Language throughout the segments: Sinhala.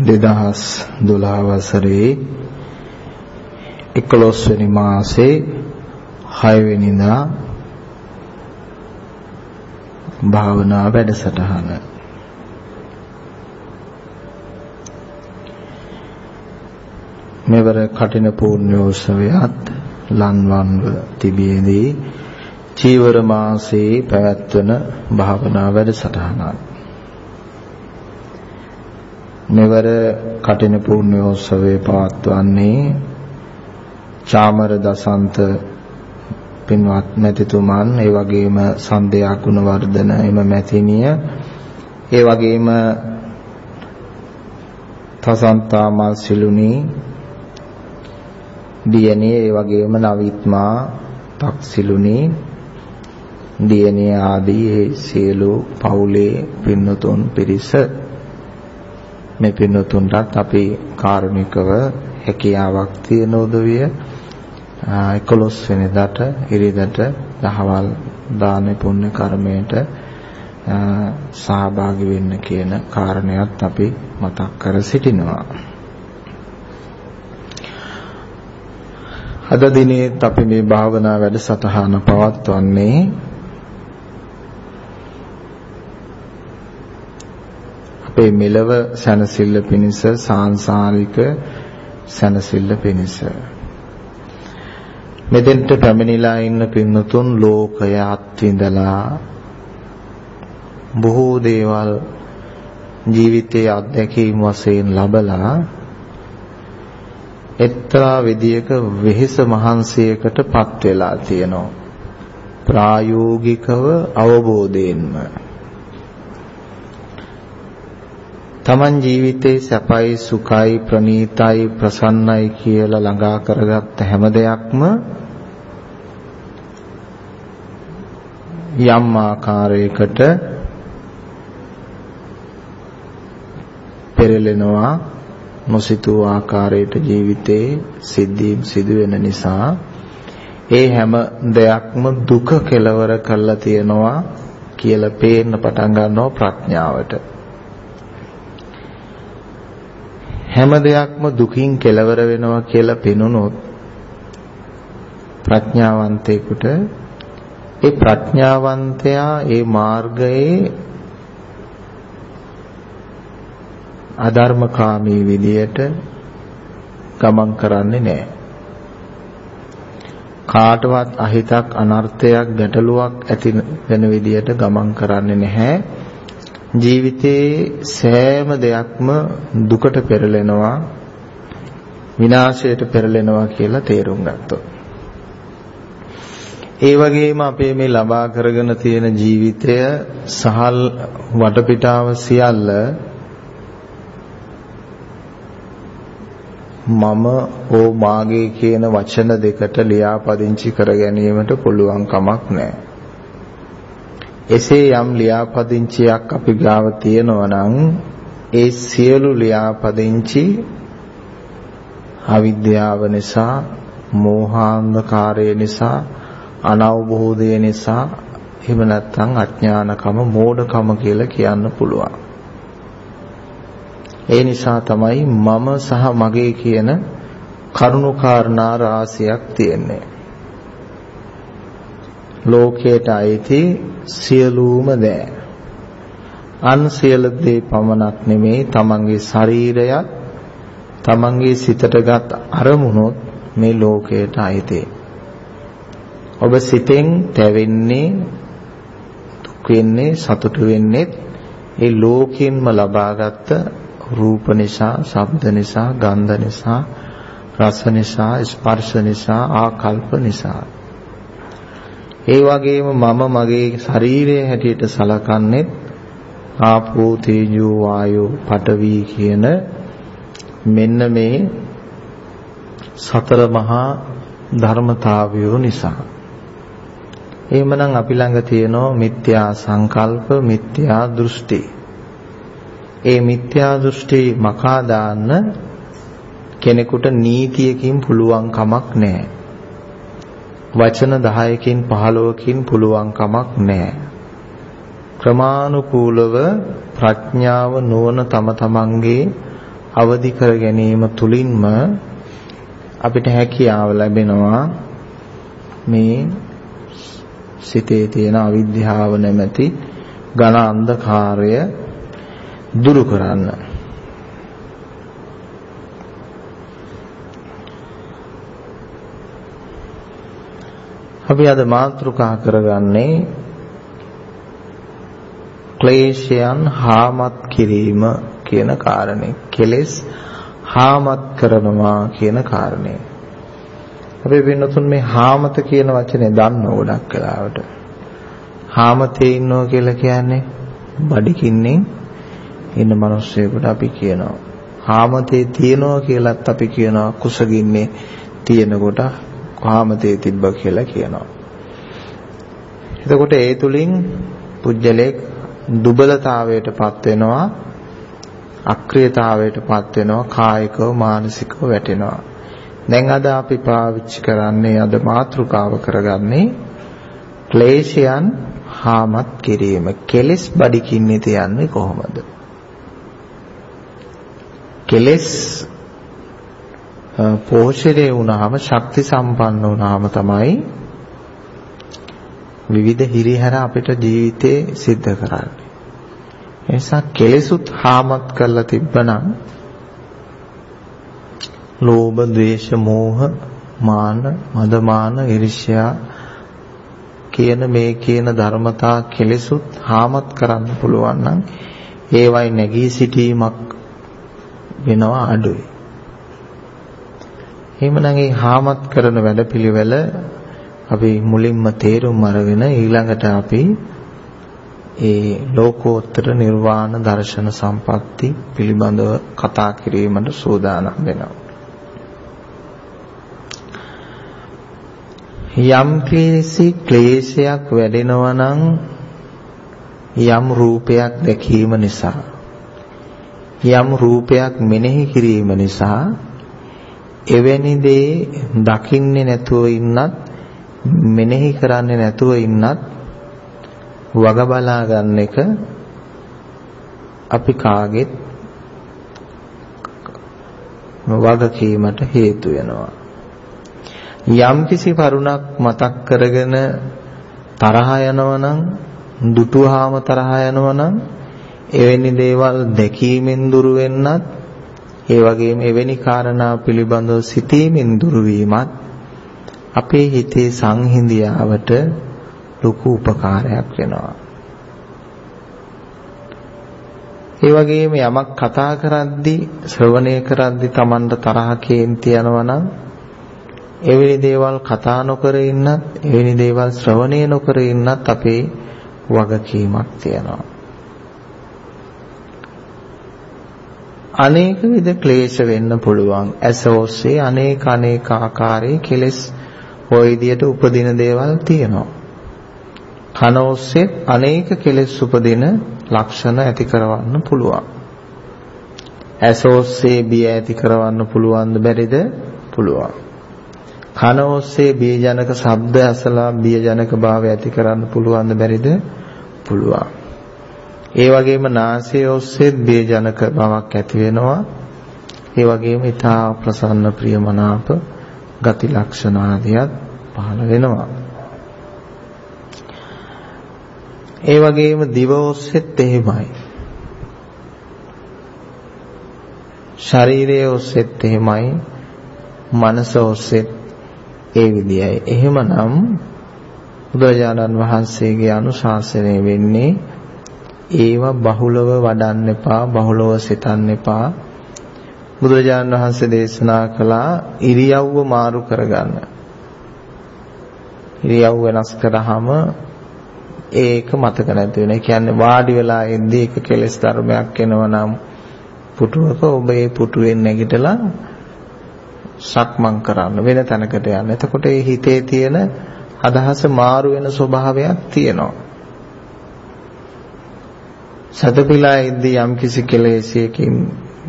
2012 වසරේ 11 වෙනි මාසේ 6 වෙනිදා භාවනා වැඩසටහන. මෙවර කටින පූර්ණෝත්සවයත් ලන්වන්ව තිබියදී චීවර මාසයේ පැවැත්වන භාවනා වැඩසටහනක් මෙවර කටින පූර්ණෝත්සවයේ පවත්වන්නේ චාමර දසන්ත පින්වත් මැතිතුමන් ඒ වගේම සන්දයා ගුණවර්ධන එම මැතිණිය ඒ වගේම තසන්තා මල් සිලුනි දියණිය ඒ වගේම නවිත්මා තක්සිලුනි දියණිය ආදී ඒ සියලු පවුලේ පින්නතුන් පිරිස මේ පින්නතුන්ටත් අපි කාරුණිකව හැකියාවක් තියෙන උදවිය 11 වෙනිදාට ඉරිදට දහවල් දාන පුණ්‍ය කර්මයට සහභාගී වෙන්න කියන කාරණයක් අපි මතක් කර සිටිනවා. අද දිනේත් අපි මේ භාවනා වැඩසටහන පවත්වන්නේ අපේ මෙලව සැනසෙල්ල පිණිස සාංශාරික සැනසෙල්ල පිණිස. මෙතෙන්ට පැමිණිලා ඉන්න පින්නතුන් ලෝකයට විඳලා බොහෝ දේවල් ජීවිතයේ අත්දැකීම් වශයෙන් ලබලා එක්තරා විදියක වෙහෙස මහන්සියකටපත් වෙලා තියෙනවා. ප්‍රායෝගිකව අවබෝධයෙන්ම. තමන් ජීවිතේ සැපයි සුඛයි ප්‍රණීතයි ප්‍රසන්නයි කියලා ළඟා කරගත්ත හැම දෙයක්ම යම් ආකාරයකට පෙරලෙනවා නොසිතූ ආකාරයට ජීවිතේ සිද්ධීම් සිදු වෙන නිසා ඒ හැම දෙයක්ම දුක කෙලවර කරලා තියනවා කියලා පේන්න පටන් ගන්නවා ප්‍රඥාවට. හැම දෙයක්ම දුකින් කෙලවර වෙනවා කියලා පෙනුනොත් ප්‍රඥාවන්තයෙකුට ඒ ප්‍රඥාවන්තයා ඒ මාර්ගයේ අධර්මකාමී විදියට ගමන් කරන්නේ නැහැ. කාටවත් අහිතක් අනර්ථයක් ගැටලුවක් ඇති වෙන විදියට ගමන් කරන්නේ නැහැ. ජීවිතේ සෑම දෙයක්ම දුකට පෙරලෙනවා විනාශයට පෙරලෙනවා කියලා තේරුම් ගත්තොත් ඒ වගේම අපේ මේ ලබා කරගෙන තියෙන ජීවිතය සහල් වටපිටාව සියල්ල මම ඕ මාගේ කියන වචන දෙකට ලියාපදිංචි කර ගැනීමට පුළුවන් කමක් නැහැ. එසේ යම් ලියාපදිංචියක් අපි ගාව තියෙනවා නම් ඒ සියලු ලියාපදිංචි අවිද්‍යාව නිසා, මෝහාන්ධකාරය නිසා අනවබෝධය නිසා එහෙම නැත්නම් අඥානකම මෝඩකම කියලා කියන්න පුළුවන්. ඒ නිසා තමයි මම සහ මගේ කියන කරුණු කාරණා රාශියක් තියෙන්නේ. ලෝකයට අයිති සියලුම දෑ. අන් සියලු දේ පමණක් නෙමේ තමන්ගේ ශරීරයත් තමන්ගේ සිතටගත් අරමුණොත් මේ ලෝකයට අයිති. ඔබ සිතෙන් තැවෙන්නේ දුක් වෙන්නේ සතුටු වෙන්නේ ඒ ලෝකයෙන්ම ලබාගත් රූප නිසා, ශබ්ද නිසා, ගන්ධ නිසා, රස නිසා, ස්පර්ශ නිසා, ආකල්ප නිසා. ඒ වගේම මම මගේ ශරීරය හැටියට සලකන්නේ ආපෝ තේජෝ වායෝ පඨවි කියන මෙන්න මේ සතර මහා ධර්මතාවයෝ නිසා එහෙමනම් අපි ළඟ තියෙනවා මිත්‍යා සංකල්ප මිත්‍යා දෘෂ්ටි. ඒ මිත්‍යා දෘෂ්ටි මකා දාන්න කෙනෙකුට නීතියකින් පුළුවන් කමක් නැහැ. වචන 10කින් 15කින් පුළුවන් කමක් නැහැ. ක්‍රමානුකූලව ප්‍රඥාව නුවණ තම තමන්ගේ අවදි කර ගැනීම තුලින්ම අපිට හැකියාව ලැබෙනවා මේ සිතේ තියෙන අවිද්‍යාව නැමැති ඝන අන්ධකාරය දුරු කරන්න. අපි අද මාතෘකා කරගන්නේ ක්ලේශයන් හාමත් කිරීම කියන කාරණේ. කෙලෙස් හාමත් කරනවා කියන කාරණේ. අපි වෙනතුන් මේ හාමත කියන වචනේ දන්න ගොඩක් වෙලාවට. හාමතේ ඉන්නවා කියලා කියන්නේ බඩකින්නේ ඉන්න මිනිස්සුයෙකුට අපි කියනවා. හාමතේ තියනවා කියලත් අපි කියනවා කුසගින්නේ තියෙනකොට හාමතේ තිබ්බ කියලා කියනවා. එතකොට ඒ තුලින් පුජ්‍යලේ දුබලතාවයටපත් වෙනවා අක්‍රියතාවයටපත් වෙනවා කායිකව මානසිකව වැටෙනවා. දැන් අද අපි පාවිච්චි කරන්නේ අද මාතෘකාව කරගන්නේ ක්ලේශයන් හාමත් කිරීම. කෙලස් බඩිකින්නේ තියන්නේ කොහොමද? කෙලස් පෝෂණය වුණාම ශක්ති සම්පන්න වුණාම තමයි විවිධ හිරිහැර අපිට ජීවිතේ සිද්ධ කරන්නේ. එනිසා කෙලෙසුත් හාමත් කරලා තිබ්බනම් ලෝභ, ද්වේෂ, මෝහ, මාන, මදමාන, iriෂ්‍යා කියන මේ කියන ධර්මතා කෙලෙසුත් හාමත් කරන්න පුළුවන් නම් ඒවයි නැගී සිටීමක් වෙනවා අඩුයි. එහෙමනම් ඒ හාමත් කරන වැඩපිළිවෙල අපි මුලින්ම තේරුම් අරගෙන ඊළඟට අපි ඒ ලෝකෝත්තර නිර්වාණ දර්ශන සම්පatti පිළිබඳව කතා කිරීමට සූදානම් වෙනවා. යම් කිසි ක්ලේශයක් වැඩෙනවා නම් යම් රූපයක් දැකීම නිසා යම් රූපයක් මෙනෙහි කිරීම නිසා එවැනි දේ දකින්නේ නැතුව ඉන්නත් මෙනෙහි කරන්නේ නැතුව ඉන්නත් වග බලා ගන්න එක අපි කාගෙත් වගකීමට හේතු වෙනවා. යම්කිසි කරුණක් මතක් කරගෙන තරහ යනවනම් දුටුවාම තරහ යනවනම් එවැනි දේවල් දැකීමෙන් දුරු වෙන්නත් ඒ වගේම එවැනි කාරණා පිළිබඳව සිතීමෙන් දුරු වීමත් අපේ හිතේ සංහිඳියාවට ලොකු උපකාරයක් වෙනවා. ඒ වගේම යමක් කතා කරද්දී ශ්‍රවණය කරද්දී Tamanට තරහ කේන්ති යනවනම් එවැනි දේවල් කතා නොකර ඉන්නත් එවැනි දේවල් ශ්‍රවණය නොකර ඉන්නත් අපේ වගකීමක් තියෙනවා. අනේක විද ක්ලේශ වෙන්න පුළුවන්. ඇස ඔස්සේ අනේක අනේක ආකාරයේ කෙලෙස් ওই විදියට උපදින දේවල් තියෙනවා. කන ඔස්සේ අනේක කෙලෙස් උපදින ලක්ෂණ ඇති කරවන්න පුළුවන්. ඇස ඔස්සේ බිය ඇති කරවන්න පුළුවන්ද බැරිද? පුළුවන්. කන ඔස්සේ බියජනක ශබ්ද ඇසලා බියජනක භාවය ඇති කරන්න පුළුවන්ද බැරිද? පුළුවන්. ඒ වගේම නාසය ඔස්සේ බියජනක බවක් ඇති වෙනවා. ඒ වගේම ඊතා ප්‍රසන්න ප්‍රියමනාප ගති ලක්ෂණ ආදියත් පහළ වෙනවා. ඒ වගේම දිව ඔස්සෙත් එහෙමයි. ශරීරයේ ඔස්සෙත් එහෙමයි. මනස ඔස්සෙත් ඒ විදියයි. එහෙමනම් බුදුරජාණන් වහන්සේගේ අනුශාසනය වෙන්නේ ඒවා බහුලව වඩන්න එපා, බහුලව සිතන්න එපා. බුදුරජාණන් වහන්සේ දේශනා කළා ඉරියව්ව මාරු කරගන්න. ඉරියව් වෙනස් කරාම ඒක මතක නැති වෙන. ඒ කියන්නේ වාඩි වෙලා ඉඳී එක කෙලස් ධර්මයක් එනවනම් පුටුවක ඔබ ඒ පුටුවෙන් නැගිටලා සක්මන් කරන්න වෙන තැනකට යන්න. එතකොට ඒ හිතේ තියෙන අදහස මාරු වෙන ස්වභාවයක් තියෙනවා. සතපිලා ඉද්දී යම් කිසි කෙලෙසයකින්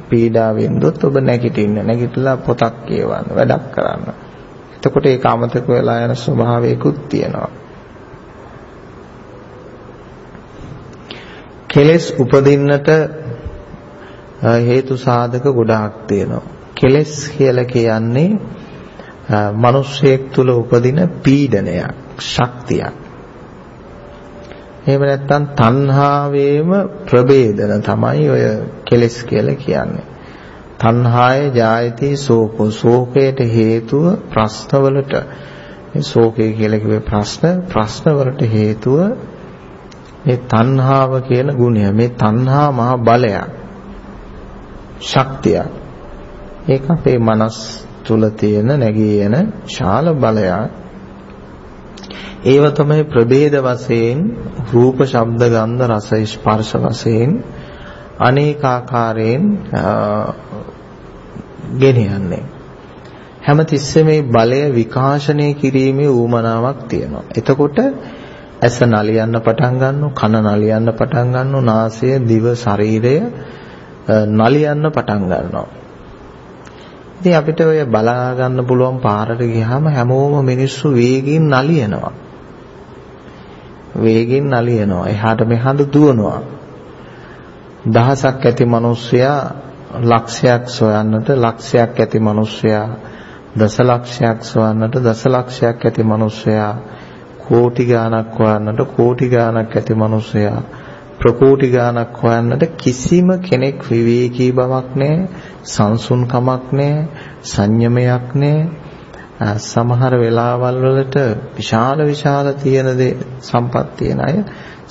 පීඩාවෙන් දොත් ඔබ නැගිටින්න. නැගිටලා පොතක් කියවන්න, වැඩක් කරන්න. එතකොට ඒක අමතක වෙලා යන ස්වභාවයකුත් තියෙනවා. කෙලස් උපදින්නට හේතු සාධක ගොඩාක් තියෙනවා. කෙලස් කියලා කියන්නේ මිනිස්සෙක් තුල උපදින පීඩනයක්, ශක්තියක්. එහෙම නැත්නම් තණ්හාවේම ප්‍රභේදන තමයි ඔය කෙලස් කියලා කියන්නේ. තණ්හාය ජායති සෝකෝ. සෝකයට හේතුව ප්‍රශ්නවලට මේ ශෝකය කියලා කිව්වේ ප්‍රශ්න. ප්‍රශ්න වලට හේතුව මේ තණ්හාව කියන ගුණය. මේ තණ්හා මහ බලයක්. ශක්තියක්. ඒක අපේ මනස් තුල තියෙන නැගී යන ශාල බලයක්. ඒව තමයි ප්‍රභේද වශයෙන් රූප ශබ්ද ගන්ධ රස ස්පර්ශ වශයෙන් අනේකාකාරයෙන් ගෙනියන්නේ හැමතිස්සෙම මේ බලය විකාශනය කිරීමේ ඌමනාවක් තියෙනවා. එතකොට ඇස නලියන්න පටන් ගන්නවා, කන නලියන්න පටන් ගන්නවා, නාසය, දිව, ශරීරය නලියන්න පටන් ගන්නවා. ඉතින් අපිට ඔය බලා ගන්න පුළුවන් පාරට ගියාම හැමෝම මිනිස්සු වේගින් නලියනවා. වේගින් නලියනවා. එහාට මෙහාට දුවනවා. දහසක් ඇති මිනිස්සයා ලක්ෂයක් සොයන්නට ලක්ෂයක් ඇති මිනිස්සයා දසලක්ෂයක් සොයන්නට දසලක්ෂයක් ඇති මිනිසයා කෝටි ගාණක් හොයන්නට කෝටි ගාණක් ඇති මිනිසයා ප්‍රකෝටි ගාණක් හොයන්නට කිසිම කෙනෙක් විවේකී බවක් නැහැ සංසුන්කමක් නැහැ සංයමයක් නැහැ සමහර වෙලාවල් වලට විශාල විශාල තියෙන දේ සම්පත් තියෙන අය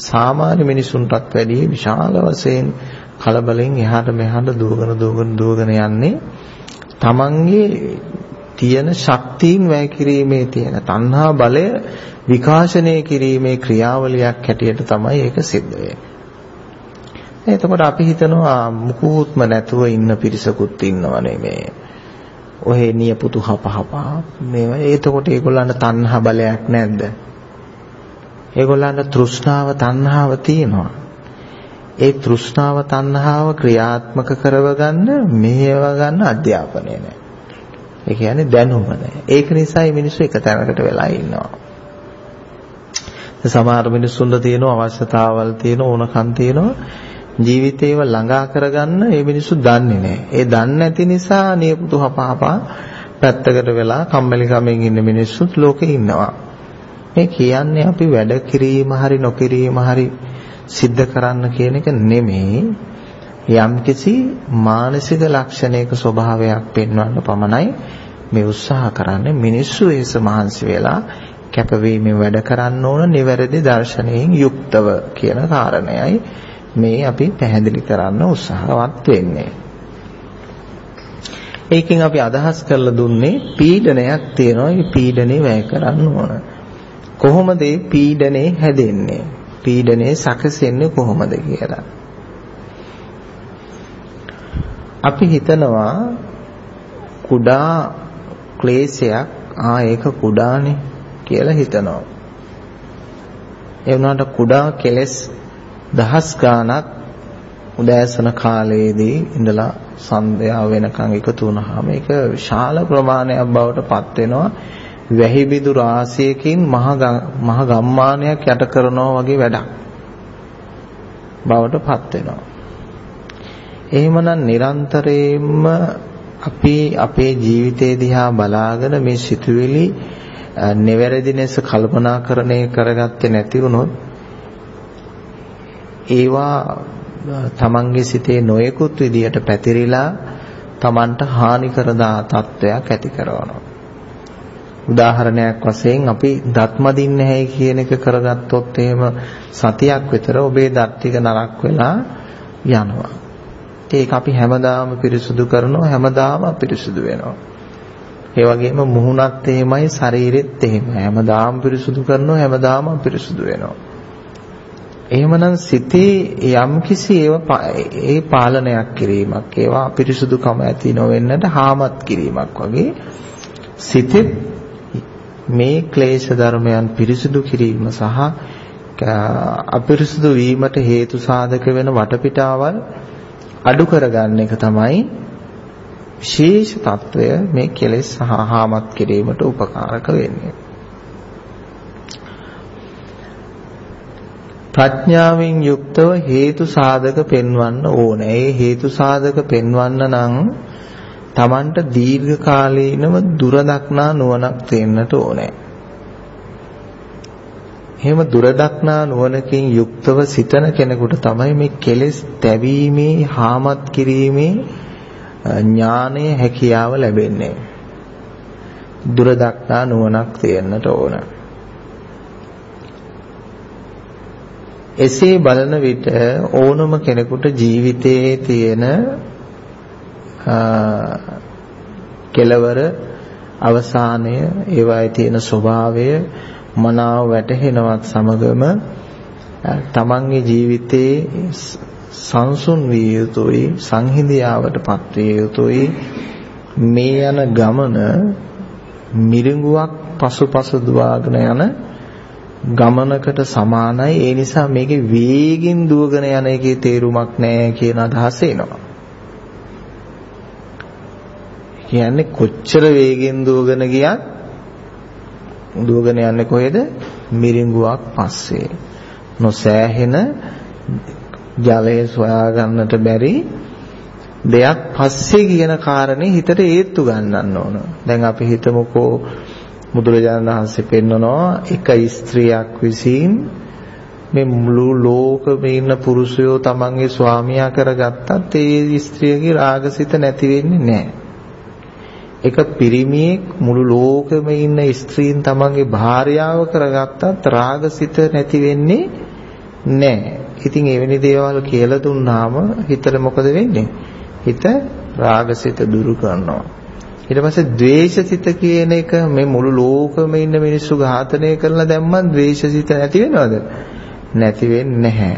සාමාන්‍ය මිනිසුන්ටත් වැඩිය විශාල වශයෙන් කලබලෙන් එහාට මෙහාට දුවගෙන දුවගෙන දුවගෙන යන්නේ තමන්ගේ තියෙන ශක්තියින් වැය කිරීමේ තියෙන තණ්හා බලය විකාශනය කිරීමේ ක්‍රියාවලියක් හැටියට තමයි ඒක සිද්ධ වෙන්නේ. එතකොට අපි හිතනවා මුකුත්ම නැතුව ඉන්න පිරිසකුත් ඉන්නවනේ මේ. ඔහේ නියපුතු හපහපා මේවා. එතකොට ඒගොල්ලන්ට තණ්හා බලයක් නැද්ද? ඒගොල්ලන්ට තෘෂ්ණාව තණ්හාව තියෙනවා. ඒ තෘෂ්ණාව තණ්හාව ක්‍රියාත්මක කරව ගන්න මෙහෙව ගන්න අධ්‍යාපනය නැහැ. ඒ කියන්නේ දැනුම නැහැ. ඒක නිසා මේ මිනිස්සු එක තැනකට වෙලා ඉන්නවා. සමහර මිනිස්සුන්ට තියෙන අවශ්‍යතාවල් තියෙන ඕනකම් තියෙනවා ජීවිතේව ළඟා කරගන්න මේ මිනිස්සු දන්නේ නැහැ. ඒ දන්නේ නැති නිසා නියපුතු හපහපා පැත්තකට වෙලා කම්මැලි කමෙන් ඉන්න මිනිස්සුත් ලෝකේ ඉන්නවා. මේ කියන්නේ අපි වැඩ කිරීම හරි නොකිරීම හරි සිද්ධ කරන්න කියන එක නෙමෙයි යම්කිසි මානසික ලක්ෂණයක ස්වභාවයක් පෙන්වන්න පමණයි මේ උත්සාහ කරන්නේ මිනිස්සු ඒස මහන්සි වෙලා කැපවීමෙන් වැඩ කරන්න ඕන නිවැරදි දර්ශනයෙන් යුක්තව කියන කාරණයයි මේ අපි පැහැදිලි කරන්න උත්සාහවත් වෙන්නේ. ඒකෙන් අපි අදහස් කරලා දුන්නේ පීඩනයක් තියෙනවා ඒ පීඩනේ වැය කරන්න ඕන. කොහොමද මේ පීඩනේ හැදෙන්නේ? පීඩනේ සකසෙන්නේ කොහොමද කියලා. අපි හිතනවා කුඩා ක්ලේශයක් ආ ඒක කුඩානේ කියලා හිතනවා. ඒ වුණාට කුඩා කෙලස් දහස් ගාණක් උදෑසන කාලයේදී ඉඳලා සන්ධ්‍යාව වෙනකන් එකතු වුණාම ඒක විශාල ප්‍රමාණයක් බවට පත් වෙනවා. වැහි බිඳු රාශියකින් මහ මහ ගම්මානයක් යට කරනවා වගේ වැඩක් බවට පත් වෙනවා. එහෙමනම් නිරන්තරයෙන්ම අපි අපේ ජීවිතය දිහා බලාගෙන මේ සිතුවිලි නිවැරදිනස කල්පනාකරණය කරගත්තේ නැති වුණොත් ඒවා තමන්ගේ සිතේ නොයෙකුත් විදියට පැතිරිලා තමන්ට හානි කර දා තත්වයක් ඇති කරනවා. උදාහරණයක් වශයෙන් අපි දත් මදින්නේ නැහැ කියන එක කරගත්තොත් එහෙම සතියක් විතර ඔබේ දත් ටික නරක් වෙලා යනවා. ඒක අපි හැමදාම පිරිසුදු කරනවා හැමදාම පිරිසුදු වෙනවා. ඒ වගේම මුහුණත් එහෙමයි ශරීරෙත් එහෙමයි. හැමදාම පිරිසුදු කරනවා හැමදාම පිරිසුදු වෙනවා. එහෙමනම් සිතේ යම්කිසි ඒව ඒ පාලනයක් කිරීමක් ඒවා පිරිසුදුකම ඇති නොවෙන්නට හාමත් කිරීමක් වගේ සිතෙත් මේ ක්ලේශ ධර්මයන් පිරිසුදු කිරීම සහ අපිරිසුදු වීමට හේතු සාධක වෙන වටපිටාවල් අඩු කරගන්න එක තමයි විශේෂ తত্ত্বය මේ කෙලෙස් සහ හාමත් කිරීමට උපකාරක වෙන්නේ. ප්‍රඥාවෙන් යුක්තව හේතු සාධක පෙන්වන්න ඕනේ. ඒ හේතු සාධක පෙන්වන්න නම් Tamanට දීර්ඝ කාලීනව දුර දක්නා නුවණක් තියෙන්නට ඕනේ. එහෙම දුර දක්නා නුවණකින් යුක්තව සිතන කෙනෙකුට තමයි මේ කෙලෙස් තැවීමේ හාමත් කිරීමේ ඥානය හැකියාව ලැබෙන්නේ. දුර දක්නා නුවණක් තියෙන්නට ඕනේ. එසේ බලන විට ඕනම කෙනෙකුට ජීවිතයේ තියෙන කෙලවර අවසානය ඒවායේ තියෙන ස්වභාවය මනාව වැටහෙනවත් සමගම තමන්ගේ ජීවිතේ සංසුන් විය යුතුයි සංහිඳියාවටපත් විය යුතුයි. මේ යන ගමන මිරිඟුවක් පසුපස දුවාගෙන යන ගමනකට සමානයි ඒ නිසා මේකේ වේගින් දුවගෙන යන එකේ තේරුමක් නැහැ කියන අදහස එනවා. කියන්නේ කොච්චර වේගෙන් දුවගෙන ගියත් දුවගෙන යන්නේ කොහෙද? මිරිඟුවක් පස්සේ. නොසෑහෙන ජලය සොයා ගන්නට බැරි දෙයක් පස්සේ කියන කාරණේ හිතට ඒත්තු ගන්නන්න ඕන. දැන් අපි හිතමුකෝ බුදුරජාණන් වහන්සේ පෙන්නනවා එක ස්ත්‍රියක් විසින් මේ මුළු ලෝකෙම ඉන්න පුරුෂයෝ තමන්ගේ ස්වාමියා කරගත්තත් ඒ ස්ත්‍රියගේ රාගසිත නැති වෙන්නේ නැහැ. එක පිරිමියෙක් මුළු ලෝකෙම ඉන්න ස්ත්‍රීන් තමන්ගේ භාර්යාව කරගත්තත් රාගසිත නැති වෙන්නේ නැහැ. ඉතින් එවැනි දේවල් කියලා දුන්නාම හිතට මොකද වෙන්නේ? හිත රාගසිත දුරු කරනවා. ඊට පස්සේ ද්වේෂසිත කියන එක මේ මුළු ලෝකෙම ඉන්න මිනිස්සු ඝාතනය කරලා දැම්මම ද්වේෂසිත නැති වෙනවද? නැති වෙන්නේ නැහැ.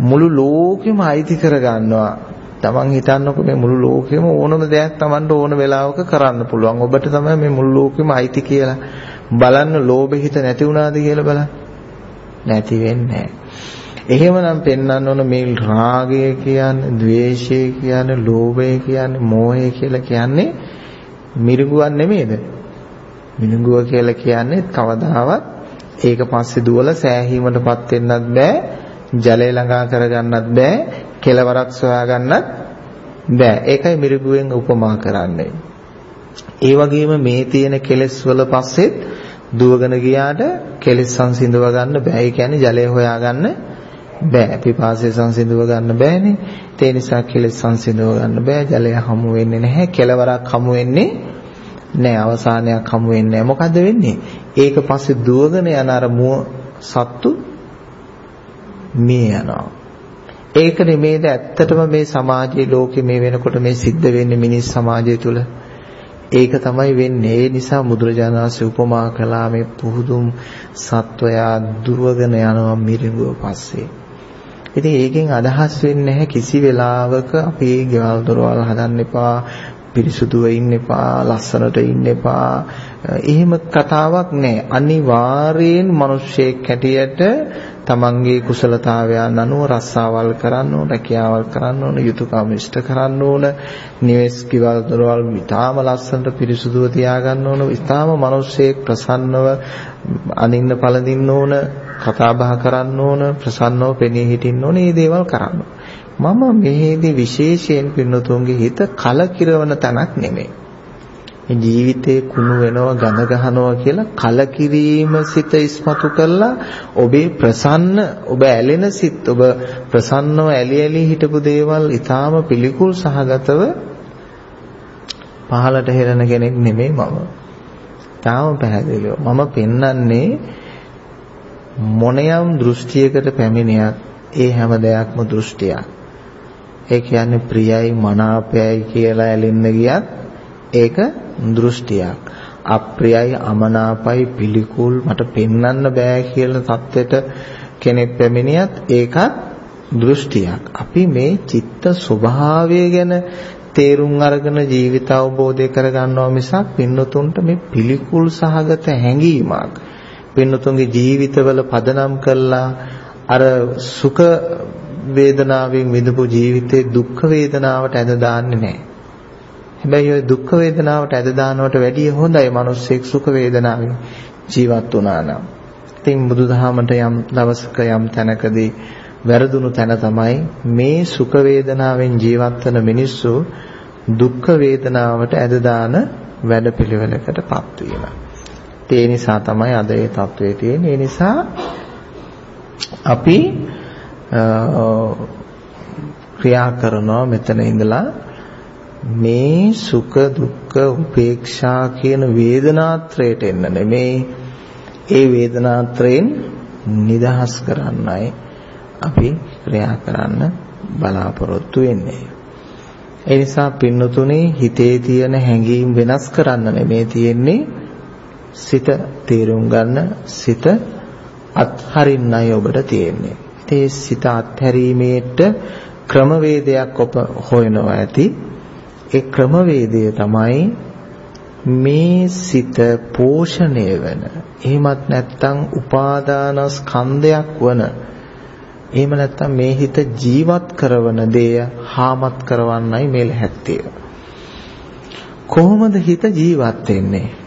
මුළු ලෝකෙම අයිති කරගන්නවා. Taman හිතන්නකො මේ මුළු ලෝකෙම ඕනම දෙයක් Tamanට ඕන වෙලාවක කරන්න පුළුවන්. ඔබට තමයි මේ මුළු ලෝකෙම අයිති කියලා. බලන්න ලෝභ හිත නැති වුණාද කියලා බලන්න. නැති වෙන්නේ එහෙමනම් පෙන්වන්න ඕන මේ රාගය කියන්නේ, ద్వේෂය කියන්නේ, ලෝභය කියන්නේ, මෝහය කියලා කියන්නේ මිරිඟුවක් නෙමෙයිද? මිරිඟුව කියලා කියන්නේ කවදාවත් ඒක පස්සේ දුවලා සෑහීමටපත් වෙන්නත් බෑ, ජලය ළඟා කරගන්නත් බෑ, කෙලවරක් සොයා ගන්නත් බෑ. ඒකයි මිරිඟුවෙන් උපමා කරන්නේ. ඒ වගේම මේ තියෙන කෙලෙස් වල පස්සෙත් දුවගෙන ගියාට කෙලෙස් සංසිඳව ගන්න බෑ. ඒ කියන්නේ ජලය හොයාගන්න බෑ. පිපාසය සංසිඳව ගන්න බෑනේ. ඒ නිසා කෙලෙස් සංසිඳව ගන්න බෑ. ජලය හමු වෙන්නේ නැහැ. කෙලවරක් හමු වෙන්නේ නැහැ. අවසානයක් හමු වෙන්නේ නැහැ. මොකද වෙන්නේ? ඒක පස්සේ දුවගෙන යන අර මුව සත්තු මිය යනවා. ඒක නෙමේද ඇත්තටම මේ සමාජයේ ලෝකෙ මේ වෙනකොට මේ සිද්ධ වෙන්නේ මිනිස් සමාජය තුල. ඒක තමයි වෙන්නේ. ඒ නිසා බුදුරජාණන් වහන්සේ උපමා කළා මේ පුහුදුම් සත්වයා දුවගෙන යනවා මිරිඟුව පස්සේ. ඉතින් ඒකෙන් අදහස් වෙන්නේ නැහැ කිසි වෙලාවක අපි ගෙවල් දොරවල් හදන්න එපා පිරිසුදුව ඉන්න එපා ලස්සනට ඉන්න එපා. එහෙම කතාවක් නැහැ. අනිවාර්යෙන් මිනිස්සෙක් හැටියට තමන්ගේ කුසලතාවයන් අනුව රස්සාවල් කරන්න ඕන, රැකියාවල් කරන්න ඕන, යුතුයකම් ඉෂ්ට කරන්න ඕන, නිවෙස් කිවල් දොරවල් ඉතාම ලස්සනට පිරිසුදුව තියාගන්න ඕන, ඉතාම මිනිස්සෙක් ප්‍රසන්නව අනින්න පළඳින්න ඕන, කතා බහ කරන්න ඕන, ප්‍රසන්නව පෙනී හිටින්න ඕන, මේ දේවල් කරන්න. මම මෙහිදී විශේෂයෙන් පින්නතුන්ගේ හිත කලකිරවන තැනක් නෙමෙයි. ජීවිතේ කුණු වෙනවා ගඳ ගහනවා කියලා කලකිරීම සිත ඉස්මතු කළා ඔබේ ප්‍රසන්න ඔබ ඇලෙන සිත් ඔබ ප්‍රසන්නව ඇලි ඇලි හිටපු දේවල් ඊටාම පිළිකුල් සහගතව පහලට හෙරන කෙනෙක් නෙමෙයි මම. තාම පැහැදිලිව මම පෙන්වන්නේ මොනියම් දෘෂ්ටියකට පැමිණියත් ඒ හැම දෙයක්ම දෘෂ්ටියක්. ඒ කියන්නේ ප්‍රියයි මනාපයයි කියලා ඇලෙන්න ගියත් ඒක දෘෂ්ටියක්. අප්‍රියයි අමනාපයි පිළිකුල් මට පෙන්වන්න බෑ කියලා தත්වෙට කෙනෙක් පැමිණියත් ඒකත් දෘෂ්ටියක්. අපි මේ චිත්ත ස්වභාවය ගැන තේරුම් අරගෙන ජීවිත අවබෝධය කරගන්නවා මිසක් පින්නතුන්ට මේ පිළිකුල් සහගත හැඟීමක් පින්නතුන්ගේ ජීවිතවල පදනම් කළා අර සුඛ වේදනාවෙන් විඳපු ජීවිතේ දුක්ඛ වේදනාවට ඇද දාන්නේ නැහැ. හැබැයි ওই දුක් වේදනාවට ඇද දානවට වැඩිය හොඳයි මිනිස්සෙක් සුඛ වේදනාවෙන් ජීවත් වුණා නම්. ඉතින් බුදුදහමට යම් දවසක යම් තැනකදී වැරදුණු තැන තමයි මේ සුඛ වේදනාවෙන් ජීවත් වෙන මිනිස්සු දුක්ඛ වේදනාවට ඇද දාන වැඩපිළිවෙලකටපත් වීම. ඒ නිසා තමයි අද ඒ தત્ත්වයේ තියෙන්නේ. ඒ නිසා අපි ක්‍රියා කරනවා මෙතන ඉඳලා මේ සුඛ දුක්ඛ උපේක්ෂා කියන වේදනාත්‍රයට එන්න නෙමේ ඒ වේදනාත්‍රයෙන් නිදහස් කරන්නයි අපි ක්‍රියා කරන්න බලාපොරොත්තු වෙන්නේ. ඒ නිසා පින්නතුනේ හිතේ තියෙන හැඟීම් වෙනස් කරන්න නෙමේ තියෙන්නේ සිත තේරුම් ගන්න සිත අත්හරින්නයි ඔබට තියෙන්නේ. ඒ සිත අත්හැරීමේට ක්‍රමවේදයක් ඔබ හොයනවා ඇති. ඒ ක්‍රමවේදය තමයි මේ සිත පෝෂණය වෙන එහෙමත් නැත්නම් උපාදානස්කන්ධයක් වන එහෙම නැත්නම් මේ හිත ජීවත් කරන දෙය හාමත් කරවන්නයි මේ ලැහැත්තිය කොහොමද හිත ජීවත් වෙන්නේ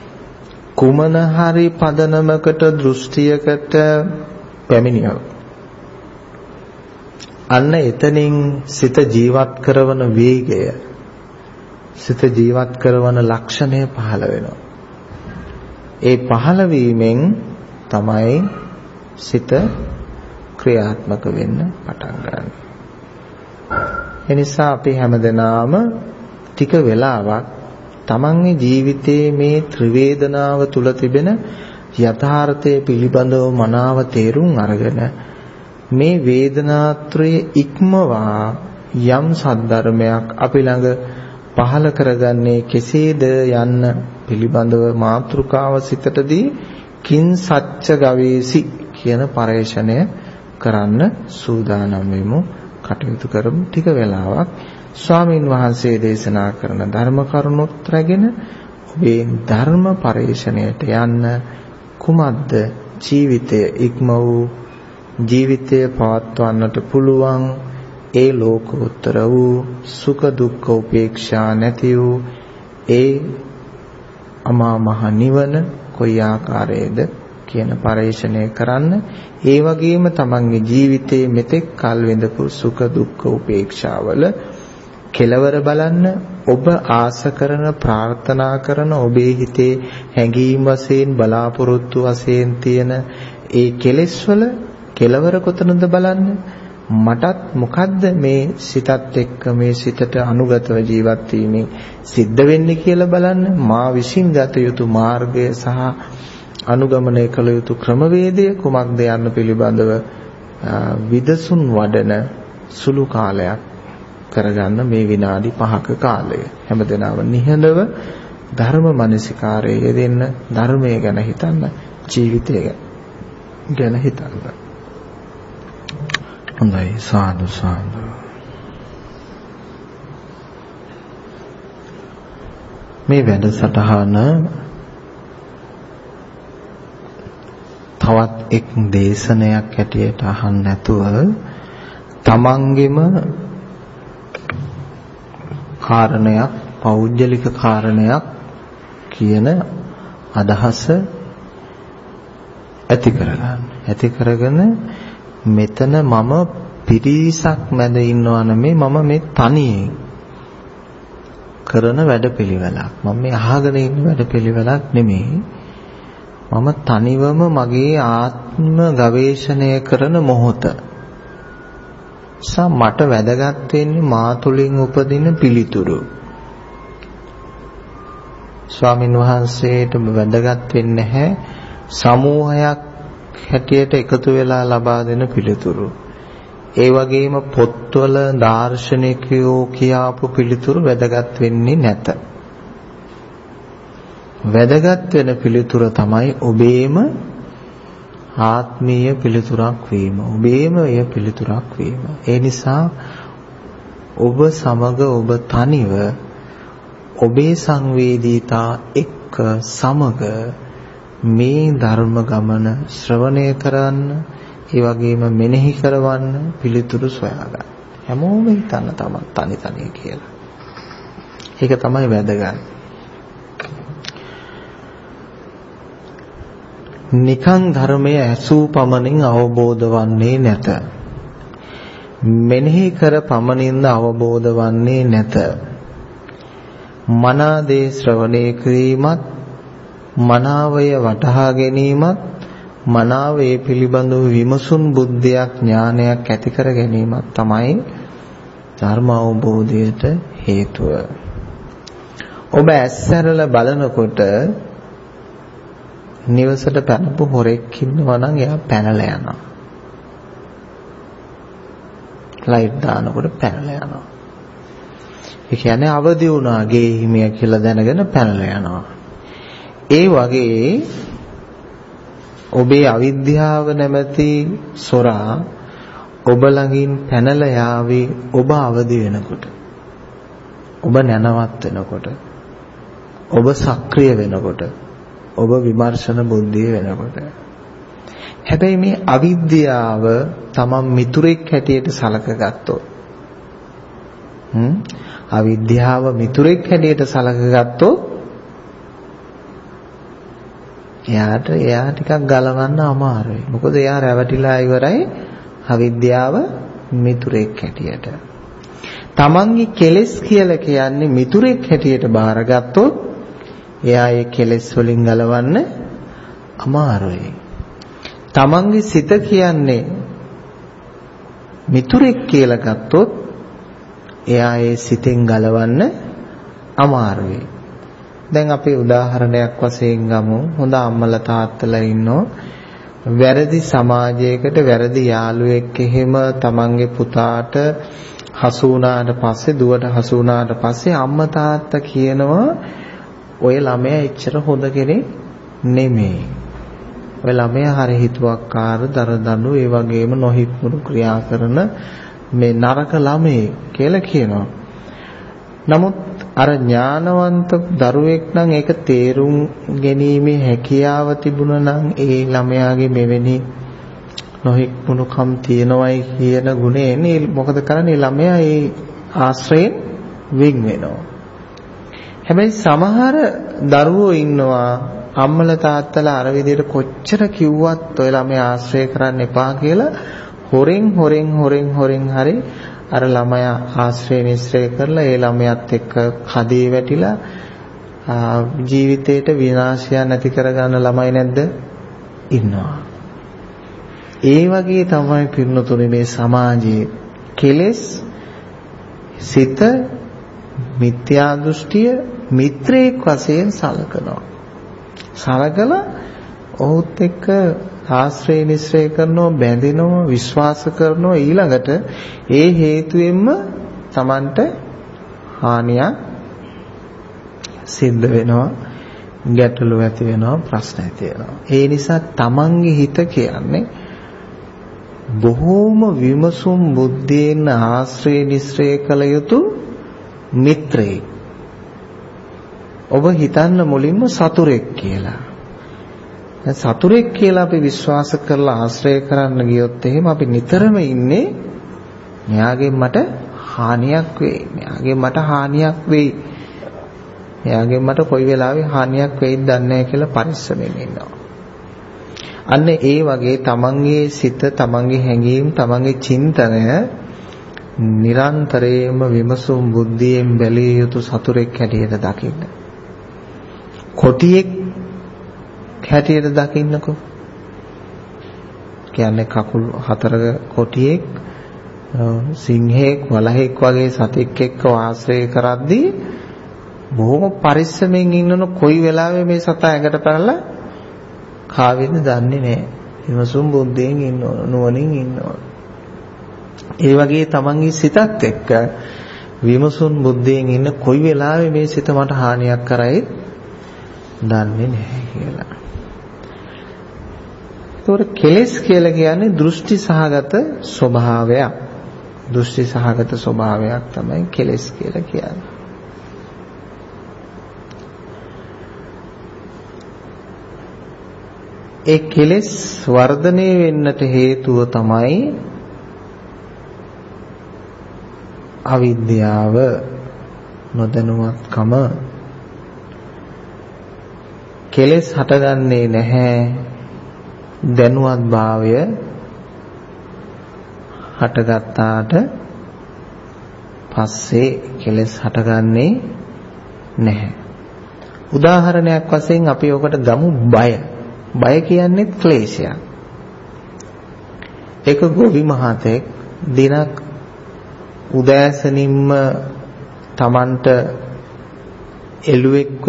කුමන හරි පදනමකට දෘෂ්ටියකට පැමිණියොත් අන්න එතනින් සිත ජීවත් කරන වේගය සිත ජීවත් කරන ලක්ෂණය පහළ වෙනවා. ඒ පහළ වීමෙන් තමයි සිත ක්‍රියාත්මක වෙන්න පටන් ගන්න. එනිසා අපි හැමදෙනාම ටික වෙලාවක් තමන්ගේ ජීවිතයේ මේ ත්‍රිවේදනාව තුල තිබෙන යථාර්ථය පිළිබඳව මනාව තේරුම් අරගෙන මේ වේදනාත්‍රයේ ඉක්මවා යම් සද්ධර්මයක් අපි ළඟ පහල කරගන්නේ කෙසේද යන්න පිළිබඳව මාතෘකාව සිතටදී කින් සච්ච ගවේසි කියන පරේෂණය කරන්න සූදානම් වෙමු. කටයුතු කරමු. ටික වෙලාවක් ස්වාමින් වහන්සේ දේශනා කරන ධර්ම කරුණොත් රැගෙන ඔබේ ධර්ම පරේෂණයට යන්න කුමද්ද ජීවිතය ඉක්ම වූ ජීවිතය පවත්වන්නට පුළුවන් ඒ ලෝකෝත්තර වූ සුඛ දුක්ඛ උපේක්ෂා නැති වූ ඒ අමා මහ නිවන කොයි ආකාරයේද කියන පරිශ්‍රණය කරන්න. ඒ වගේම තමන්ගේ ජීවිතයේ මෙතෙක් කල් විඳපු සුඛ දුක්ඛ උපේක්ෂාවල කෙලවර බලන්න ඔබ ආස කරන ප්‍රාර්ථනා කරන ඔබේ හිතේ හැඟීම් වශයෙන් බලාපොරොත්තු වශයෙන් තියෙන ඒ කෙලෙස් වල කෙලවර කොතනද බලන්න? මටත් මොකද්ද මේ සිතත් එක්ක මේ සිතට අනුගතව ජීවත් වීමෙන් සිද්ධ වෙන්නේ කියලා බලන්න? මා විශ්ින් ගත යුතු මාර්ගය සහ අනුගමනය කළ යුතු ක්‍රමවේදය කුමක්ද යන්න පිළිබඳව විදසුන් වඩන සුළු කාලයක් කරගන්න මේ විනාඩි 5ක කාලය. හැමදෙනාම නිහඬව ධර්ම මනසිකාරයේ යෙදෙන්න ධර්මය ගැන හිතන්න ජීවිතය ගැන හිතන්න. හොඳයි සාදු සාදු. මේ වැඩසටහන තවත් එක් දේශනයක් ඇටියට අහන්න නැතුව තමන්ගෙම කාරණයක් පෞද්ගලික කාරණයක් කියන අදහස ඇති කරගන්න. ඇති කරගෙන මෙතන මම පිරිසක් මැද ඉන්නවා නෙමෙයි මම මේ තනියෙන් කරන වැඩපිළිවෙලක්. මම මේ අහගෙන ඉන්න වැඩපිළිවෙලක් නෙමෙයි. මම තනිවම මගේ ආත්ම ගවේෂණය කරන මොහොත. සා මට වැදගත් වෙන්නේ මා තුළින් උපදින පිළිතුරු. ස්වාමින් වහන්සේට වැදගත් වෙන්නේ නැහැ සමූහයක් හැටියට එකතු වෙලා ලබා දෙන පිළිතුරු. ඒ වගේම පොත්වල දාර්ශනිකයෝ කියාපු පිළිතුරු වැදගත් වෙන්නේ නැත. වැදගත් වෙන පිළිතුර තමයි ඔබේම ආත්මීය පිළිතුරක් වීම. ඔබේම එය පිළිතුරක් වීම. ඒ නිසා ඔබ සමග ඔබ තනිව ඔබේ සංවේදීතා එක්ක සමග මේ ධර්ම ගමන ශ්‍රවණය කරන්න ඒ වගේම මෙනෙහි කරවන්න පිළිතුරු සොයාගන්න. හැමෝම හිතන්න තමයි තනි තනි කියලා. ඒක තමයි වැදගත්. නිකං ධර්මය ඇසූ පමණින් අවබෝධ වන්නේ නැත. මෙනෙහි කර පමණින්ද අවබෝධ වන්නේ නැත. මනාදේ ශ්‍රවණය කිරීමත් මනාවය වටහා ගැනීමත් මනාවේ පිළිබඳව විමසුම් බුද්ධියක් ඥානයක් ඇති කර ගැනීමත් තමයි ධර්ම අවබෝධයට හේතුව. ඔබ ඇස්සරලා බලනකොට නිවසට පැනපු හොරෙක් ඉන්නවා නම් එයා පැනලා යනවා. ලයිට් දානකොට පැනලා යනවා. ඒ කියන්නේ අවදි වුණා ගේ හිමිය කියලා දැනගෙන පැනලා යනවා. ඒ වගේ ඔබේ අවිද්‍යාව නැමැති සොරා ඔබ ළඟින් පැනලා යාවේ ඔබ අවදි වෙනකොට. ඔබ නැනවත් වෙනකොට. ඔබ සක්‍රිය වෙනකොට. ඔබ විමර්ශන බුද්ධිය වෙනකොට. හැබැයි මේ අවිද්‍යාව තමන් මිතුරෙක් හැටියට සලකගත්තොත් හ්ම් අවිද්‍යාව මිතුරෙක් හැටියට සලකගත්තොත් එයාට එයා ටිකක් ගලවන්න අමාරුයි. මොකද එයා රැවටිලා ඉවරයි අවිද්‍යාව මිතුරෙක් හැටියට. තමන්ගේ කෙලෙස් කියලා කියන්නේ මිතුරෙක් හැටියට බාරගත්තොත් එයා ඒ කෙලෙස් වලින් ගලවන්න අමාරුයි. තමන්ගේ සිත කියන්නේ මිතුරෙක් කියලා ගත්තොත් එයා ඒ සිතෙන් ගලවන්න අමාරුයි. දැන් අපි උදාහරණයක් වශයෙන් ගමු. හොඳ අම්මලා තාත්තලා ඉන්නෝ. වැරදි සමාජයකට වැරදි යාළුවෙක් එහෙම තමන්ගේ පුතාට හසු වුණාට පස්සේ දුවට හසු වුණාට පස්සේ අම්මා තාත්තා කියනවා ඔය ළමයා එච්චර හොඳ කෙනෙක් නෙමෙයි. ඔය ළමයා හරි හිතුවක්කාර දරදඬු ඒ වගේම නොහික්මුණු ක්‍රියා කරන මේ නරක ළමයි කියලා කියනවා. නමුත් අර ඥානවන්ත දරුවෙක් නම් ඒක තේරුම් ගැනීමේ හැකියාව තිබුණා නම් ඒ ළමයාගේ මෙවැනි නොහික්මුණුකම් තියෙනවයි කියන ගුණයෙන් මොකද කරන්නේ ළමයා ඒ ආශ්‍රයෙන් වෙන් වෙනවා. හැබැයි සමහර දරුවෝ ඉන්නවා අම්මලා තාත්තලා අර විදිහට කොච්චර කිව්වත් ඔය ළමයා ආශ්‍රය කරන්න එපා කියලා හොරෙන් හොරෙන් හොරෙන් හොරෙන් හරි අර ළමයා ආශ්‍රය නිශ්‍රය කරලා ඒ ළමයාත් එක්ක කදේ වැටිලා ජීවිතේට විනාශය නැති කරගන්න ළමයි නැද්ද? ඉන්නවා. ඒ වගේ තමයි පින්නතුනේ මේ සමාජයේ කෙලෙස් සිත මිත්‍යා දෘෂ්ටිය මිත්‍රයෙක් වශයෙන් සලකනවා. සලකලා ඔහුත් එක්ක ආශ්‍රය නිශ්‍රය කරනවා බැඳෙනවා විශ්වාස කරනවා. ඊළඟට ඒ හේතුවෙන්ම Tamanට හානියක් සිද්ධ වෙනවා ගැටලු ඇති වෙනවා ප්‍රශ්න ඇති වෙනවා. ඒ නිසා Tamanගේ හිත කියන්නේ බොහෝම විමසුම් බුද්ධියෙන් ආශ්‍රය නිශ්‍රය කළ යුතු මිත්‍රයෙක්. ඔබ හිතන්න මුලින්ම සතුරෙක් කියලා සතුරෙක් කියලා අපි විශ්වාස කරලා ආශ්‍රය කරන්න ගියොත් එහෙම අපි නිතරම ඉන්නේ මෙයාගෙන් මට හානියක් වෙයි. මෙයාගෙන් මට හානියක් වෙයි. මෙයාගෙන් මට කොයි වෙලාවෙ හානියක් වෙයිද දන්නේ නැහැ කියලා පරිස්සමෙන් ඉන්නවා. අන්න ඒ වගේ තමන්ගේ සිත, තමන්ගේ හැඟීම්, තමන්ගේ චින්තනය නිරන්තරයෙන්ම විමසුම් බුද්ධියෙන් බැලිය යුතු සතුරෙක් හැටියට දකින්න. කොටියෙක් හැටියට දකින්නකෝ. කියන්නේ කකුල් හතරක කොටියෙක් සිංහෙක් වලහෙක් වගේ සතෙක් එක්ක වාසය කරද්දී බොහොම පරිස්සමෙන් ඉන්නන කොයි වෙලාවෙ මේ සතා ඇඟට පැනලා කාවෙද දන්නේ නැහැ. විමසුම් බුද්ධියෙන් ඉන්න නුවණින් ඉන්නවා. ඒ වගේ තමන්ගේ සිතත් එක්ක විමසුම් බුද්ධියෙන් ඉන්න කොයි වෙලාවෙ මේ සිත මට හානියක් කරයි දන්නේ නැහැ කියලා. ඒතකොට කෙලෙස් කියලා කියන්නේ දෘෂ්ටි සහගත ස්වභාවයක්. දෘෂ්ටි සහගත ස්වභාවයක් තමයි කෙලෙස් කියලා කියන්නේ. ඒ කෙලෙස් වර්ධනය වෙන්නට හේතුව තමයි අවිද්‍යාව නොදැනුවත්කම කෙලෙස් හටගන්නේ නැහැ දැනුවත් භාවය හටගත්තාට පස්සේ කෙලස් හටගන්නේ නැහැ. උදාහරණයක් වශයෙන් අපි ඔකට ගමු බය. බය කියන්නේ ක්ලේශයක්. එක ගොවි මහතෙක් දිනක් උදෑසනින්ම Tamanට එළුවෙක්ව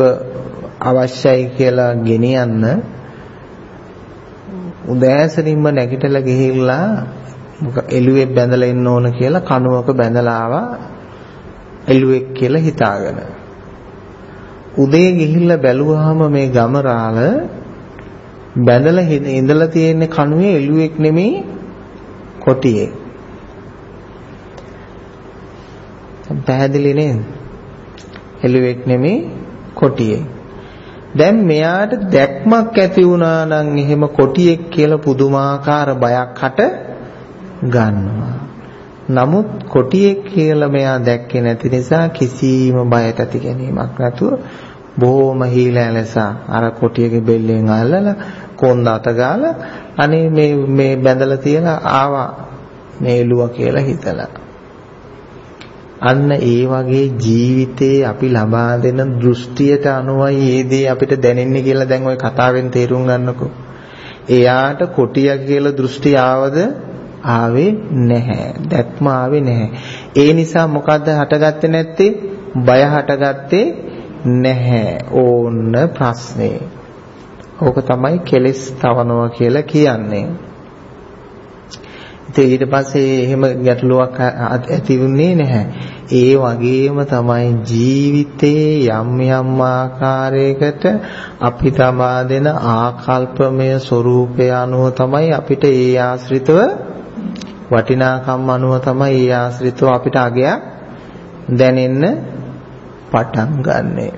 අවශ්‍යයි කියලා ගෙනියන්න උදෑසනින්ම නැගිටලා ගිහිල්ලා එළුවෙක් බැඳලා ඉන්න ඕන කියලා කණුවක බැඳලා ආවා එළුවෙක් කියලා හිතාගෙන උදේ ගිහිල්ලා බැලුවාම මේ ගමරාල බැඳලා ඉඳලා තියෙන කණුවේ එළුවෙක් නෙමෙයි කොටියෙක් පැහැදිලි නේද? එළුවෙක් නෙමෙයි කොටියෙක්. දැන් මෙයාට දැක්මක් ඇති වුණා නම් එහෙම කොටියෙක් කියලා පුදුමාකාර බයක් හට ගන්නවා. නමුත් කොටියෙක් කියලා මෙයා දැක්කේ නැති නිසා කිසිම බයට ඇති ගැනීමක් නැතුව බොහොම හීලැලස අර කොටියගේ බෙල්ලෙන් අල්ලලා කොන්ද අත ගාලා අනේ මේ මේ බැඳලා තියලා ආවා මේ එළුවා කියලා හිතලා අන්න ඒ වගේ ජීවිතේ අපි ලබා දෙන දෘෂ්ටියට අනුවයි මේ දේ අපිට දැනෙන්නේ කියලා දැන් ওই කතාවෙන් තේරුම් ගන්නකෝ. එයාට කොටිය කියලා දෘෂ්ටි ආවද ආවේ නැහැ. දැක්ම ආවේ නැහැ. ඒ නිසා මොකද්ද හටගත්තේ නැත්තේ? බය හටගත්තේ නැහැ. ඕන්න ප්‍රශ්නේ. ඕක තමයි කෙලස් තවනවා කියලා කියන්නේ. ඉතින් ඊට පස්සේ එහෙම ගැටලුවක් ඇති වුණේ නැහැ. ඒ වගේම තමයි ජීවිතේ යම් යම් ආකාරයකට අපි තමා දෙන ආකල්පමය ස්වરૂපය අනුව තමයි අපිට ඒ ආශ්‍රිතව වටිනාකම් අනුව තමයි ඒ ආශ්‍රිතව අපිට අගයක් දැනෙන්න පටන් ගන්නෙ.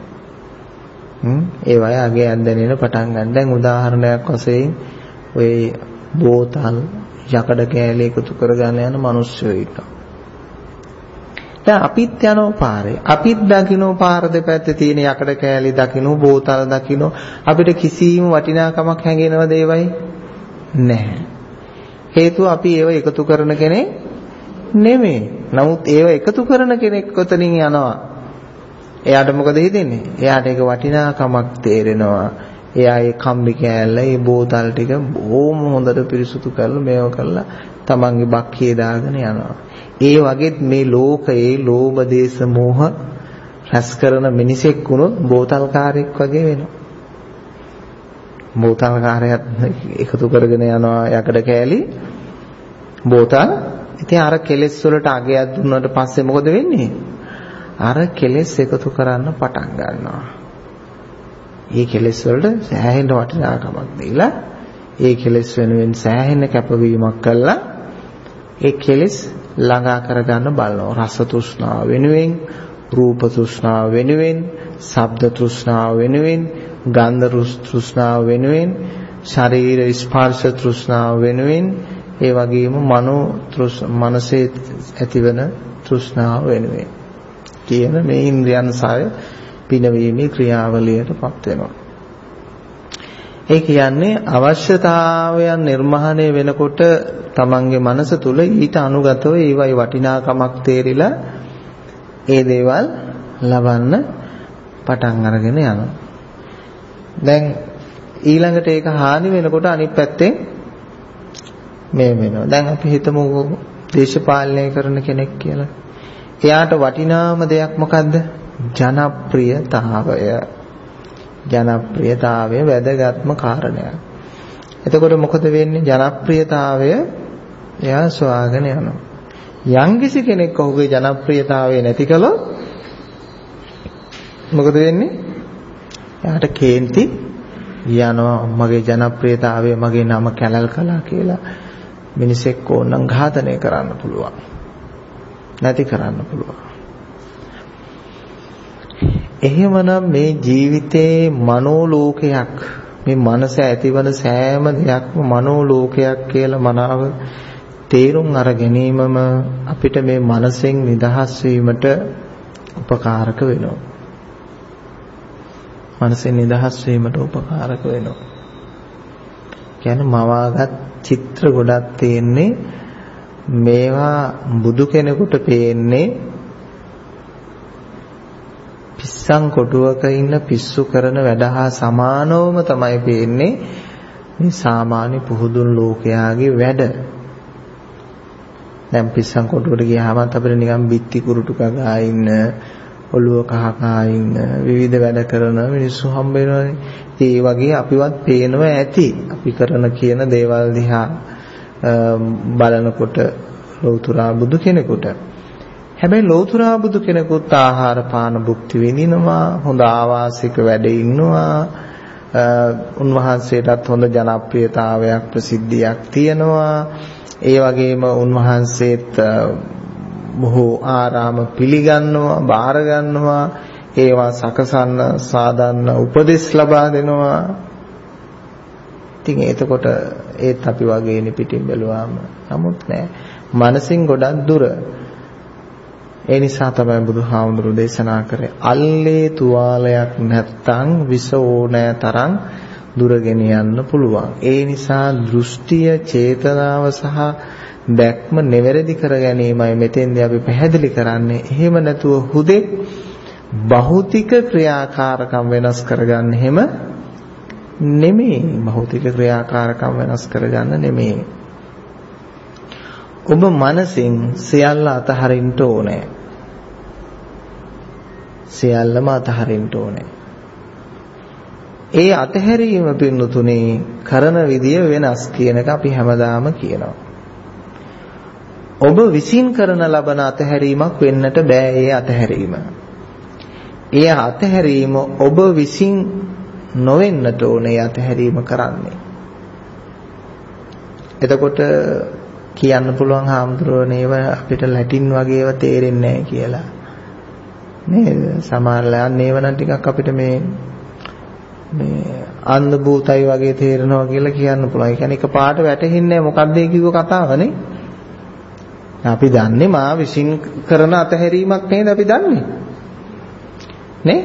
හ්ම් ඒ වගේ අගයක් දැනෙන්න පටන් ගන්න. දැන් උදාහරණයක් වශයෙන් ඔය බෝතල් යකඩ කෑලි එකතු කරගෙන යන මිනිස්සු ඉන්නවා. දැන් අපිත් යනෝ පාරේ. අපිත් දකින්නෝ පාර දෙපැත්තේ තියෙන යකඩ කෑලි දකින්නෝ බෝතල් දකින්නෝ අපිට කිසිම වටිනාකමක් හැඟෙනවද ඒවයි? නැහැ. හේතුව අපි ඒව එකතු කරන කෙනෙක් නෙමෙයි. නමුත් ඒව එකතු කරන කෙනෙක් කොතනින් යනවා? එයාට මොකද හිතෙන්නේ? එයාට ඒක වටිනාකමක් තේරෙනවා. එයා ඒ කම්බි කෑල්ල, ඒ බෝතල් ටික බොහොම හොඳට පිරිසුදු කරලා මේව කරලා තමන්ගේ බක්කියේ දාගෙන යනවා. ඒ වගේත් මේ ලෝකයේ ලෝභ දේශ මොහ රැස් කරන මිනිසෙක් වුණොත් බෝතල්කාරයෙක් වගේ වෙනවා. බෝතල්කාරයත් එකතු කරගෙන යනවා යකඩ කෑලි බෝතල්. ඉතින් අර කෙලෙස් වලට අගයක් දුන්නාට පස්සේ මොකද වෙන්නේ? අර කෙලෙස් එකතු කරන්න පටන් ගන්නවා. ඒ කෙලෙස් වලට සෑහෙන වටිනාකමක් දීලා ඒ කෙලෙස් වෙනුවෙන් සෑහෙන කැපවීමක් කළා. ඒ කෙලෙස් ළඟා කරගන්න බලනවා. රස තෘෂ්ණාව වෙනුවෙන් රූප තෘෂ්ණාව වෙනුවෙන් ශබ්ද තෘෂ්ණාව වෙනුවෙන් ගන්ධ තෘෂ්ණාව වෙනුවෙන් ශරීර ස්පර්ශ තෘෂ්ණාව වෙනුවෙන් ඒ වගේම මනෝ මනසේ ඇතිවන තෘෂ්ණාව වෙනුවෙන්. කියන මේ ඉන්ද්‍රයන් සාය පිනවීමේ ක්‍රියාවලියටපත් වෙනවා. ඒ කියන්නේ අවශ්‍යතාවයන් නිර්මාණය වෙනකොට තමන්ගේ මනස තුල ඊට අනුගතව ඒවයි වටිනාකමක් තේරිලා ඒ දේවල් ලබන්න පටන් අරගෙන යනවා. දැන් ඊළඟට ඒක හානි වෙනකොට අනිත් පැත්තෙන් මේ වෙනවා. දැන් අපි හිතමු දේශපාලනය කරන කෙනෙක් කියලා. එයාට වටිනාම දෙයක් මොකද්ද? ජනප්‍රියතාවය ජනප්‍රියතාවය වැදගත්ම කාරණයක්. එතකොට මොකද වෙන්නේ? ජනප්‍රියතාවය එයා සොයාගෙන යනවා. යම්කිසි කෙනෙක් ඔහුගේ ජනප්‍රියතාවය නැති කළොත් මොකද වෙන්නේ? එයාට කේන්ති යනවා මගේ ජනප්‍රියතාවය මගේ නම කැලල් කළා කියලා මිනිසෙක් ඕනනම් ඝාතනය කරන්න පුළුවන්. නැති කරන්න පුළුවන්. එහෙමනම් මේ ජීවිතේ මනෝලෝකයක් මේ මනස ඇතිවන සෑම දෙයක්ම මනෝලෝකයක් කියලා මනාව තේරුම් අර ගැනීමම අපිට මේ මනසෙන් නිදහස් වීමට උපකාරක වෙනවා. මනසෙන් නිදහස් වීමට උපකාරක වෙනවා. කියන්නේ මවාගත් චිත්‍ර ගොඩක් තියෙන්නේ මේවා බුදු කෙනෙකුට පේන්නේ පිස්සන් කොටුවක ඉන්න පිස්සු කරන වැඩ හා සමානවම තමයි පේන්නේ මේ සාමාන්‍ය පුහුදුන් ලෝකයාගේ වැඩ. දැන් පිස්සන් කොටුවට ගියාම අපිට නිකන් බිත්ති කුරුටු කගා ඉන්න ඔළුව කහ කහ ඉන්න විවිධ වැඩ කරන මිනිස්සු හම්බ වෙනවානේ. ඉතින් ඒ වගේ අපිවත් පේනවා ඇති. අපි කරන කියන දේවල් දිහා බලනකොට ලෞතුරා බුදු කෙනෙකුට. හැබැයි ලෞතුරා බුදු කෙනෙකුත් ආහාර පාන භුක්ති විඳිනවා, හොඳ ආවාසික වැඩ ඉන්නවා. උන්වහන්සේටත් හොඳ ජනප්‍රියතාවයක් ප්‍රසිද්ධියක් තියෙනවා. ඒ වගේම උන්වහන්සේත් බොහෝ ආරාම පිළිගන්නවා, බාර ගන්නවා, ඒවා සකසන්න සාදන්න උපදෙස් ලබා දෙනවා. ඉතින් එතකොට ඒත් අපි වගේනේ පිටින් බැලුවාම නමුත් නෑ. මනසින් ගොඩක් දුර. ඒ නිසා තමයි බුදුහාමුදුරු දේශනා කරේ අල්ලේ තුවාලයක් නැත්තම් විස ඕනෑ තරම් දුර යන්න පුළුවන්. ඒ නිසා දෘෂ්ටිය, චේතනාව සහ දැක්ම නිවැරදි කර ගැනීමයි මෙතෙන්දී අපි පැහැදිලි කරන්නේ. එහෙම නැතුව හුදෙක් භෞතික ක්‍රියාකාරකම් වෙනස් කරගන්න හැම නෙමෙයි. භෞතික ක්‍රියාකාරකම් වෙනස් කරගන්න නෙමෙයි. ඔබ මනසින් සියල්ල අතහරින්න ඕනේ. සියල්ලම අතහරින්න ඕනේ. ඒ අතහැරීම පින්නතුනේ කරන විදිය වෙනස් කියන එක අපි හැමදාම කියනවා. ඔබ විසින් කරන ලබන අතහැරීමක් වෙන්නට බෑ ඒ අතහැරීම. ඒ අතහැරීම ඔබ විසින් නොවෙන්නට ඕනේ අතහැරීම කරන්නේ. එතකොට කියන්න පුළුවන් හාමුදුරුවනේ ඒව අපිට ලැටින් වගේ ඒවා තේරෙන්නේ නැහැ කියලා. නේද? සමහරලා නේව නම් ටිකක් අපිට මේ මේ අන්ධ භූතයි වගේ තේරෙනවා කියලා කියන්න පුළුවන්. ඒ කියන්නේ එකපාරට වැටහෙන්නේ මොකක්ද ඒ කිව්ව කතාවනේ. අපි දන්නේ මා විශ්ින් කරන අතහැරීමක් නේද අපි දන්නේ. නේ?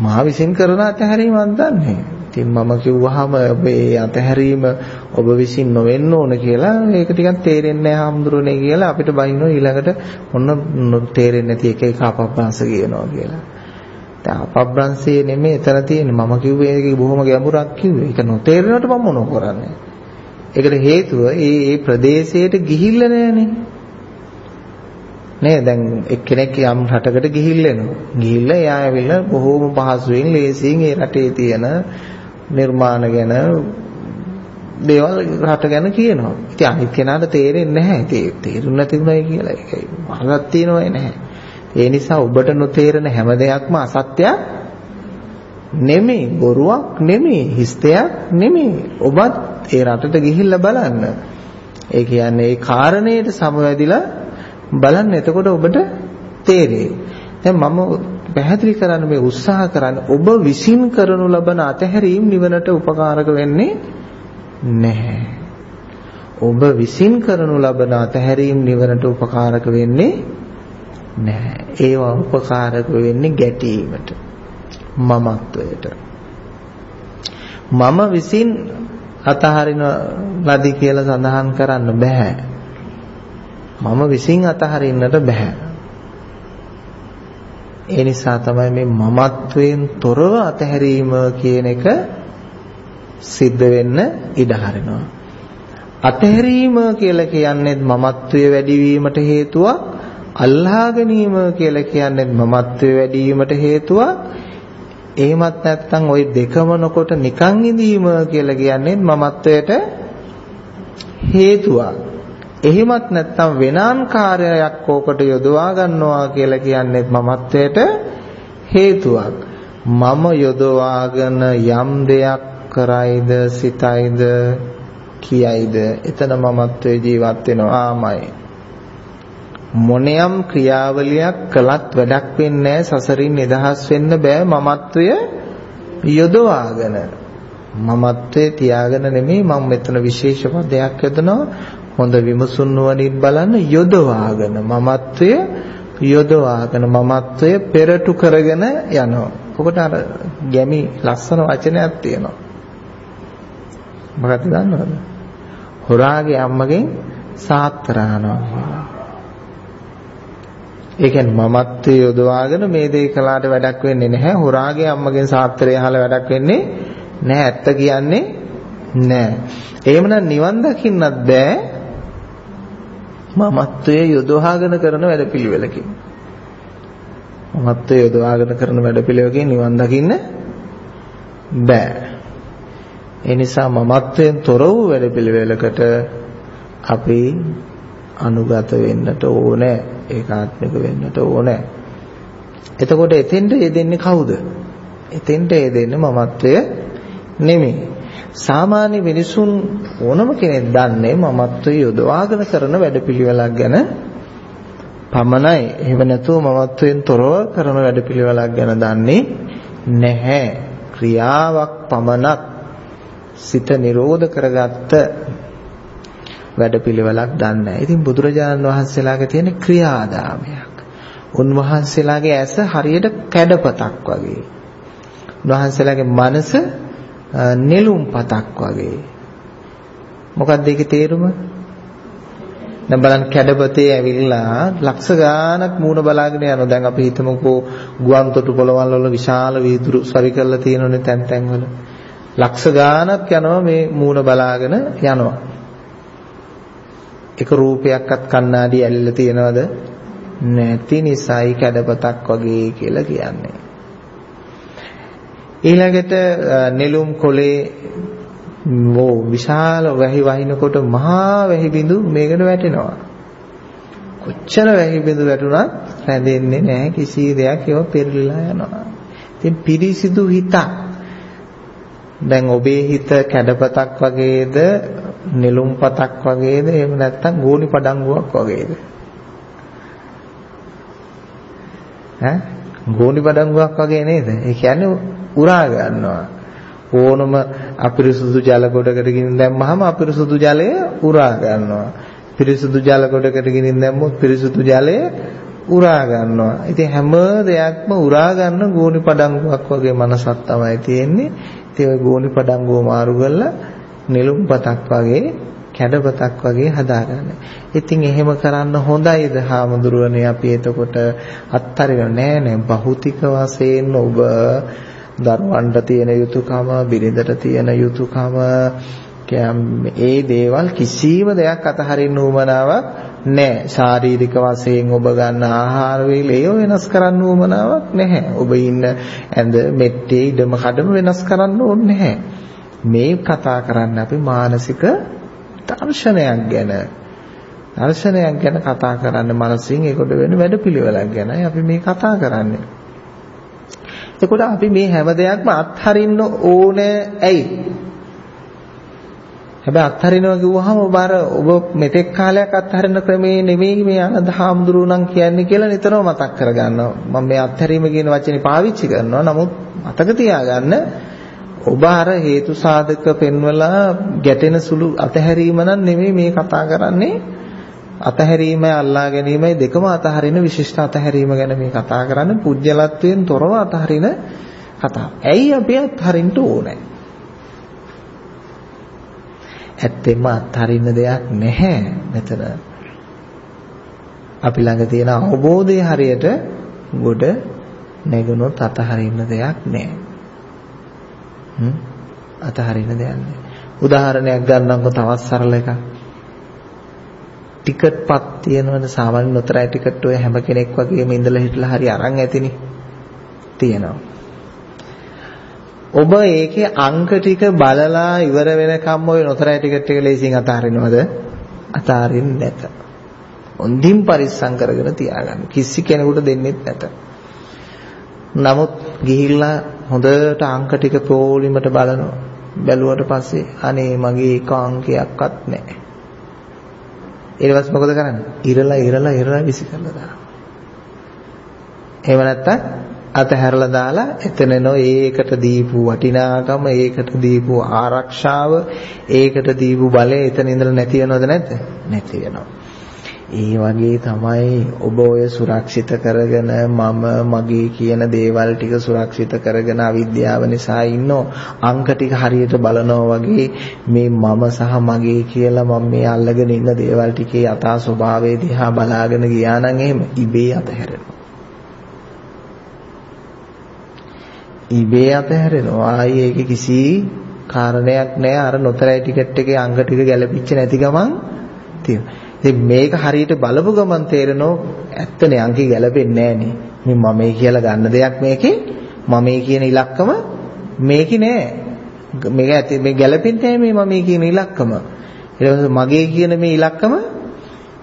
මා විශ්ින් කරන අතහැරීමක් දන්නේ. ඉතින් මම කිව්වහම ඔබේ අතහැරීම ඔබ විසින් නොවෙන්න ඕන කියලා ඒක ටිකක් තේරෙන්නේ නැහැ හාමුදුරනේ කියලා අපිට බයින්නෝ ඊළඟට ඔන්න තේරෙන්නේ නැති එක එක අපබ්‍රංශ කියනවා කියලා. දැන් අපබ්‍රංශයේ නෙමෙයි එතන තියෙන්නේ මම කිව්වේ ඒක බොහොම ගැඹුරක් කිව්වේ. ඒක නොතේරෙනවට මම මොනව කරන්නේ? ඒකට හේතුව ඒ ඒ ප්‍රදේශයට ගිහිල්ලා නැහනේ. නේ දැන් එක්කෙනෙක් යම් රටකට ගිහිල්ලා එනවා. ගිහිල්ලා එයා ඇවිල්ලා බොහෝම පහසුවෙන් ලේසියෙන් ඒ රටේ තියෙන නිර්මාණ ගැන දේවල් රට ගැන කියනවා. ඉතින් අනිත් කෙනාට තේරෙන්නේ නැහැ. ඉතින් තේරුම් නැති උනායි කියලා ඒකයි. මහගත් තියනවයි නැහැ. ඒ නිසා ඔබට නොතේරෙන හැම දෙයක්ම අසත්‍යයක් නෙමෙයි, බොරුවක් නෙමෙයි, හිස්තයක් නෙමෙයි. ඔබත් ඒ රටට ගිහිල්ලා බලන්න. ඒ කියන්නේ ඒ කාරණේට සමවැදිලා බලන්න එතකොට ඔබට තේරෙයි. දැන් මම පැහැදිලි කරන්න මේ උත්සාහ කරන්නේ ඔබ විසින් කරනු ලබන අතහැරීම් නිවනට උපකාරක වෙන්නේ නැහැ. ඔබ විසින් කරනු ලබන අතහැරීම් නිවනට උපකාරක වෙන්නේ නැහැ. ඒවා උපකාරක වෙන්නේ ගැටීමට. මමත්වයට. මම විසින් අතහරින ලදි කියලා සඳහන් කරන්න බෑ. මම විසින් අතහරින්නට බෑ. ඒ නිසා තමයි මේ මමත්වයෙන් තොරව අතහැරීම කියන එක සිද්ධ වෙන්න ඉඩ හරිනවා. අතහැරීම කියලා කියන්නේ මමත්වයේ වැඩිවීමට හේතුවක් අල්ලා ගැනීම කියලා කියන්නේ මමත්වයේ වැඩිවීමට හේතුවක් එහෙමත් නැත්නම් ওই දෙකම නොකොට නිකන් ඉඳීම කියලා කියන්නේ මමත්වයට හේතුවක්. එහෙමත් නැත්නම් වෙනාන් කාර්යයක් ඕකට යොදවා ගන්නවා කියලා කියන්නේ මමත්වයට හේතුවක්. මම යොදවාගෙන යම් දෙයක් කරයිද සිතයිද කියයිද? එතන මමත්වයේ ජීවත් වෙනවා. ආමයි. මොනියම් ක්‍රියාවලියක් කළත් වැඩක් වෙන්නේ සසරින් නිදහස් වෙන්න බෑ මමත්වය යොදවාගෙන. මමත්වයේ තියාගෙන නෙමෙයි මම මෙතන විශේෂ පදයක් යොදනවා. හොඳ විමසුන් නුවණින් බලන්න යොදවාගෙන මමත්වය යොදවාගෙන මමත්වය පෙරටු කරගෙන යනවා. ඔකට අර ගැමි ලස්සන වචනයක් තියෙනවා. මොකක්ද දන්නවද? හොරාගේ අම්මගෙන් සාත්‍තර අහනවා කියලා. ඒ කියන්නේ මමත්වයේ යොදවාගෙන මේ දේ කළාට වැඩක් වෙන්නේ නැහැ. හොරාගේ අම්මගෙන් සාත්‍තරය අහලා වැඩක් වෙන්නේ නැහැ. ඇත්ත කියන්නේ නැහැ. එහෙමනම් නිවන් දකින්නත් බෑ. මමත්වයේ යොදවාගෙන කරන වැඩපිළිවෙලකින්. මමත්වයේ යොදවාගෙන කරන වැඩපිළිවෙලකින් නිවන් දකින්න බෑ. ඒ නිසා මමත්වයෙන් තොර වූ වැඩපිළිවෙලකට අපි අනුගත වෙන්නට ඕනේ ඒකාත්මික වෙන්නට ඕනේ එතකොට එතෙන්ට යෙදෙන්නේ කවුද එතෙන්ට යෙදෙන්නේ මමත්වය නෙමෙයි සාමාන්‍ය මිනිසුන් ඕනම කෙනෙක් දන්නේ මමත්වයේ යොදවාගෙන කරන වැඩපිළිවෙලක් ගැන පමණයි එහෙම නැතුව මමත්වයෙන් තොරව කරන වැඩපිළිවෙලක් ගැන දන්නේ නැහැ ක්‍රියාවක් පමණක් සිත නිරෝධ කරගත්ත වැඩපිළිවෙලක් දන්නේ නැහැ. ඉතින් බුදුරජාණන් වහන්සේලාගේ තියෙන ක්‍රියාදාමයක්. උන්වහන්සේලාගේ ඇස හරියට කැඩපතක් වගේ. උන්වහන්සේලාගේ මනස නෙළුම් පතක් වගේ. මොකක්ද ඒකේ තේරුම? දැන් බලන්න කැඩපතේ ඇවිල්ලා ලක්ෂ ගාණක් මූණ බලාගෙන යනවා. දැන් අපි හිතමුකෝ ගුවන් තොටු පොළවල් වල විශාල වීදුරු සවි කරලා තියෙනනේ තැන් තැන් වල. ලක්ෂ ගාණක් යනවා මේ මූණ බලාගෙන යනවා. එක රූපයක්වත් කණ්ණාඩි ඇල්ලලා තියනවද? නැති නිසායි කැඩපතක් වගේ කියලා කියන්නේ. ඊළඟට නෙළුම් කොලේ වෝ විශාල වැහි වහිනකොට මහා වැහි බිඳු මේකට වැටෙනවා. කොච්චර වැහි බිඳු වැටුණත් රැඳෙන්නේ නැහැ කිසි දෙයක් ඒව පෙරලිලා යනවා. ඉතින් පිරිසිදු හිතක් දැන් ඔබේ හිත කැඩපතක් වගේද නෙළුම් පතක් වගේද එහෙම නැත්නම් ගෝණි පඩංගුවක් වගේද ඈ ගෝණි පඩංගුවක් වගේ නේද ඒ කියන්නේ උරා ගන්නවා ඕනම අපිරිසුදු ජල කොටකට ගිනින් දැම්මහම අපිරිසුදු ජලය උරා ගන්නවා පිරිසුදු ජල කොටකට ගිනින් දැම්මොත් පිරිසුදු ජලය උරා ගන්නවා. ඉතින් හැම දෙයක්ම උරා ගන්න ගෝණි පඩංගුවක් වගේ මනසක් තමයි තියෙන්නේ. ඉතින් ওই ගෝණි පඩංගුව මාරු කරලා නෙළුම් පතක් වගේ කැඩපතක් වගේ හදාගන්න. ඉතින් එහෙම කරන්න හොඳයිද හාමුදුරුවනේ අපි එතකොට අත්තරින නෑ නෑ භෞතික වශයෙන් ඔබ දරුවන්ට තියෙන යුතුයකම බිරිඳට තියෙන යුතුයකම ඒ දේවල් කිසිම දෙයක් අතහරින්න උවමනාවක් නැහැ. ශාරීරික වශයෙන් ඔබ ගන්න ආහාර වේල ඒව වෙනස් කරන්න උවමනාවක් නැහැ. ඔබ ඉන්න ඇඳ මෙට්ටේ ඉඩම කඩම වෙනස් කරන්න ඕනේ නැහැ. මේ කතා කරන්නේ අපි මානසික දර්ශනයක් ගැන. දර්ශනයක් ගැන කතා කරන්නේ මනසින් ඒකට වෙන වැඩපිළිවෙලක් ගැනයි අපි මේ කතා කරන්නේ. එතකොට අපි මේ හැම දෙයක්ම අත්හරින්න ඕනේ ඇයි? හැබැයි අත්හරිනවා කිව්වහම ඔබ අර ඔබ මෙතෙක් කාලයක් අත්හරින ක්‍රමේ නෙමෙයි මේ අනද හාමුදුරුවෝ නම් කියන්නේ කියලා නිතරම මතක් කරගන්නවා. මම මේ අත්හැරීම කියන වචනේ පාවිච්චි කරනවා. නමුත් මතක තියාගන්න ඔබ අර හේතු සාධක පෙන්වලා ගැටෙන සුළු අතහැරීම නම් නෙමෙයි මේ කතා කරන්නේ. අතහැරීමයි අල්ලා ගැනීමයි දෙකම අතහරින විශිෂ්ට අතහැරීම ගැන මේ කතා කරන්නේ. පුජ්‍යලත්වයෙන් තොරව අතහරින කතාව. ඇයි අපි අත්හරින්න ඕනේ? ඇත්තෙන්ම අත්හරින්න දෙයක් නැහැ මෙතන. අපි ළඟ තියෙන අවබෝධය හරියට ගොඩ නැගුණොත් අතහරින්න දෙයක් නැහැ. හ්ම් අතහරින්න දෙයක් නැහැ. උදාහරණයක් ගන්නම්කො තවත් සරල එකක්. ටිකට් පත් තියෙනවනේ සාමාන්‍ය නොතරයි ටිකට් ඔය හැම කෙනෙක් වගේම ඉඳලා හිටලා හරි අරන් ඇතිනේ. තියෙනවා. ඔබ ඒකේ අංක ටික බලලා ඉවර වෙනකම් ওই නොතරයි ටිකට් එක ලේසියෙන් අතාරිනවද? අතාරින්නේ නැත. හොඳින් පරිස්සම් කරගෙන තියාගන්න. කිසි කෙනෙකුට දෙන්නෙත් නැත. නමුත් ගිහිල්ලා හොඳට අංක ටික පොලිමට බලනවා. බැලුවට පස්සේ අනේ මගේ එක අංකයක්වත් නැහැ. ඊට පස්සේ මොකද කරන්නේ? ඉරලා ඉරලා ඉරලා විසි කරලා දානවා. එහෙම නැත්තම් අතහැරලා දාලා එතන නෝ ඒකට දීපු වටිනාකම ඒකට දීපු ආරක්ෂාව ඒකට දීපු බලය එතන ඉඳලා නැති වෙනවද නැද්ද නැති වෙනවා ඒ වගේ තමයි ඔබ ඔය සුරක්ෂිත කරගෙන මම මගේ කියන දේවල් ටික සුරක්ෂිත කරගෙන අවිද්‍යාව නිසා ඉන්නෝ. අංක ටික හරියට බලනවා වගේ මේ මම සහ මගේ කියලා මම මේ අල්ලගෙන ඉන්න දේවල් ටිකේ යථා ස්වභාවය දිහා බලාගෙන ගියා නම් එහෙම ඉබේ අතහැරෙනවා. ඉබේ අතහැරෙනවා. ආයේ ඒක කිසි කාරණයක් නැහැ අර නොතරයි ටිකට් එකේ අංග ටික ගැලපිච්ච නැති ගමන් තියෙනවා. ඉතින් මේක හරියට බලපු ගමන් තේරෙනෝ ඇත්තනේ අංකි ගැලපෙන්නේ නැහනේ. මේ මමයි කියලා ගන්න දෙයක් මේකේ මමයි කියන ඉලක්කම මේකේ නෑ. මේක ඇති මේ ගැලපෙන්නේ මේ මමයි කියන ඉලක්කම. ඊට මගේ කියන මේ ඉලක්කම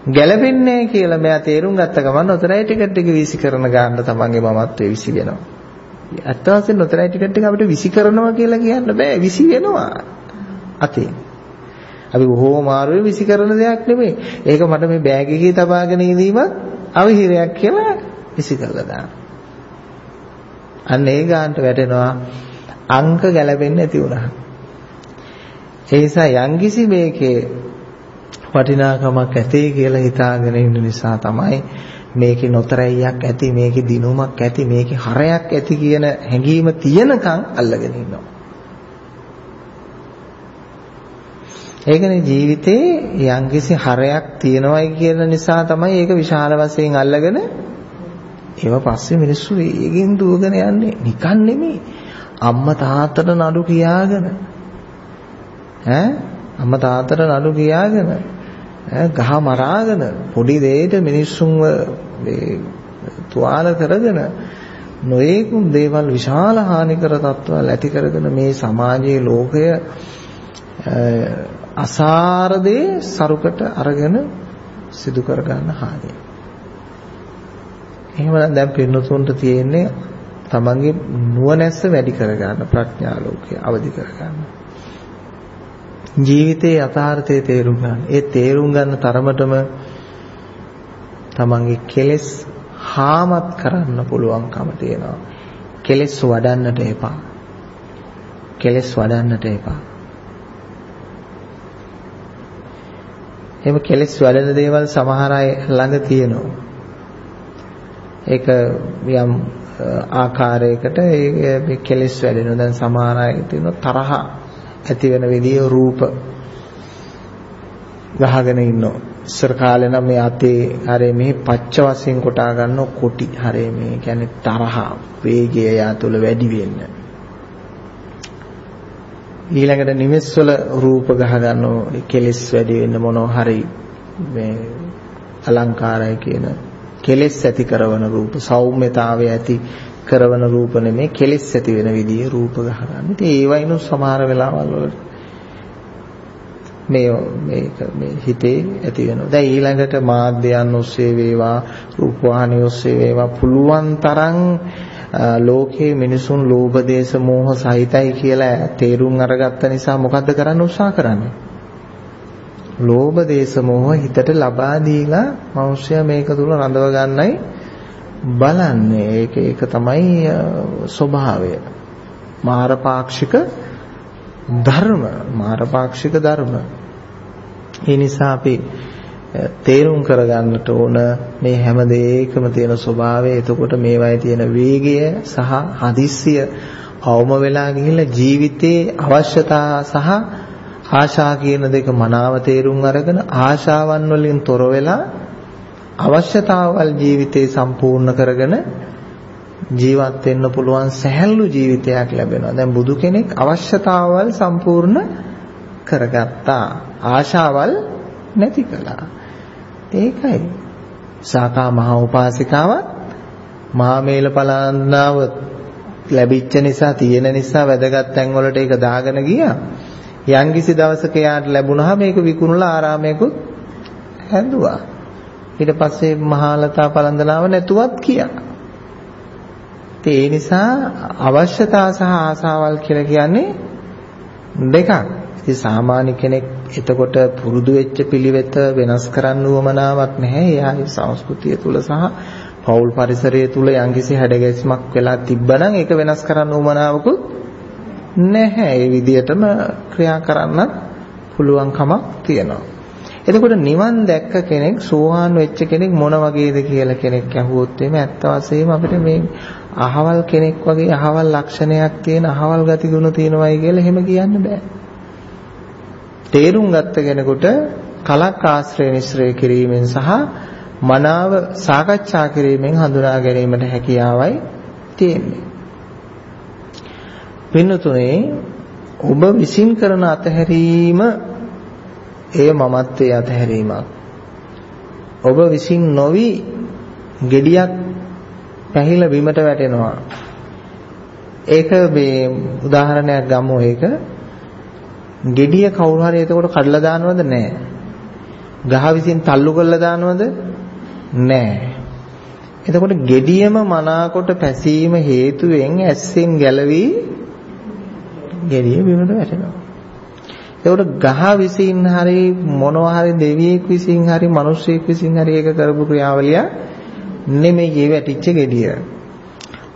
ගැලපෙන්නේ කියලා මෙයා තේරුම් ගත්ත ගමන් උතරයි ටිකට් එක විසි කරන ගන්න තමන්ගේ මමත්වයේ විසි වෙනවා. ඇත්ත වශයෙන්ම උතරයි ටිකට් එක අපිට විසි කරනවා කියලා කියන්න බෑ විසි වෙනවා. අතේ. අපි බොහෝ මාරුවේ විසි කරන දෙයක් නෙමෙයි. ඒක මට මේ බෑග් එකේ තබාගෙන ඉඳීමත් අවහිරයක් කියලා විසි කරලා දාන්න. අන්න ඒ ගානට වැටෙනවා අංක ගැලපෙන්නේ නැති වුණා. ඒ නිසා යම්කිසි මේකේ වටිනාකමක් ඇති කියලා හිතාගෙන ඉන්න නිසා තමයි මේකේ නොතරයියක් ඇති මේකේ දිනුමක් ඇති මේකේ හරයක් ඇති කියන හැඟීම තියෙනකන් අල්ලගෙන ඉන්නවා. ඒකනේ ජීවිතේ යම්කිසි හරයක් තියෙනවයි කියන නිසා තමයි ඒක විශාල වශයෙන් අල්ලගෙන ඒව පස්සේ මිනිස්සු වේගෙන් දුවගෙන යන්නේ. නිකන් නෙමෙයි. අම්මා තාත්තට නඩු කියාගෙන. ඈ? අම්මා තාත්තට නඩු කියාගෙන. ඈ? ගහ මරාගෙන. පොඩි දෙයකට මිනිස්සුන්ව මේ තුවාල කරගෙන නොයේකුම් දේවල් විශාල හානිකර තත්ත්වල් ඇති කරගෙන මේ සමාජයේ ලෝකය අසාර දේ සරුකට අරගෙන සිදු කර ගන්න හානිය. එහෙමනම් දැන් පින්නතුන්ට තියෙන්නේ තමන්ගේ නුවණැස්ස වැඩි කර ගන්න ප්‍රඥා ලෝකය අවදි කර ගන්න. ජීවිතයේ යථාර්ථයේ තේරුම් ගන්න. ඒ තේරුම් ගන්න තරමටම තමන්ගේ කෙලෙස් හාමත් කරන්න පුළුවන්කම තියෙනවා. කෙලෙස් වඩන්නට එපා. කෙලෙස් වඩන්නට එපා. එහෙම කෙලෙස් වැඩෙන දේවල් සමහර අය ළඟ තියෙනවා. ඒක යම් ආකාරයකට ඒ කෙලෙස් වැඩෙනවා. දැන් සමහර අය තියෙනවා තරහ ඇති වෙන විදිහේ රූප ගහගෙන ඉන්නවා. ඉස්සර කාලේ නම් මේ අතේ අර මෙහි පච්ච වශයෙන් කොටා ගන්න කොටි හරේ මේ කියන්නේ තරහ වේගය යා තුළ වැඩි වෙන්නේ. ඊළඟට නිවෙස් වල රූප ගහ ගන්නෝ කෙලෙස් වැඩි වෙන්න මොනෝ හරි මේ අලංකාරය කියන කෙලෙස් ඇති කරන රූප සෞම්‍යතාවය ඇති කරන රූප නෙමේ කෙලෙස් ඇති වෙන විදිහේ රූප ගහ ගන්න. ඉතින් ඒ වයින්ු සමහර වෙලාවල් වල මේ මේක මේ හිතේ ඇති වෙනවා. දැන් ඊළඟට මාධ්‍යයන් ඔස්සේ වේවා රූප වාහනිය ඔස්සේ වේවා පුළුවන් තරම් ලෝකේ මිනිසුන් ලෝභ දේශ මෝහ සහිතයි කියලා තේරුම් අරගත්ත නිසා මොකද්ද කරන්න උත්සාහ කරන්නේ? ලෝභ දේශ මෝහ හිතට ලබා දීලා මිනිස්සයා මේක තුල රඳව ගන්නයි බලන්නේ. ඒක ඒක තමයි ස්වභාවය. මාරපාක්ෂික ධර්ම මාරපාක්ෂික ධර්ම. ඒ නිසා අපි තේරුම් කරගන්නට ඕන මේ හැම දෙයකම තියෙන ස්වභාවය එතකොට මේවායේ තියෙන වේගය සහ හදිස්සිය අවම වෙලා ගිහිල්ලා ජීවිතේ අවශ්‍යතා සහ ආශා කියන දෙක මනාව තේරුම් අරගෙන ආශාවන් වලින් තොර වෙලා අවශ්‍යතාවල් ජීවිතේ සම්පූර්ණ කරගෙන ජීවත් වෙන්න පුළුවන් සැහැල්ලු ජීවිතයක් ලැබෙනවා. දැන් බුදු කෙනෙක් අවශ්‍යතාවල් සම්පූර්ණ කරගත්තා. ආශාවල් නැති කළා. ඒකයි. සාකා මහා උපාසිකාවත් මහමේල පලාන්නාව ලැබිච්ච නිසා තියෙන නිසා වැදගත් තැන් වලට ඒක දාගෙන ගියා. යම්කිසි දවසක යාට ලැබුණාම මේක විකුණලා ආරාමයකුත් හැදුවා. ඊට පස්සේ මහලතා පලඳනාව නැතුවත් කියා. ඒ නිසා අවශ්‍යතා සහ ආසාවල් කියලා කියන්නේ දෙකක්. ඉතින් සාමාන්‍ය කෙනෙක් එතකොට පුරුදු වෙච්ච පිළිවෙත වෙනස් කරන්න උවමනාවක් නැහැ. එයාගේ සංස්කෘතිය තුල සහ පෞල් පරිසරය තුල යම්කිසි හැඩගැස්මක් වෙලා තිබ්බනම් ඒක වෙනස් කරන්න උවමනාවකුත් නැහැ. ඒ විදිහටම ක්‍රියා කරන්න පුළුවන් කමක් තියෙනවා. එතකොට නිවන් දැක්ක කෙනෙක් සෝවාන් වෙච්ච කෙනෙක් මොන වගේද කියලා කෙනෙක් අහුවොත් එimhe ඇත්ත වශයෙන්ම අපිට මේ අහවල් කෙනෙක් වගේ අහවල් ලක්ෂණයක් තියෙන අහවල් ගති ගුණ තියෙනවයි කියලා එහෙම කියන්න බෑ. තේරුම් ගත්ත කෙනෙකුට කලක් ආශ්‍රය නිශ්‍රය කිරීමෙන් සහ මනාව සාකච්ඡා කිරීමෙන් හඳුනා ගැනීමට හැකියාවයි තියෙන්නේ. පින්නතුනේ ඔබ විසින් කරන අතහැරීම එය මමත්වයේ අතහැරීමක්. ඔබ විසින් නොවි gediyak පැහිලා බිමට වැටෙනවා. ඒක මේ උදාහරණයක් ගමු ඒක. gediya කවුරු හරි එතකොට කඩලා දානවද නැහැ. ගහ විසින් තල්ලු කරලා දානවද නැහැ. එතකොට gediyම මනාකොට පැසීම හේතුවෙන් ඇස්සෙන් ගැලවි gediya බිමට වැටෙනවා. එතකොට ගහ විසින් හරි මොනවා හරි දෙවියෙක් විසින් හරි මිනිසෙක් විසින් හරි ඒක කරපු ක්‍රියාවලිය නෙමෙයි ඒ වැටිච්ච gediya.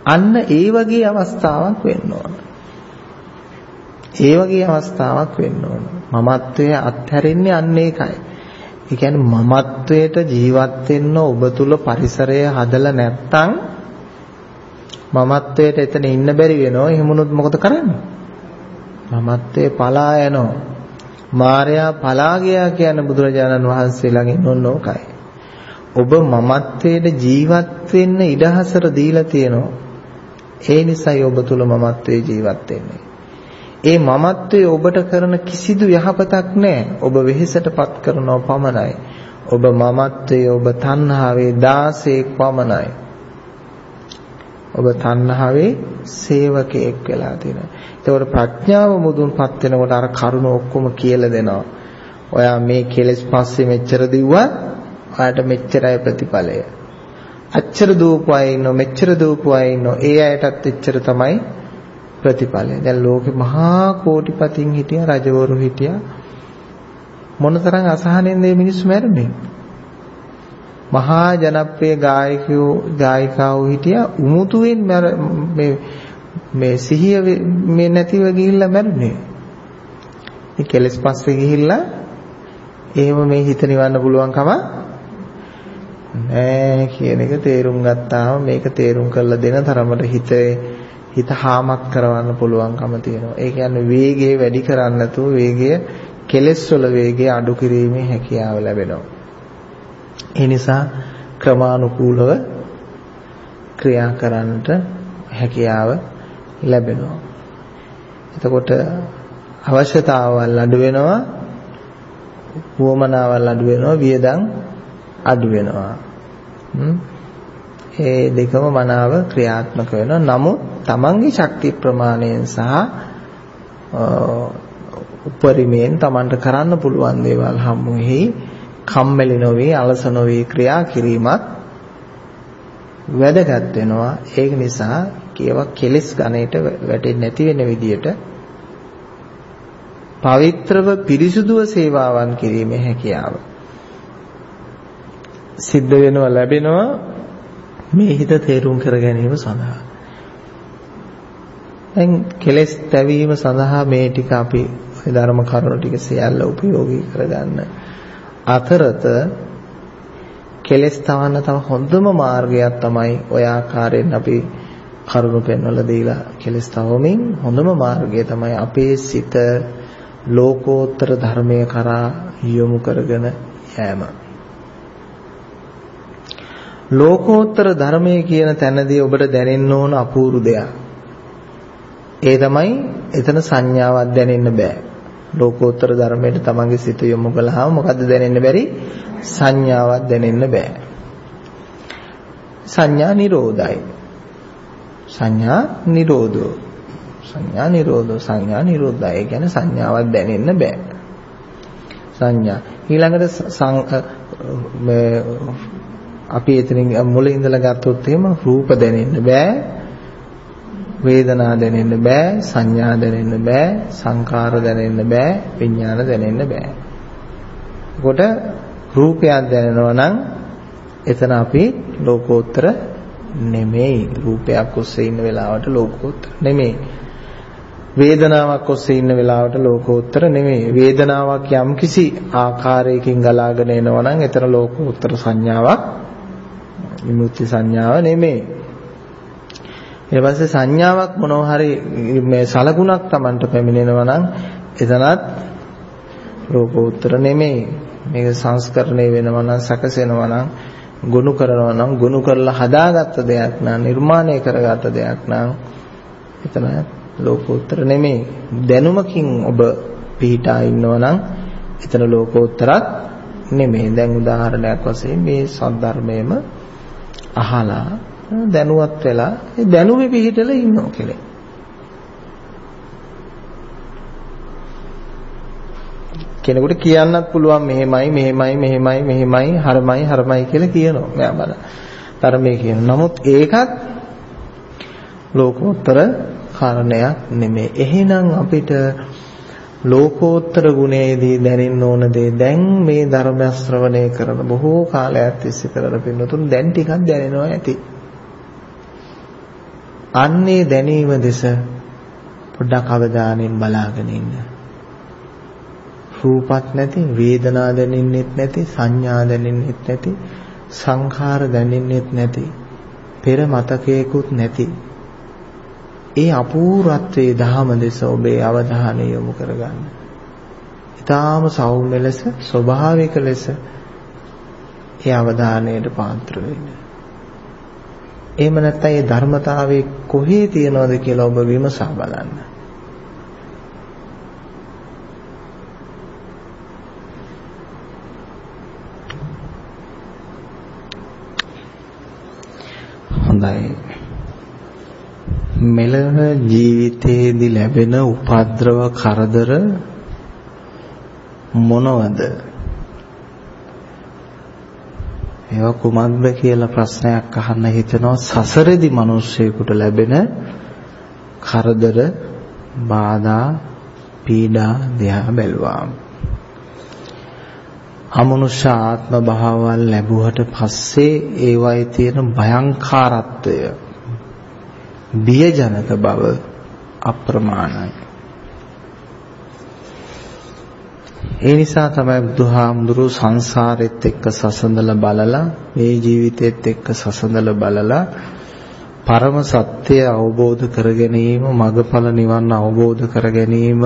අන්න ඒ වගේ අවස්ථාවක් වෙන්න ඕන. ඒ වගේ අවස්ථාවක් වෙන්න ඕන. මමත්වයේ අත්හැරෙන්නේ අන්න ඒකයි. ඒ කියන්නේ මමත්වයට ජීවත් වෙන්න ඔබ තුල පරිසරය හදලා නැත්තම් මමත්වයට එතන ඉන්න බැරි වෙනවා. එහෙමනොත් මොකද කරන්නේ? මමත්වයේ පලා යනවා. මාර්යා පලා ගියා කියන බුදුරජාණන් වහන්සේ ළඟින් ඔන්න ඕකයි. ඔබ මමත්වයට ජීවත් වෙන්න ඉඩහසර දීලා තියෙනවා. ඒ නිසායි ඔබ තුල මමත්වයේ ජීවත් වෙන්නේ. ඒ මමත්වයේ ඔබට කරන කිසිදු යහපතක් නැහැ. ඔබ වෙහෙසටපත් කරනව පමණයි. ඔබ මමත්වයේ ඔබ තණ්හාවේ දාසයෙක් පමණයි. ඔබ තණ්හාවේ සේවකයෙක් වෙලා තියෙනවා. ඒතකොට ප්‍රඥාව මුදුන්පත් වෙනකොට අර කරුණ ඔක්කොම කියලා දෙනවා. ඔයා මේ කෙලෙස් පස්සේ මෙච්චර දිව්වා ඔයාට මෙච්චරයි ප්‍රතිඵලය. අච්චර දූපු අය ඉන්නෝ මෙච්චර දූපු අය ඉන්නෝ ඒ අයටත් එච්චර තමයි ප්‍රතිඵලය. දැන් ලෝකෙ මහා කෝටිපතින් හිටියා රජවරු හිටියා මොනතරම් අසහනෙන්ද මේ මිනිස්සු මැරුණේ? මහා ජනප්‍රිය ගායකයෝ ගායිකාවෝ හිටියා උමුතුවෙන් මේ මේ සිහිය මේ නැතිව ගිහිල්ලා මැරුණේ. මේ කෙලස් පස්සේ ගිහිල්ලා එහෙම මේ හිත නිවන්න පුළුවන් කම නෑ කියන එක තේරුම් ගත්තාම මේක තේරුම් කරලා දෙන තරමට හිතේ හිත හාමත් කරවන්න පුළුවන්කම තියෙනවා. ඒ කියන්නේ වේගය වැඩි කරන්නේ නැතුව වේගය කෙලස් වල වේගය අඩු කිරීමේ හැකියාව ලැබෙනවා. ඒ නිසා ක්‍රමානුකූලව ක්‍රියා කරන්නට හැකියාව ලැබෙනවා. එතකොට අවශ්‍යතාවල් අඩු වෙනවා, වුවමනාවල් අඩු වෙනවා, වියදම් අඩු වෙනවා. ඒ දෙකම මනාව ක්‍රියාත්මක වෙනවා. නමුත් තමන්ගේ ශක්ති ප්‍රමාණයෙන් සහ උපරිමයෙන් තමන්ට කරන්න පුළුවන් දේවල් හම්බුෙහි කම්මැලි නොවේ අලස නොවේ ක්‍රියා කිරීමත් වැදගත් වෙනවා. ඒක නිසා කියවා කෙලස් ගණයට වැටෙන්නේ නැති වෙන විදියට පවිත්‍රව පිරිසුදුව සේවාවන් කිරීමේ හැකියාව සිද්ධ වෙනවා ලැබෙනවා. මේ හිත තේරුම් කර ගැනීම සඳහා. දැන් කෙලස් තැවීම සඳහා මේ ටික අපි ධර්ම කරුණු ටික සියල්ල උපයෝගී කරගන්න. අතරත කෙලස් තවන්න තව හොඳම මාර්ගයක් තමයි ඔය ආකාරයෙන් අපි කරුණු පෙන්වලා දීලා කෙලස් තවමින් හොඳම මාර්ගය තමයි අපේ සිත ලෝකෝත්තර ධර්මය කරා යොමු කරගෙන යෑම. ලෝකෝත්තර ධර්මය කියන තැනදී ඔබට දැනෙන්න ඕන අපූර්ව දෙයක්. ඒ තමයි එතන සංඥාවක් දැනෙන්න බෑ. ලෝකෝත්තර ධර්මයට තමන්ගේ සිත යොමු කළාම මොකද්ද දැනෙන්න බැරි? සංඥාවක් දැනෙන්න බෑ. සංඥා නිරෝධයි. සංඥා නිරෝධෝ. සංඥා නිරෝධෝ සංඥා නිරෝධය. ඒ කියන්නේ සංඥාවක් දැනෙන්න බෑ. සංඥා ඊළඟට අපි එතනින් මුලින් ඉඳලා ගත්තොත් එහෙම රූප දැනෙන්න බෑ වේදනා දැනෙන්න බෑ සංඥා දැනෙන්න බෑ සංකාර දැනෙන්න බෑ විඥාන දැනෙන්න බෑ. කොට රූපයක් දැනෙනවා නම් එතන අපි ලෝකෝත්තර නෙමෙයි රූපයක් ඔස්සේ ඉන්න වෙලාවට ලෝකෝත්තර නෙමෙයි. වේදනාවක් ඔස්සේ ඉන්න වෙලාවට ලෝකෝත්තර නෙමෙයි. වේදනාවක් යම්කිසි ආකාරයකින් ගලාගෙන එනවා නම් එතන ලෝකෝත්තර සංඥාවක් විමුක්ති සංඥාව නෙමෙයි. ඊට පස්සේ සංඥාවක් මොනවා හරි මේ සලකුණක් Tamanට පැමිණෙනවා නම් එතනත් ලෝකෝත්තර නෙමෙයි. මේක සංස්කරණය වෙනවා නම් සැකසෙනවා නම් ගොනු කරනවා නම් ගොනු කරලා හදාගත්ත දෙයක් නම් නිර්මාණය කරගත්ත දෙයක් නම් එතන ලෝකෝත්තර නෙමෙයි දැනුමකින් ඔබ පිහිටා ඉන්නවා නම් එතන ලෝකෝත්තරත් නෙමෙයි දැන් උදාහරණයක් වශයෙන් මේ සද්ධර්මයේම අහලා දැනුවත් වෙලා ඒ දැනුමේ පිහිටලා ඉන්නවා කියලා කෙනෙකුට කියන්නත් පුළුවන් මෙහෙමයි මෙහෙමයි මෙහෙමයි මෙහෙමයි හරමයි හරමයි කියලා කියනවා මෙයා බල. ධර්මයේ කියන. නමුත් ඒකත් ලෝකෝත්තර කාරණයක් නෙමෙයි. එහෙනම් අපිට ලෝකෝත්තර ගුණයේදී දැනෙන්න ඕන දේ දැන් මේ ධර්ම ශ්‍රවණය කරන බොහෝ කාලයක් තිස්සේ කරන පින්නතුන් දැන් ටිකක් දැනෙනවා ඇති. අන්නේ දැනීම දෙස පොඩ්ඩක් අවධානයෙන් බලාගෙන ඉන්න. රූපත් නැති වේදනා දැනෙන්නෙත් නැති සංඥා දැනෙන්නෙත් නැති සංඛාර දැනෙන්නෙත් නැති පෙර මතකයකුත් නැති ඒ අපූර්වත්වයේ ධහම දෙස ඔබේ අවධානය යොමු කරගන්න. ඊටාම සෞම්‍ය ලෙස ස්වභාවික ලෙස ඒ අවධානයට පාත්‍ර වෙන්න. එහෙම නැත්නම් ඒ ධර්මතාවයේ කොහේ තියනවද කියලා ඔබ විමසා බලන්න. හොඳයි. මෙලව ජීවිතයේදී ලැබෙන උපද්‍රව කරදර මොනවද? ඒවා කුමක්ද කියලා ප්‍රශ්නයක් අහන්න හිතෙනවා සසරේදී මිනිස්සෙකුට ලැබෙන කරදර බාධා පීඩා දෙහා බැලුවාම අමනුෂ්‍ය ආත්ම භාවවල් ලැබුවට පස්සේ ඒවයි තියෙන භයංකාරත්වය බියජනක බව අප්‍රමාණයි. ඒ නිසා තමයි බුදුහාමුදුරු සංසාරෙත් එක්ක සසඳලා බලලා මේ ජීවිතෙත් එක්ක සසඳලා බලලා පරම සත්‍ය අවබෝධ කර ගැනීම මගඵල නිවන් අවබෝධ කර ගැනීම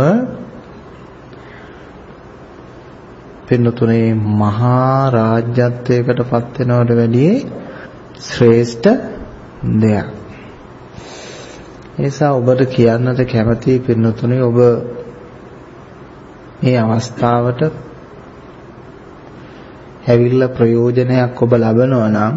පින්නතුනේ මහා රාජ්‍යත්වයකට පත් වෙනවට වැඩිය ශ්‍රේෂ්ඨ දෙයක්. ඒසා ඔබට කියන්නට කැමති පින්නතුනේ ඔබ මේ අවස්ථාවට හැවිල්ලා ප්‍රයෝජනයක් ඔබ ලබනවා නම්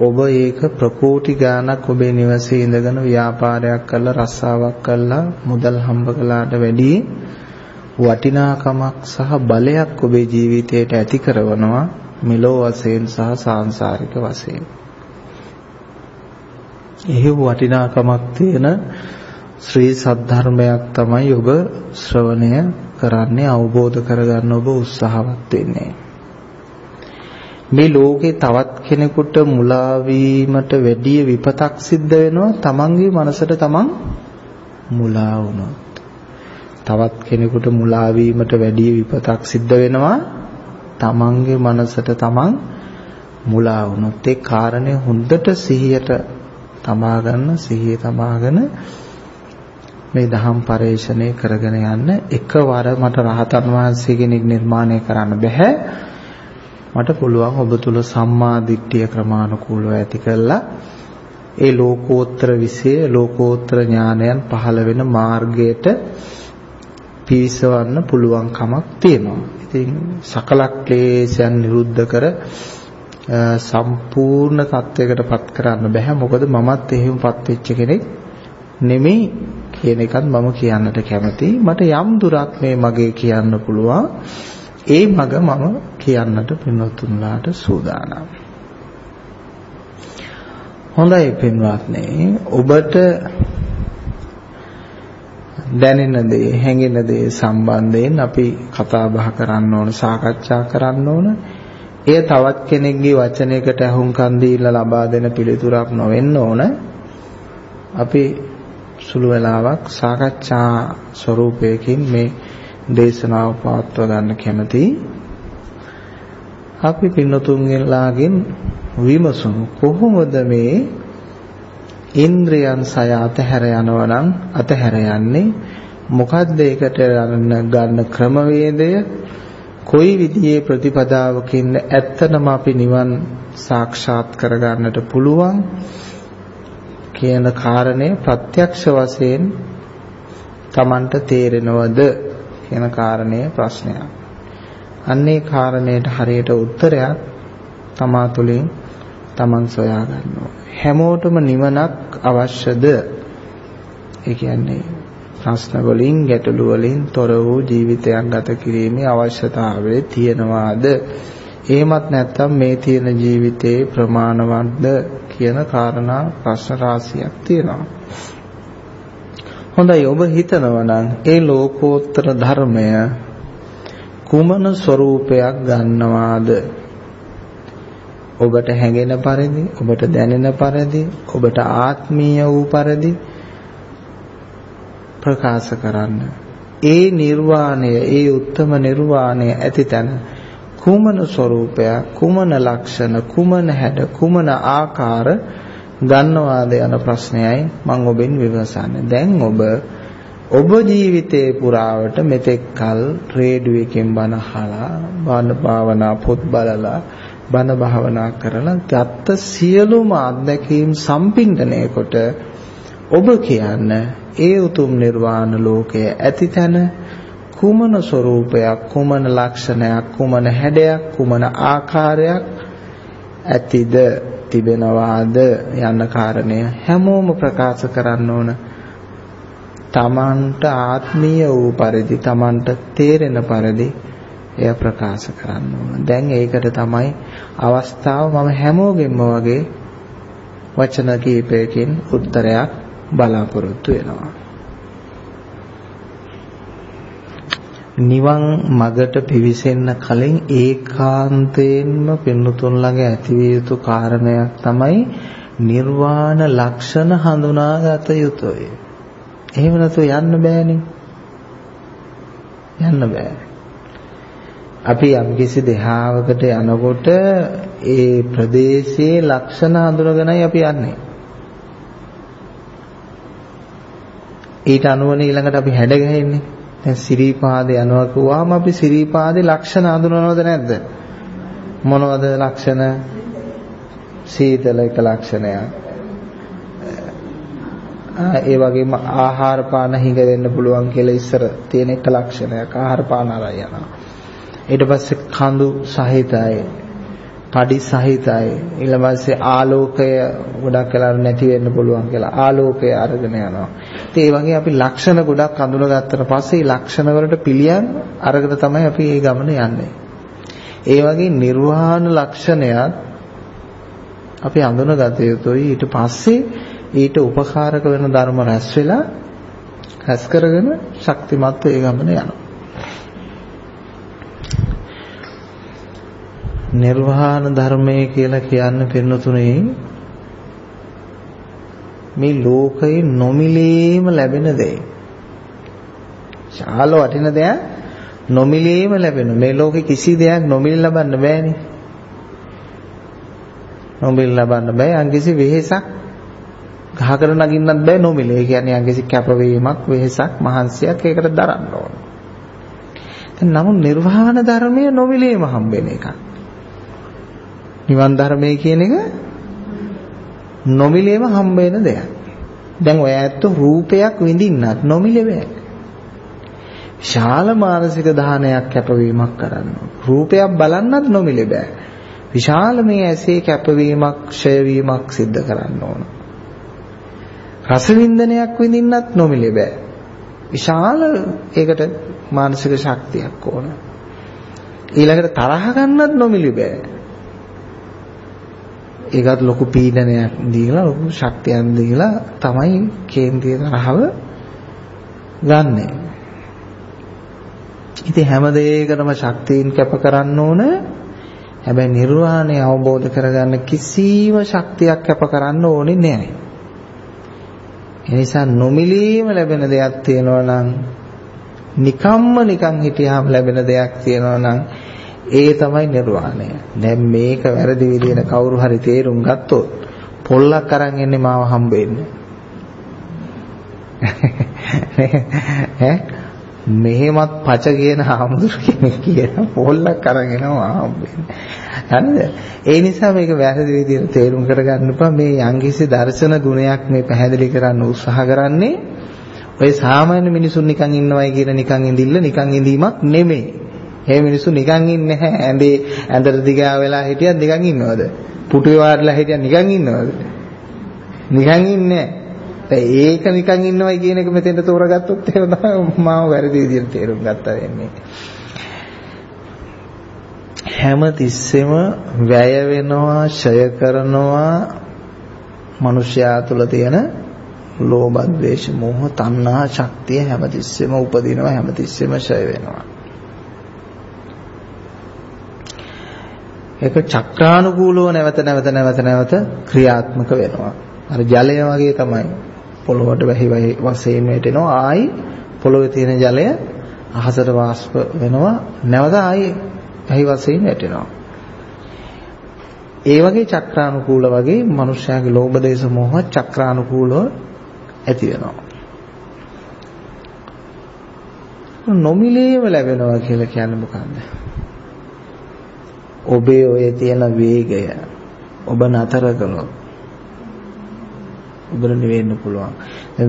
ඔබ ඒක ප්‍රකෝටි ගාණක් ඔබේ නිවසේ ඉඳගෙන ව්‍යාපාරයක් කරලා රස්සාවක් කරලා මුදල් හම්බ කළාට වැඩිය වටිනාකමක් සහ බලයක් ඔබේ ජීවිතයට ඇති කරනවා මෙලෝ වශයෙන් සහ සාංශාරික වශයෙන්. එහි වටිනාකමක් තියෙන ශ්‍රී සද්ධර්මයක් තමයි ඔබ ශ්‍රවණය කරන්නේ අවබෝධ කරගන්න ඔබ උත්සාහවත් වෙන්නේ. මේ ලෝකේ තවත් කෙනෙකුට මුලා වීමට වැඩිය විපතක් සිද්ධ වෙනවා තමන්ගේ මනසට තමන් මුලා වුණොත්. තවත් කෙනෙකුට මුලා වීමට වැඩි විපතක් සිද්ධ වෙනවා තමන්ගේ මනසට තමන් මුලා වුණොත් ඒ කාරණේ හොඳට සිහියට තමා ගන්න සිහිය තමාගෙන මේ දහම් පරේෂණය කරගෙන යන්න එකවර මට රහතන් වහන්සේ කෙනෙක් නිර්මාණය කරන්න බෑ මට පුළුවන් ඔබ තුල සම්මා දිට්ඨිය ක්‍රමානුකූලව ඇති කළා ඒ ලෝකෝත්තර විශේෂ ලෝකෝත්තර ඥානයන් පහළ වෙන මාර්ගයට පිවිසවන්න පුළුවන් කමක් තියෙනවා. ඉතින් සකල ක්ලේශයන් නිරුද්ධ කර සම්පූර්ණ තත්වයකටපත් කරන්න බෑ. මොකද මමත් එහෙමපත් වෙච්ච කෙනෙක් නෙමෙයි කියන එකත් මම කියන්නට කැමතියි. මට යම් දුරක් මේ මගේ කියන්න පුළුවන්. ඒ මග මම කියන්නට පින්වත්තුන්ලාට සූදානම්. හොඳයි පින්වත්නි ඔබට දැනෙන දේ, හැඟෙන දේ සම්බන්ධයෙන් අපි කතා බහ කරන්න ඕන, සාකච්ඡා කරන්න ඕන. එය තවත් කෙනෙක්ගේ වචනයකට අහුම්කන් දීලා ලබා දෙන පිළිතුරක් නොවෙන්න ඕන. අපි සුළු වෙලාවක් සාකච්ඡා ස්වරූපයකින් මේ දේශනාව පවත්වා ගන්න කැමතියි. අපි පින්නතුන්ගෙන්ලාගෙන් විමසමු කොහොමද මේ ඉන්ද්‍රයන් සය අතහැර යනවා නම් අතහැර යන්නේ මොකද්ද ඒකට ගන්න ක්‍රමවේදය කොයි විදිහේ ප්‍රතිපදාවකින් ඇත්තටම අපි නිවන් සාක්ෂාත් කරගන්නට පුළුවන් කියන කාරණය ප්‍රත්‍යක්ෂ වශයෙන් Tamanට තේරෙනවද කියන කාරණය ප්‍රශ්නයක්. අන්නේ කාරණයට හරියට උත්තරයක් තමා තුළින් Taman සොයා ගන්නවා. හැමෝටම නිවනක් අවශ්‍යද? ඒ කියන්නේ ප්‍රශ්න වලින් ගැටලු වලින් තොර වූ ජීවිතයක් ගත කිරීමේ අවශ්‍යතාවය තියෙනවාද? එහෙමත් නැත්නම් මේ තියෙන ජීවිතේ ප්‍රමාණවත්ද කියන කාරණා ප්‍රශ්න රාශියක් තියෙනවා. හොඳයි ඔබ හිතනවා නම් ඒ ලෝකෝත්තර ධර්මය කුමන ස්වરૂපයක් ගන්නවාද? ඔබට හැඟෙන පරිදි, ඔබට දැනෙන පරිදි, ඔබට ආත්මීය වූ පරිදි ප්‍රකාශ කරන්න. ඒ නිර්වාණය, ඒ උත්තම නිර්වාණය ඇති තැන කුමන ස්වરૂපයක්, කුමන ලක්ෂණ, කුමන හැඩ, කුමන ආකාර ගන්නවාද යන ප්‍රශ්නයයි මම ඔබෙන් විමසන්නේ. දැන් ඔබ ඔබ ජීවිතේ පුරාවට මෙතෙක් කල රේඩියෝ එකෙන් බණ අහලා, බණ භාවනා පොත් බලලා, බණ භාවනා කරලා ගත්ත සියලුම අත්දැකීම් සම්පින්ඩණය කොට ඔබ කියන්නේ ඒ උතුම් නිර්වාණ ලෝකය ඇති තැන කුමන ස්වરૂපයක් කුමන ලක්ෂණයක් කුමන හැඩයක් කුමන ආකාරයක් ඇතිද තිබෙනවාද යන්න කාරණය හැමෝම ප්‍රකාශ කරන්න ඕන තමන්ට ආත්මීය වූ පරිදි තමන්ට තේරෙන පරිදි එය ප්‍රකාශ කරන්න ඕන. දැන් ඒකට තමයි අවස්ථාව මම හැමෝගෙම වගේ වචන කීපයකින් උත්තරයක් බලාපොරොත්තු වෙනවා. නිවන් මගට පිවිසෙන්න කලින් ඒකාන්තයෙන්ම පින්නතුන් ළඟ ඇතිවිය යුතු කාරණයක් තමයි නිර්වාණ ලක්ෂණ හඳුනාගත යුතුය. එහෙම නැතුව යන්න බෑනේ. යන්න බෑ. අපි යම්කිසි දෙහාවකට යනකොට ඒ ප්‍රදේශයේ ලක්ෂණ හඳුනගෙනයි අපි යන්නේ. ඊට අනුවනේ ඊළඟට අපි හැඩ ගැහෙන්නේ. දැන් සිරිපාදේ යනවා කිව්වම අපි සිරිපාදේ ලක්ෂණ හඳුනනවද නැද්ද? මොනවද ලක්ෂණ? සීතල එක ලක්ෂණයක්. ඒ වගේම ආහාර පාන හිඟ වෙන්න පුළුවන් කියලා ඉස්සර තියෙන එක ලක්ෂණයක්. ආහාර පාන අරයි යනවා. ඊට පස්සේ කඳු සහිතයි පඩි සහිතයි ඊළඟ පස්සේ ආලෝකය ගොඩක් වෙලාවට නැති වෙන්න පුළුවන් කියලා ආලෝකය අරගෙන යනවා. ඉතින් ඒ වගේ අපි ලක්ෂණ ගොඩක් අඳුනගත්තට පස්සේ ලක්ෂණ වලට පිළියම් අරගෙන තමයි අපි මේ ගමන යන්නේ. ඒ වගේ නිර්වාණ ලක්ෂණයත් අපි අඳුනගත යුතුයි ඊට පස්සේ ඊට උපකාරක වෙන ධර්ම රැස් වෙලා රැස් කරගෙන ශක්තිමත්ව ඒ ගමන යනවා. නිර්වාණ ධර්මය කියලා කියන්නේ පින්නතුනේ මේ ලෝකේ නොමිලේම ලැබෙන දෙයක්. ශාල වටින දෙයක් නොමිලේම ලැබෙන. මේ ලෝකේ කිසි දෙයක් නොමිලේ ලබන්න බෑනේ. නොමිලේ ලබන්න බෑ. අන්කිසි වෙහෙසක් ගහකට නගින්නත් බෑ නොමිලේ. ඒ කියන්නේ අන්කිසි කැපවීමක්, වෙහෙසක්, මහන්සියක් ඒකට දරන්න ඕන. නමුත් නිර්වාණ ධර්මය නොමිලේම හම්බෙන එකක්. නිවන් ධර්මයේ කියන එක නොමිලේම හම්බ වෙන දෙයක්. දැන් ඔය ඇත්ත රූපයක් විඳින්නත් නොමිලේ බෑ. විශාල මානසික දහනයක් කැපවීමක් කරන්න රූපයක් බලන්නත් නොමිලේ බෑ. විශාල මේ ඇසේ කැපවීමක්, ක්ෂය වීමක් සිද්ධ කරන්න ඕන. රස වින්දනයක් විඳින්නත් නොමිලේ බෑ. විශාල ඒකට මානසික ශක්තියක් ඕන. ඊළඟට තරහ ගන්නත් නොමිලේ බෑ. ඒකත් ලොකු පීඩනයක් දීලා ලොකු ශක්තියක් දීලා තමයි කේන්ද්‍රීය තරහව ගන්නෙ. ඉතින් හැම දෙයකටම ශක්තියින් කැප කරන්න ඕන. හැබැයි නිර්වාණය අවබෝධ කරගන්න කිසිම ශක්තියක් කැප කරන්න ඕනේ නැහැ. ඒ නිසා නොමිලීම ලැබෙන දෙයක් තියෙනවා නම් නිකම්ම නිකන් හිටියාම ලැබෙන දෙයක් තියෙනවා නම් ඒ තමයි නිර්වාණය. දැන් මේක වැරදි විදියට කවුරු හරි තේරුම් ගත්තොත් පොල්ලක් අරන් එන්නේ මාව හම්බෙන්නේ. ඈ මෙහෙමත් පච කියන හාමුදුරු කෙනෙක් කියන පොල්ලක් අරන් එනවා හම්බෙන්නේ. හරිද? ඒ නිසා මේක වැරදි විදිහට තේරුම් කරගන්න එපා. මේ යම්කිසි දර්ශන ගුණයක් මේ පැහැදිලි කරන්න උත්සාහ කරන්නේ ඔය සාමාන්‍ය මිනිසුන් නිකන් ඉන්නවයි කියන නිකන් ඉඳිල්ල නිකන් ඉඳීමක් නෙමෙයි. මේ මිනිස්සු නිකන් ඉන්නේ නැහැ. ඇඳේ ඇඳට දිගා වෙලා හිටියත් නිකන් ඉන්නවද? පුටුවේ වාඩිලා හිටියත් නිකන් ඉන්නවද? නිකන් ඉන්නේ ඒක නිකන් ඉන්නවයි කියන එක මෙතෙන්ට තෝරගත්තොත් එහෙම තමයි මාව වැරදි විදිහට තේරුම් ගත්තා වෙන්නේ. හැම තිස්සෙම වැය වෙනවා, ෂය කරනවා මිනිස්යා තුළ තියෙන ලෝභ, ද්වේෂ, මෝහ, තණ්හා ශක්තිය හැම තිස්සෙම උපදිනවා, හැම තිස්සෙම ෂය වෙනවා. ඒක චක්‍රානුකූලව නැවත නැවත නැවත නැවත ක්‍රියාත්මක වෙනවා. අර ජලය වගේ තමයි පොළොවට වැහි වශයෙන් වැටෙනවා ආයි පොළොවේ තියෙන ජලය අහසට වාෂ්ප වෙනවා නැවත ආයි ඇහි වශයෙන් වැටෙනවා. ඒ වගේ චක්‍රානුකූල වගේ මනුෂ්‍යයාගේ ලෝභ දේශ මොහ චක්‍රානුකූලව ඇති වෙනවා. නොමිලේව ලැබෙනවා කියලා කියන්නේ මොකන්ද? ඔබේ ඔය තියෙන වේගය ඔබ නතර කළොත් ඔබට නිවෙන්න පුළුවන්.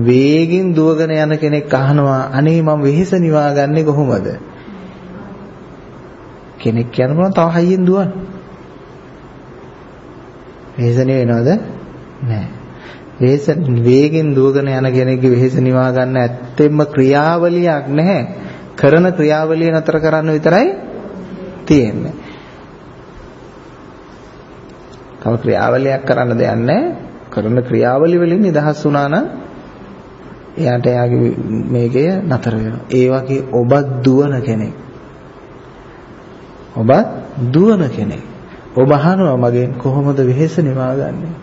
වේගින් දුවගෙන යන කෙනෙක් අහනවා අනේ මම වෙහෙස නිවා ගන්නේ කොහොමද? කෙනෙක් කියන්න පුළුවන් තව හයියෙන් දුවන්න. වෙහෙසනේ වෙනවද? නැහැ. වෙහෙස වේගෙන් දුවගෙන යන කෙනෙක්ගේ වෙහෙස නිවා ගන්න ඇත්තෙන්ම ක්‍රියාවලියක් නැහැ. කරන ක්‍රියාවලිය නතර කරන්න විතරයි තියෙන්නේ. තව ක්‍රියාවලියක් කරන්න දෙයක් නැහැ. කරන ක්‍රියාවලිය වලින් නිදහස් වුණා නම් එයාට එයාගේ මේකය නතර වෙනවා. ඒ වගේ ඔබ දුවන කෙනෙක්. ඔබ දුවන කෙනෙක්. ඔබ අහනවා මගෙන් කොහොමද වෙහෙස නිවාගන්නේ?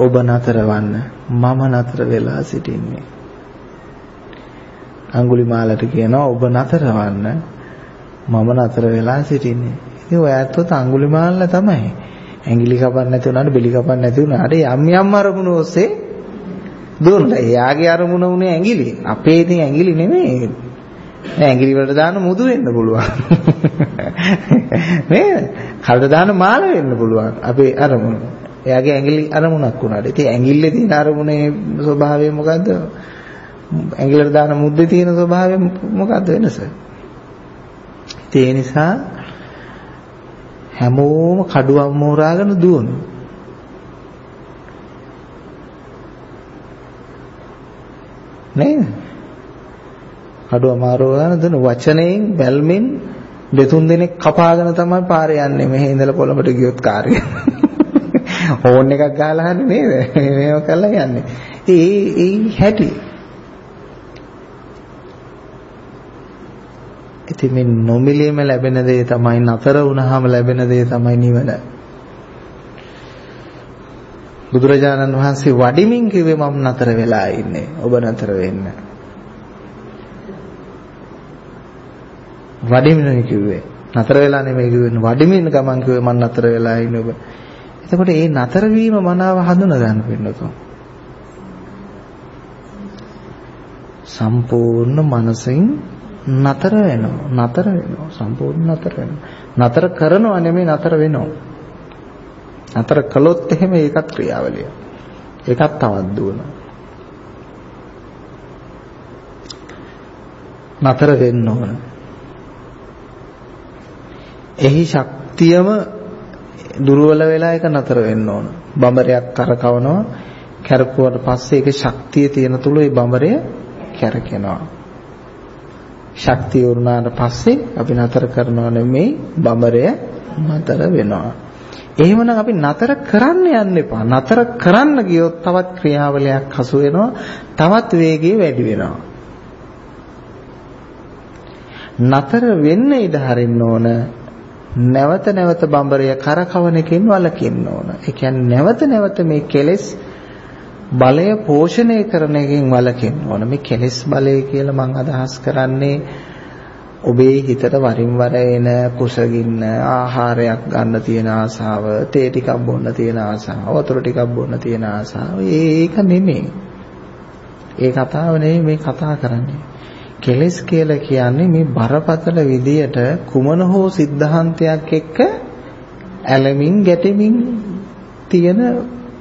ඔබ නතරවන්න මම නතර වෙලා සිටින්නේ. අඟුලිමාලට කියනවා ඔබ නතරවන්න මම නතර වෙලා සිටින්නේ. ඉතින් ඔයත් අඟුලිමාලලා තමයි. ඇඟිලි කපන්න නැති වුණාට බෙලි කපන්න නැති වුණාට යම් යම් අරමුණු ඔස්සේ දුන්නා. එයාගේ අරමුණ උනේ ඇඟිලි. අපේ ඉතින් ඇඟිලි නෙමෙයි. නෑ ඇඟිලි වලට දාන්න මුදු වෙන්න පුළුවන්. නේද? කල්ට දාන්න මාල වෙන්න පුළුවන්. අපේ අරමුණ. එයාගේ ඇඟිලි අරමුණක් වුණාට. ඉතින් ඇඟිල්ලේ තියෙන අරමුණේ ස්වභාවය මොකද්ද? ඇඟිල්ලට දාන මුද්දේ තියෙන ස්වභාවය මොකද්ද වෙනස? ඒ නිසා හැමෝම කඩුවම් මෝරාගෙන දුවනවා. නේද? කඩුව අමාරුව ගන්න දෙන වචනයෙන් බැල්මෙන් දෙතුන් දිනක් කපාගෙන තමයි පාරේ යන්නේ මෙහෙ ඉඳලා කොළඹට ගියොත් කාර්යය. ඕන් එකක් ගහලා හන්නේ නේද? මේව කරලා යන්නේ. ඒ ඒ හැටි. ඉතින් මේ නොමිලේම ලැබෙන දේ තමයි නතර වුණාම ලැබෙන දේ තමයි නිවන. බුදුරජාණන් වහන්සේ වඩිමින් කිව්වේ මම නතර වෙලා ඉන්නේ. ඔබ නතර වෙන්න. වඩිමින් කිව්වේ. නතර වෙලා නෙමෙයි කිව්වේ වඩිමින් ගමන් කිව්වේ මම නතර වෙලා ඉන්නේ ඔබ. එතකොට මේ නතර වීම මනාව හඳුනා ගන්න වෙන්නතෝ. සම්පූර්ණ මනසින් නතර වෙනවා. නතර වෙනවා. සම්පූර්ණ නතර වෙනවා. නතර කරනවා නෙමෙයි නතර වෙනවා. නතර කළොත් එහෙම ඒකත් ක්‍රියාවලිය. ඒකත් තවත් දුවනවා. නතර වෙන්න ඕන. එහි ශක්තියම දුර්වල වෙලා ඒක නතර වෙන්න ඕන. බඹරයක් කරකවනවා කැරකුවට පස්සේ ඒකේ ශක්තිය තියෙන තුල ඒ බඹරය කැරකෙනවා. ශක්තිය උරුණාට පස්සේ අපි නතර කරනව නෙමෙයි බඹරය නතර වෙනවා. එහෙමනම් අපි නතර කරන්න යන්න එපා. නතර කරන්න ගියොත් තවත් ක්‍රියාවලියක් හසු වෙනවා. තවත් වේගය වැඩි වෙනවා. නතර වෙන්න ඉඩ හරින්න ඕන නැවත නැවත බඹරය කරකවන එකෙන් වළකින්න ඕන. ඒ කියන්නේ නැවත නැවත මේ කෙලෙස් බලය පෝෂණය කරන එකෙන් වළකින්න ඕන. මේ කෙලෙස් බලය කියලා මම අදහස් කරන්නේ ඔබේ හිතට වරින් වර එන කුසගින්න, ආහාරයක් ගන්න තියෙන ආසාව, තේ ටිකක් බොන්න තියෙන ආසාව, වතුර ටිකක් බොන්න තියෙන ආසාව. ඒක නෙමෙයි. ඒ කතාව නෙමෙයි මේ කතා කරන්නේ. කෙලෙස් කියලා කියන්නේ මේ බරපතල විදියට කුමන හෝ સિદ્ધාන්තයක් එක්ක ඇලමින් ගැටෙමින් තියෙන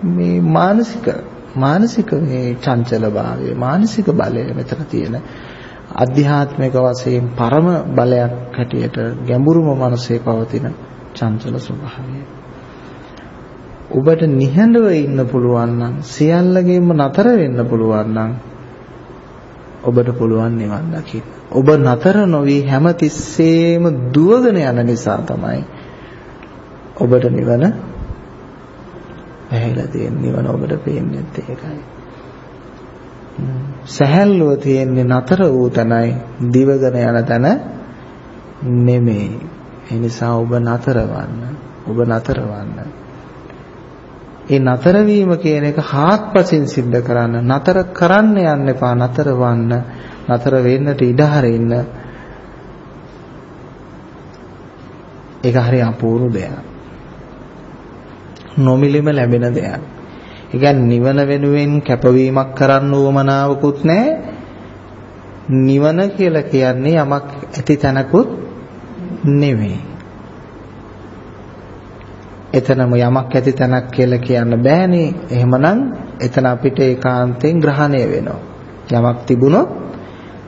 මේ මානසික මානසික මේ චංචල භාවය මානසික බලය මෙතන තියෙන අධ්‍යාත්මික වශයෙන් පරම බලයක් හැටියට ගැඹුරුම මනසේ පවතින චංචල ස්වභාවය. ඔබට නිහඬව ඉන්න පුළුවන් නම් සියල්ලගෙම නතර වෙන්න පුළුවන් නම් ඔබට පුළුවන් නිවන් දකින්න. ඔබ නතර නොවි හැම තිස්සෙම දුවගෙන යන නිසා තමයි ඔබට නිවන ඇහිලා තියෙන නිවන ඔබට පේන්නේ ඒකයි. සැහැල්ලුව තියෙන්නේ නතර වූ තැනයි දිවගෙන යන තැන නෙමෙයි. ඒ නිසා ඔබ නතරවන්න. ඔබ නතරවන්න. ඒ නතර වීම කියන එක හාත්පසින් සිද්ධ කරන්න නතර කරන්න යන්න එපා නතර වන්න නතර වෙන්නට ඉඩ හරින්න ඒක හරි අපූර්ව දෙයක් නොමිලෙම ලැබෙන දෙයක් ඒ කියන්නේ නිවන වෙනුවෙන් කැපවීමක් කරන්න උවමනාවකුත් නැහැ නිවන කියලා කියන්නේ යමක් ඇති තැනකුත් නෙමෙයි එතනම යමක් ඇති තැනක් කියලා කියන්න බෑනේ. එහෙමනම් එතන අපිට ඒකාන්තයෙන් ග්‍රහණය වෙනවා. යමක් තිබුණොත්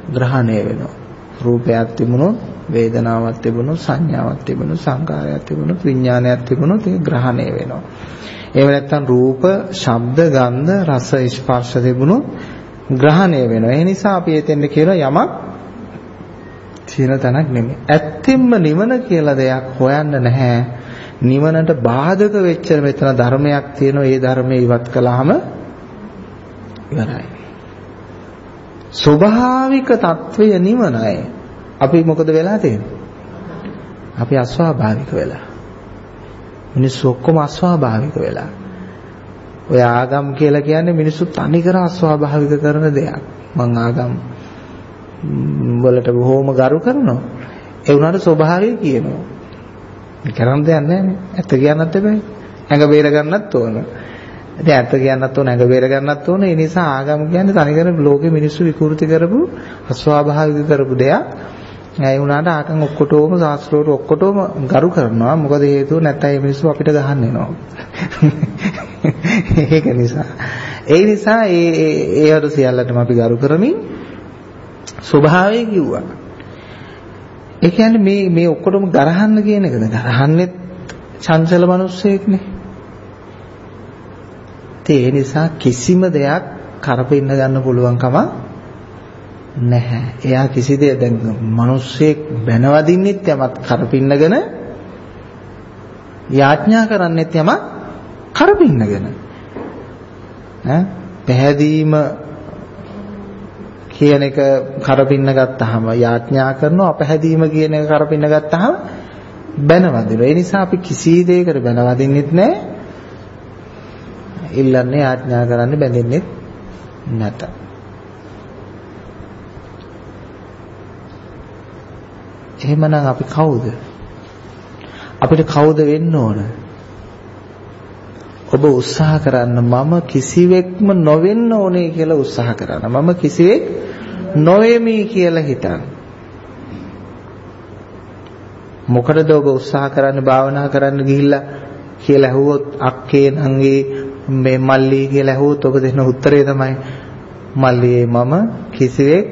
ග්‍රහණය වෙනවා. රූපයක් තිබුණොත් වේදනාවක් තිබුණොත් සංඥාවක් තිබුණොත් සංකාරයක් තිබුණොත් විඥානයක් තිබුණොත් ඒක ග්‍රහණය වෙනවා. එහෙම නැත්නම් රූප, ශබ්ද, ගන්ධ, රස, ස්පර්ශ තිබුණොත් ග්‍රහණය වෙනවා. ඒ නිසා අපි එතෙන්ද කියලා යමක් තියෙන තැනක් නෙමෙයි. ඇත්තෙන්ම නිවන කියලා දෙයක් හොයන්න නැහැ. නිවනට බාධක වෙච්ච මෙතන ධර්මයක් තියෙනවා. ඒ ධර්මය ඉවත් කළාම ඉවරයි. ස්වභාවික తත්වය නිවනයි. අපි මොකද වෙලා තියෙන්නේ? අපි අස්වාභාවික වෙලා. මිනිස්සු ඔක්කොම අස්වාභාවික වෙලා. ඔය ආගම් කියලා කියන්නේ මිනිස්සු තනිකර අස්වාභාවික කරන දෙයක්. මං ආගම් වලට බොහොම ගරු කරනවා. ඒ වුණාට ස්වභාවය කියනවා. කරන්න දෙයක් නැහැ ඇත්ත කියන්නත් එපා. ඇඟ බේර ගන්නත් ඕන. ඉතින් ඇත්ත කියන්නත් ඕන ඇඟ බේර ගන්නත් ඕන. ඒ නිසා ආගම කියන්නේ තනිකර ලෝකෙ මිනිස්සු විකෘති කරපු අස්වාභාවික කරපු දෙයක්. ඒ වුණාට ආකම් ඔක්කොටම ශාස්ත්‍රවල ඔක්කොටම ගරු කරනවා. මොකද හේතුව නැත්නම් මේ මිනිස්සු අපිට ගහන්න එනවා. ඒක නිසා. ඒ නිසා ඒ ඒවට සියල්ලටම අපි ගරු කරමින් ස්වභාවය කිව්වා. ඒ කියන්නේ මේ මේ ඔක්කොටම ගරහන්න කියන එකද? ගරහන්නෙත් චංචල මිනිස්සෙක්නේ. ඒ නිසා කිසිම දෙයක් කරපින්න ගන්න පුළුවන් කම නැහැ. එයා කිසි දෙයක් දැන් මිනිස්සෙක් බැනවදින්නෙත් යමත් කරපින්නගෙන යාඥා කරන්නෙත් යමක් කරපින්නගෙන. ඈ පැහැදීම කියන එක කරපින්න ගත්තාම යාඥා කරනවා අපහැදීම කියන එක කරපින්න ගත්තාම බැනවදිනවා. ඒ නිසා අපි කිසි දෙයකට බැනවදින්නෙත් නැහැ. ඉල්ලන්නේ යාඥා කරන්නේ බැඳෙන්නෙත් නැත. එහෙමනම් අපි කවුද? අපිට කවුද වෙන්න ඕන? ඔබ උත්සාහ කරන්න මම කිසිවෙක්ම නොවෙන්න ඕනේ කියලා උත්සාහ කරන්න. මම කිසිවෙක් නොවේමි කියලා හිතන්න. මොකටද ඔබ උත්සාහ කරන්නේ භාවනා කරන්න ගිහිල්ලා කියලා ඇහුවොත් අක්කේ නංගේ මේ මල්ලි කියලා ඇහුවොත් ඔබ දෙන උත්තරේ තමයි මල්ලියේ මම කිසිවෙක්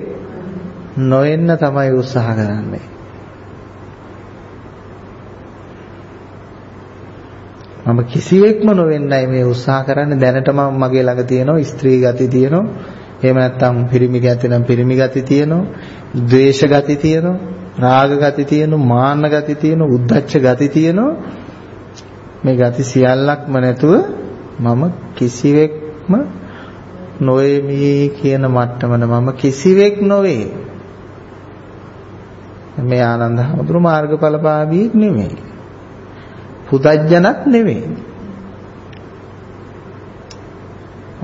නොවෙන්න තමයි උත්සාහ කරන්නේ. මම කිසිවෙක්ම නොවෙන්නයි මේ උත්සාහ කරන්නේ. දැනටම මගේ ළඟ තියෙනවා ස්ත්‍රී ගති තියෙනවා. එහෙම නැත්නම් පිරිමි ගති නම් පිරිමි ගති තියෙනවා. ද්වේෂ ගති තියෙනවා. රාග ගති තියෙනවා. මාන්න ගති තියෙනවා. උද්ධච්ච ගති තියෙනවා. මේ ගති සියල්ලක්ම නැතුව මම කිසිවෙක්ම නොවේමි කියන මට්ටමන මම කිසිවෙක් නොවේ. මේ ආනන්ද හඳුරු මාර්ගඵලපාදීක් නෙමෙයි. පුදජනක් නෙවෙයි.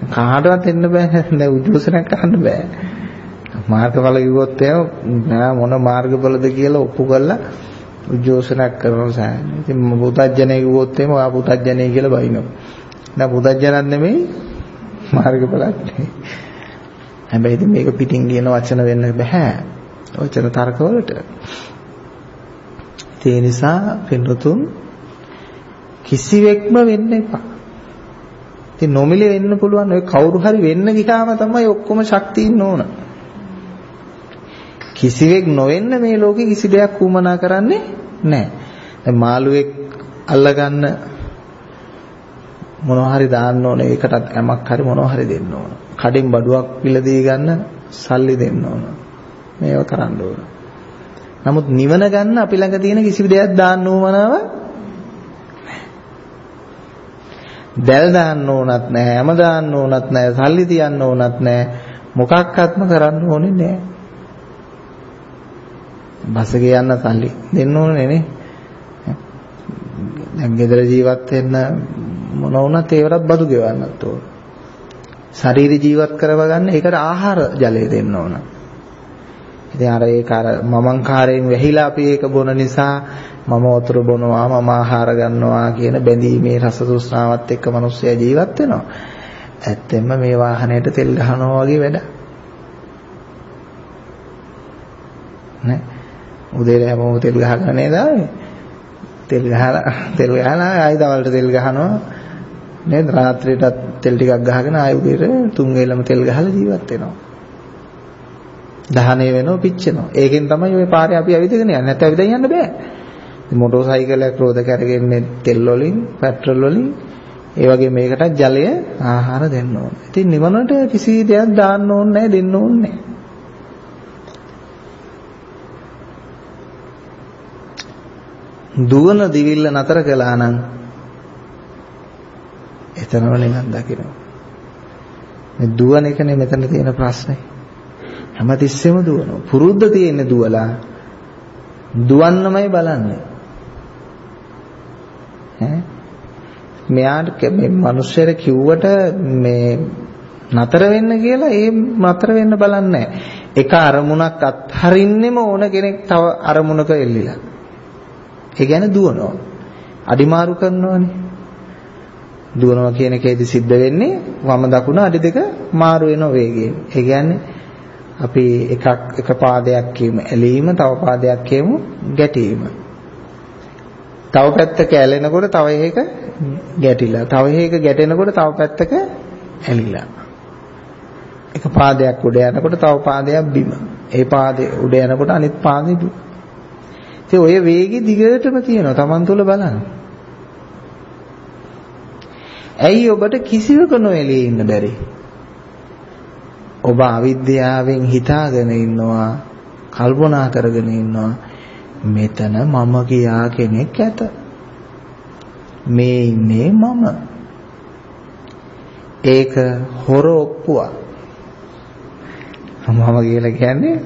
කාටවත් එන්න බෑ දැන් උද්දෝෂණයක් අහන්න බෑ මාර්ගඵල කිව්වොත් එහෙම මොන මාර්ගඵලද කියලා ඔප්පු කරලා උද්දෝෂණයක් කරනවා සෑහෙන. ඉතින් පුතඥය කිව්වොත් එහෙම ආ පුතඥය කියලා බයිනවා. දැන් පුතඥයක් නෙමෙයි මාර්ගඵලක් නෙමෙයි. හැබැයි ඉතින් මේක පිටින් කියන වචන වෙන්න බෑ. වචන තර්ක වලට. ඒ නිසා පින්රුතුන් කිසිවෙක්ම වෙන්න එපා. ඉතින් නොමිලේ වෙන්න පුළුවන් ඔය කවුරු හරි වෙන්න ගියාම තමයි ඔක්කොම ශක්තිය ඉන්න ඕන. කිසිවෙක් නොවෙන්න මේ ලෝකේ කිසි දෙයක් උමනා කරන්නේ නැහැ. දැන් මාළුවෙක් අල්ලගන්න මොනවා හරි දාන්න ඕනේ ඒකටත් යමක් හරි මොනවා හරි දෙන්න ඕන. කඩෙන් බඩුවක් පිළදී ගන්න සල්ලි දෙන්න ඕන. මේව කරන්න ඕන. නමුත් නිවන ගන්න අපි ළඟ තියෙන කිසි දෙයක් දාන්න උවමනාව දැල් දාන්න ඕනත් නැහැ, හැම දාන්න ඕනත් නැහැ, සල්ලි තියන්න ඕනත් නැහැ. මොකක්වත්ම කරන්න ඕනේ නැහැ. බස් එකේ යන්න සල්ලි දෙන්න ඕනේ නේ. දැන් ගෙදර ජීවත් වෙන්න මොන වුණත් ඒවටත් බදු ගෙවන්නත් ඕන. ශරීර ජීවත් කරව ගන්න ඒකට ආහාර ජලය දෙන්න ඕන. ඉතින් අර ඒක අර මමංකාරයෙන් වැහිලා අපි ඒක බොන නිසා මම වතුර බොනවා මම ආහාර ගන්නවා කියන බැඳීමේ රස තෘෂ්ණාවත් එක්ක මිනිස්සයා ජීවත් වෙනවා. ඇත්තෙන්ම මේ වාහනයට තෙල් ගහනවා වගේ වැඩ. නේ? උදේට හැමෝම තෙල් ගහගෙන නේද ආවේ? තෙල් ගහලා තෙල් ගහලා ආයි දවල්ට තෙල් ගහනවා. නේද? රාත්‍රියටත් තෙල් ටිකක් ගහගෙන ආයි උදේට තුන් වේලම තෙල් ගහලා ජීවත් වෙනවා. දහණය වෙනවා පිච්චෙනවා. ඒකෙන් තමයි ওই පාරේ අපි ඇවිදගෙන යන්නේ. නැත්නම් ඇවිදගෙන යන්න බෑ. මොටර් සයිකලයක් රෝද කරගෙන්නේ තෙල් වලින්, පෙට්‍රල් වලින්. ඒ වගේ මේකට ජලය ආහාර දෙන්න ඕන. ඉතින් නිවනට කිසි දෙයක් දාන්න ඕනේ නැහැ, දෙන්න ඕනේ නැහැ. දුවන දිවිල්ල නතර කළා නම් එතනම නිවන් දකිනවා. මේ දුවන එකනේ මෙතන තියෙන ප්‍රශ්නේ. හැමතිස්සෙම දුවනවා. පුරුද්ද තියෙන්නේ දුවලා. දුවන්නමයි බලන්නේ. ඈ මෙයාට මේ මිනිස්සුර කිව්වට මේ නතර වෙන්න කියලා ඒ නතර වෙන්න බලන්නේ එක අරමුණක් අත්හරින්නෙම ඕන කෙනෙක් තව අරමුණක එල්ලිලා. ඒ කියන්නේ දුවනවා. අඩිමාරු කරනවානේ. දුවනවා කියන එකේදී සිද්ධ වෙන්නේ වම දකුණ අඩි දෙක මාරු වෙන වේගයෙන්. ඒ කියන්නේ අපි එකක් එක පාදයක් කියමු ඇලීම තව පාදයක් කියමු ගැටීම. තව පැත්තක ඇලෙනකොට තව එකක ගැටිලා. තව එකක ගැටෙනකොට තව පැත්තක ඇලිලා. එක පාදයක් උඩ යනකොට තව පාදයක් බිම. ඒ පාදේ උඩ යනකොට අනිත් පාදේ බිම. ඉතින් ඔය වේගෙ දිගටම තියෙනවා Taman තුල බලන්න. ඇයි ඔබට කිසිවක නොඇලී ඉන්න බැරි? ඔබ අවිද්‍යාවෙන් හිතාගෙන ඉන්නවා, කල්පනා කරගෙන ඉන්නවා මෙතන මම කියා කෙනෙක් ඇත. මේ ඉන්නේ මම. ඒක හොර ඔප්පුවක්. මම කියලා කියන්නේ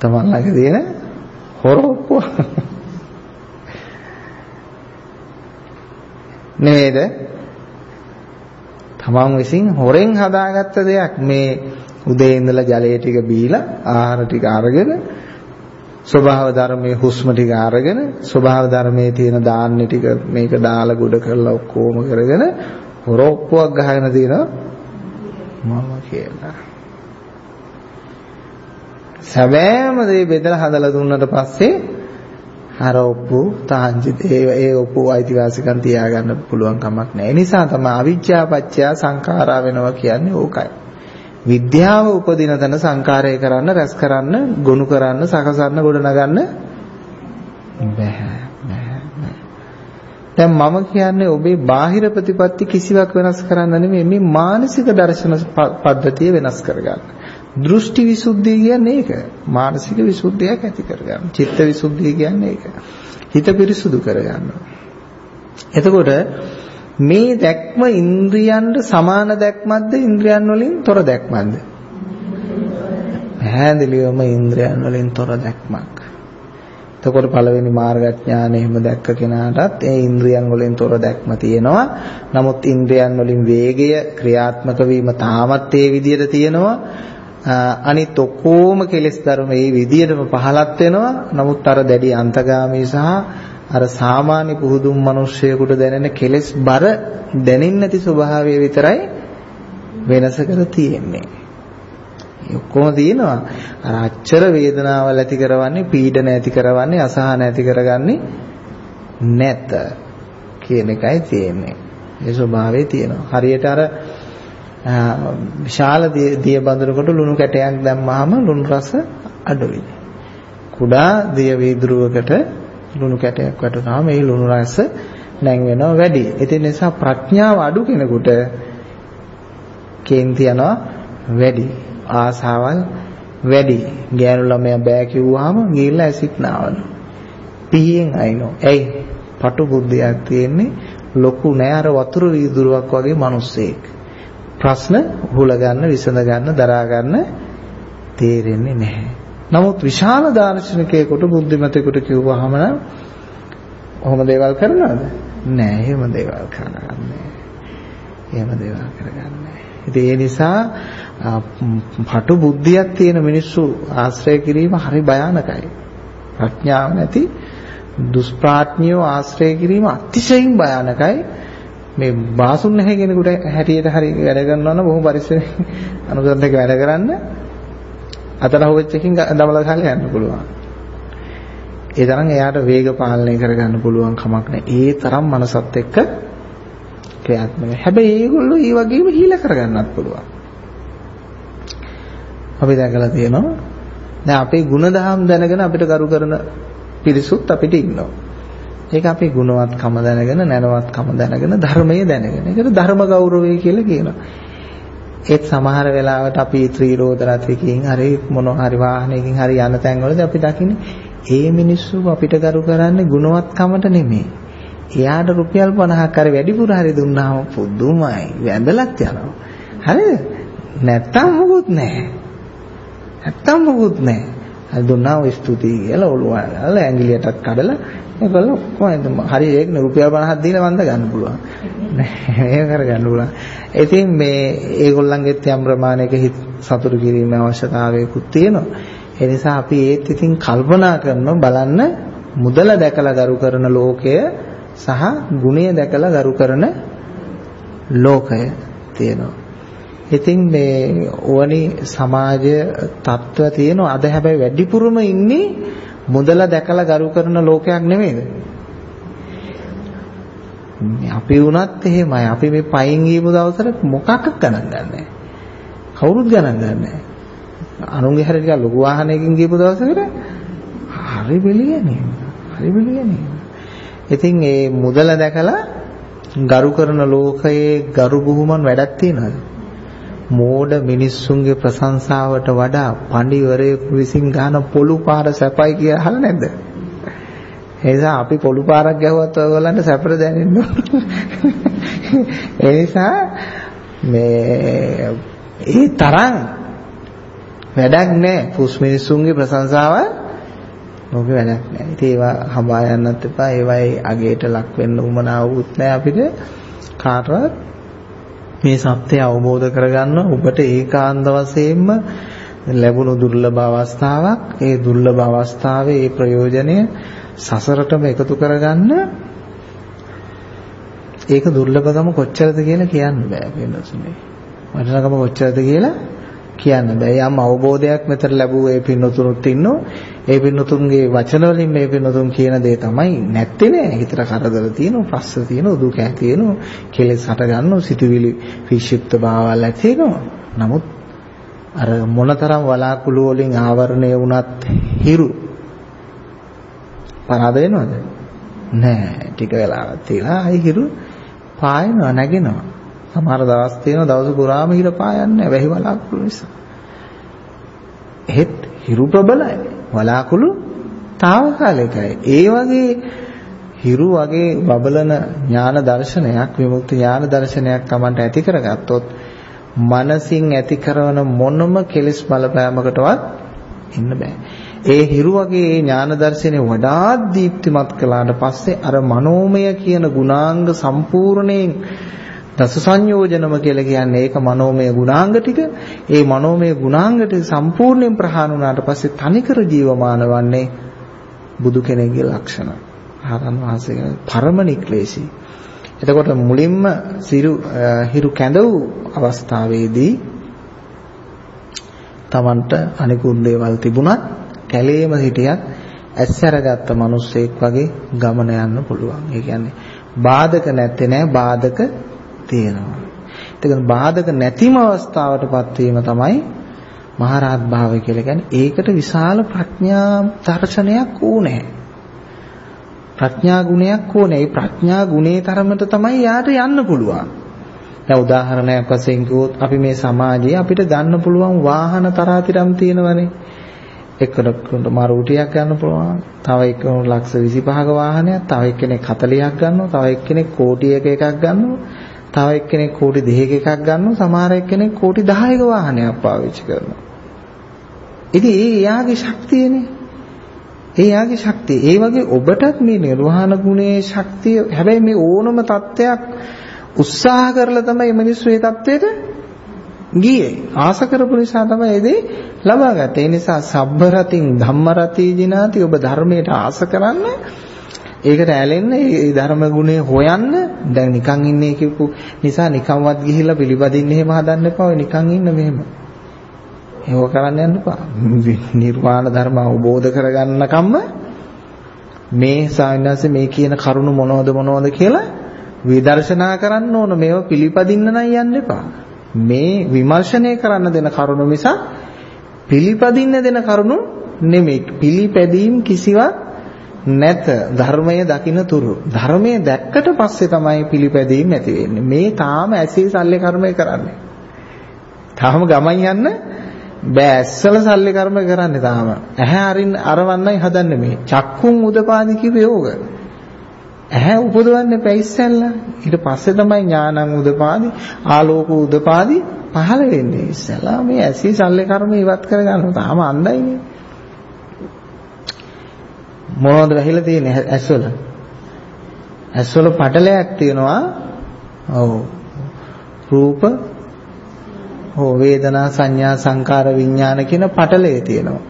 තමන් ළඟ තියෙන හොරොක්කුව නේද? තමන් විසින් හොරෙන් හදාගත්ත දෙයක්. මේ උදේ ඉඳලා ජලය ටික බීලා ආහාර ටික අරගෙන ස්වභාව ධර්මයේ හුස්ම ටික අරගෙන ස්වභාව ධර්මයේ තියෙන දාන්නේ ටික මේක දාලා ගොඩ කරලා ඔක්කොම කරගෙන හොරොක්කුවක් ගහගෙන තියෙනවා. මම කියලා. සැබෑම දේ බෙදලා හදලා දුන්නට පස්සේ අර ඔප්පු තාංජි ඒ ඒ ඔප්පු අයිතිවාසිකම් තියාගන්න පුළුවන් කමක් නැහැ. ඒ නිසා තමයි අවිජ්ජා පත්‍ය සංඛාරා වෙනවා කියන්නේ ඕකයි. විද්‍යාව උපදින තැන සංකාරය කරන්න, රැස් කරන්න, ගොනු කරන්න, සකසන්න, ගොඩනගන්න බෑ. දැන් මම කියන්නේ ඔබේ බාහිර ප්‍රතිපත්ති කිසිවක් වෙනස් කරන්න නෙමෙයි මේ මානසික දර්ශන පද්ධතිය වෙනස් කරගන්න. දෘෂ්ටි විසුද්ධිය කියන්නේ ඒක. මානසික විසුද්ධියක් ඇති කරගන්න. චිත්ත විසුද්ධිය කියන්නේ ඒක. හිත පිරිසුදු කරගන්න. එතකොට මේ දැක්ම ඉන්ද්‍රියන්ට සමාන දැක්මක්ද ඉන්ද්‍රියන් වලින් තොර දැක්මක්ද? පැහැදිලිවම ඉන්ද්‍රියන් වලින් තොර දැක්මක්. එතකොට පළවෙනි මාර්ගඥාන එහෙම දැක්ක කෙනාටත් ඒ ඉන්ද්‍රියන් වලින් තොර දැක්ම තියෙනවා. නමුත් ඉන්ද්‍රියන් වලින් වේගය ක්‍රියාත්මක වීම තාමත් ඒ විදිහට තියෙනවා. අනිත් ඔක්කොම කෙලෙස් ධර්ම මේ විදිහටම පහලත් වෙනවා. නමුත් අර දැඩි අන්තගාමී සහ අර සාමාන්‍ය පුහුදුන් මිනිස්සෙකුට දැනෙන කෙලෙස් බර දැනෙන්නේ නැති ස්වභාවය විතරයි වෙනස කර තියෙන්නේ. ඔක්කොම තියෙනවා. අර අච්චර වේදනාවල් ඇති කරවන්නේ, පීඩන ඇති කරවන්නේ, අසහන ඇති කරගන්නේ නැත කියන එකයි තියෙන්නේ. ඒ ස්වභාවය තියෙනවා. හරියට අර විශාල දිය බඳුනකට ලුණු කැටයක් දැම්මහම ලුණු රස අඩුයි. කුඩා දිය වීදුරුවකට ලුණු කැටයක් වටුනහම ඒ ලුණු රස නැං වෙනවා වැඩි. ඒ නිසා ප්‍රඥාව අඩු කෙනෙකුට කේන්ති යනවා වැඩි. ආසාවල් වැඩි. ගෑනු ළමයා බෑ කිව්වහම ගිහිල්ලා ඇසිඩ් නාවනවා. පිහියෙන් අයිනෝ. ඇයි? පටු බුද්ධියක් තියෙන්නේ ලොකු නෑ අර වතුර වීදුරුවක් වගේ මිනිස්සෙක්. ප්‍රශ්න හුල ගන්න, විසඳ ගන්න, දරා ගන්න තේරෙන්නේ නැහැ. නමුත් විශාල දාර්ශනිකයෙකුට බුද්ධිමතෙකුට කිව්වහම නම් ඔහොම දේවල් කරනවද? නෑ, එහෙම දේවල් කරන්නේ. එහෙම දේවල් කරගන්නේ. ඉතින් ඒ නිසා පටු බුද්ධියක් තියෙන මිනිස්සු ආශ්‍රය කිරීම හරි භයානකයි. ප්‍රඥාව නැති දුෂ්ප්‍රඥයෝ ආශ්‍රය කිරීම අතිශයින් භයානකයි. මේ බාසුන් නැහැ කෙනෙකුට හැටියට හරි වැඩ කරනවා නම් බොහොම පරිස්සමෙන් අනුගමනයක වැඩ කරන්න අතර හොවෙච්ච එකකින් දමලා කාලේ යන්න පුළුවන්. ඒ තරම් එයාට වේග පාලනය කරගන්න පුළුවන් කමක් නැහැ. ඒ තරම් මනසත් එක්ක ක්‍රියාත්මක. හැබැයි ඒගොල්ලෝ ඒ වගේම හීල කරගන්නත් පුළුවන්. අපි දැකලා තියෙනවා. දැන් අපේ ಗುಣධම් දැනගෙන අපිට කරු කරන පිරිසුත් අපිට ඉන්නවා. ඒක අපේ ගුණවත්කම දැනගෙන නැනවත්කම දැනගෙන ධර්මයේ දැනගෙන. ඒකට ධර්ම ගෞරවය කියලා කියනවා. ඒත් සමහර වෙලාවට අපි ත්‍රිරෝද රථයකින් හරි මොනවා හරි වාහනයකින් හරි යන තැන්වලදී අපි දකින්නේ ඒ මිනිස්සු අපිට කරු කරන්නේ ගුණවත්කමට නෙමෙයි. එයාට රුපියල් 50ක් හරි වැඩිපුර හරි දුන්නාම පුදුමයි. වැඳලත් යනවා. හරිද? නැත්තම් මොකුත් නැහැ. නැත්තම් මොකුත් නැහැ. හරි දුන්නා ඔය ස්තුතියි කියලා ඔළුව අල්ලලා ඇඟිලියටත් කඩලා ඒගොල්ලෝ කොහොමද හරි ඒක රුපියල් 50ක් දීලා වන්ද ගන්න පුළුවන්. නෑ ඒක කරගන්න පුළුවන්. ඉතින් මේ ඒගොල්ලන්ගෙත් යම් ප්‍රමාණයක හිත සතුටු කිරීමේ අවශ්‍යතාවයකුත් තියෙනවා. ඒ නිසා අපි ඒත් ඉතින් කල්පනා කරනවා බලන්න මුදල දැකලා ගරු කරන ලෝකය සහ ගුණය දැකලා ගරු කරන ලෝකය තියෙනවා. ඉතින් මේ ඕනි සමාජ තත්ත්ව තියෙනවා. අද හැබැයි වැඩිපුරම ඉන්නේ මුදල දැකලා ගරු කරන ලෝකයක් නෙමෙයිද? අපි වුණත් එහෙමයි. අපි මේ පයින් ගියපු දවසට මොකක්ද ගණන් ගන්නෑ. කවුරුත් ගණන් ගන්නෑ. අනුන්ගේ හැර ටිකක් ලොකු වාහනයකින් ගියපු දවසකට හරි බෙලියනේ. හරි බෙලියනේ. ඉතින් ඒ මුදල දැකලා ගරු කරන ලෝකයේ ගරු බුහුමන් වැඩක් තියනවාද? මෝඩ මිනිස්සුන්ගේ ප්‍රශංසාවට වඩා පඬිවරයෙකු විසින් ගහන පොළු පාර සැපයි කියලා අහලා නැද්ද? ඒ නිසා අපි පොළු පාරක් ගැහුවත් ඔයගොල්ලන්ට සැපර දැනෙන්න ඒ නිසා මේ ඒ තරම් වැඩක් නැහැ පුස් මිනිස්සුන්ගේ ප්‍රශංසාව මොකද වැඩක් නැහැ. ඉතින් ඒවා හඹා යන්නත් එපා. ඒවයි අගේට ලක් වෙන්න උමනාවුත් නැහැ අපිට. කාටවත් මේ සත්‍ය අවබෝධ කරගන්න ඔබට ඒකාන්ත වශයෙන්ම ලැබුණු දුර්ලභ අවස්ථාවක්. ඒ දුර්ලභ අවස්ථාවේ ඒ ප්‍රයෝජනය සසරටම එකතු කරගන්න. ඒක දුර්ලභකම කොච්චරද කියලා කියන්න බෑ වෙනසුනේ වටිනාකම කොච්චරද කියලා කියන්න බෑ. යම් අවබෝධයක් මෙතන ලැබුව ඒ පින්නතුරුත් ඉන්නෝ. ඒ පින්නතුන්ගේ වචන වලින් මේ පින්නතුන් කියන දේ තමයි නැත්තේ නෑ. හිතට කරදර තියෙනවා ප්‍රශ්න තියෙනවා දුක ඇති වෙනවා කෙලෙස් හට ගන්නවා සිතුවිලි වික්ෂිප්ත භාවල් ඇති වෙනවා නමුත් අර මොනතරම් වලාකුළු වලින් ආවරණය වුණත් හිරු පරාද වෙනවද? නෑ. ටික වෙලාවක් තියලා ආයි හිරු පායනවා නැගෙනවා. සමහර දවස් තියෙනවා දවස පුරාම හිර පායන්නේ වැහි වලාකුළු නිසා. එහෙත් හිරු ප්‍රබලයි. වලාකුළු తాවකාලිකයි. ඒ වගේ හිරු වගේ බබලන ඥාන දර්ශනයක් විමුක්ති ඥාන දර්ශනයක් Tamanට ඇති කරගත්තොත් මනසින් ඇති කරන මොනම කෙලෙස් බලපෑමකටවත් ඉන්න බෑ. ඒ හිරු වගේ ඥාන දර්ශනේ වඩාත් දීප්තිමත් කළාට පස්සේ අර මනෝමය කියන ගුණාංග සම්පූර්ණයෙන් දස සංයෝජනම කියලා කියන්නේ ඒක මනෝමය ගුණාංග ටික. ඒ මනෝමය ගුණාංග ටික සම්පූර්ණයෙන් ප්‍රහාණය වුණාට පස්සේ තනිකර ජීවමාන වන්නේ බුදු කෙනෙක්ගේ ලක්ෂණ. ආරණ වාසයේ පරම නික්ලේශී. එතකොට මුලින්ම සිරු හිරු කැඳ වූ අවස්ථාවේදී Tamanට අනිකුත් දේවල් තිබුණත් කැලේම හිටියත් ඇස්සරගත්ත මිනිස්සෙක් වගේ ගමන යන්න පුළුවන්. ඒ කියන්නේ බාධක නැත්තේ නෑ බාධක තියෙනවා. ඒකන බාධක නැතිම අවස්ථාවටපත් වීම තමයි මහරහත් භාවය කියලා කියන්නේ. ඒකට විශාල ප්‍රඥා දර්ශනයක් ඕනේ. ප්‍රඥා ගුණයක් ඕනේ. ඒ ප්‍රඥා ගුණේ තරමට තමයි යාට යන්න පුළුවන්. දැන් උදාහරණයක් වශයෙන් කිව්වොත් අපි මේ සමාජයේ අපිට ගන්න පුළුවන් වාහන තරාතිරම් තියෙනවනේ. එක්කෙනෙකුට මාරුටියක් ගන්න පුළුවන්. තව එක්කෙනෙකුට ලක්ෂ 25ක වාහනයක්, තව එක්කෙනෙක් 40ක් ගන්නවා, තව එක්කෙනෙක් කෝටියක එකක් ගන්නවා. තව එක්කෙනෙක් කෝටි 2ක එකක් ගන්නවා සමහර එක්කෙනෙක් කෝටි 10ක වාහනයක් පාවිච්චි කරනවා. ඉතින් ඒ එයාගේ ශක්තියනේ. ඒ යාගේ ශක්තිය. ඒ වගේ ඔබටත් මේ නිර්වාණ ගුණයේ ශක්තිය හැබැයි මේ ඕනම தත්වයක් උත්සාහ කරලා තමයි මිනිස්සු මේ தත්වයට ගියේ. ආස කරපු නිසා තමයි ඒ දේ ලබා ගත්තේ. ඒ නිසා සබ්බ රතින් ධම්ම රති ජිනාති ඔබ ධර්මයට ආස කරන්න ඒකට ඇලෙන්න ඒ ධර්ම ගුණය හොයන්න දැන් නිකන් ඉන්නේ කියපු නිසා නිකන්වත් ගිහිල්ලා පිළිපදින්න එහෙම හදන්න එපා. ඔය නිකන් ඉන්න මෙහෙම. ඒක කරන්න යන්න එපා. නිර්වාණ ධර්ම අවබෝධ කරගන්නකම්ම මේ සාවිනාස මේ කියන කරුණු මොනවද මොනවද කියලා විදර්ශනා කරන්න ඕන මේව පිළිපදින්න නම් යන්න එපා. මේ විමර්ශනය කරන්න දෙන කරුණු මිස පිළිපදින්න දෙන කරුණු නෙමෙයි. පිළිපැදීම් කිසිවක් නැත ධර්මයේ දකින්න තුරු ධර්මයේ දැක්කට පස්සේ තමයි පිළිපැදීම් ඇති වෙන්නේ මේ තාම ඇසී සල්ලි කර්මය කරන්නේ තාම ගමන් යන්න බෑ ඇස්සල සල්ලි කර්ම කරන්නේ තාම. ඇහැ අරින්න අරවන්නයි හදන්නේ මේ. චක්කුන් උදපාදි කිව්වේ ඕක. ඇහැ උපදවන්නේ පැයිස්සල්ලා. ඊට පස්සේ තමයි ඥානං උදපාදි, ආලෝක උදපාදි පහළ වෙන්නේ. ඉස්සලා මේ ඇසී සල්ලි කර්ම ඉවත් කරගන්නවා. තාම අන්දයිනේ. මොනවද වැහිලා තියෙන්නේ ඇස්වල? ඇස්වල පටලයක් තියෙනවා. ඔව්. රූප හෝ වේදනා සංඥා සංකාර විඥාන කියන පටලය තියෙනවා.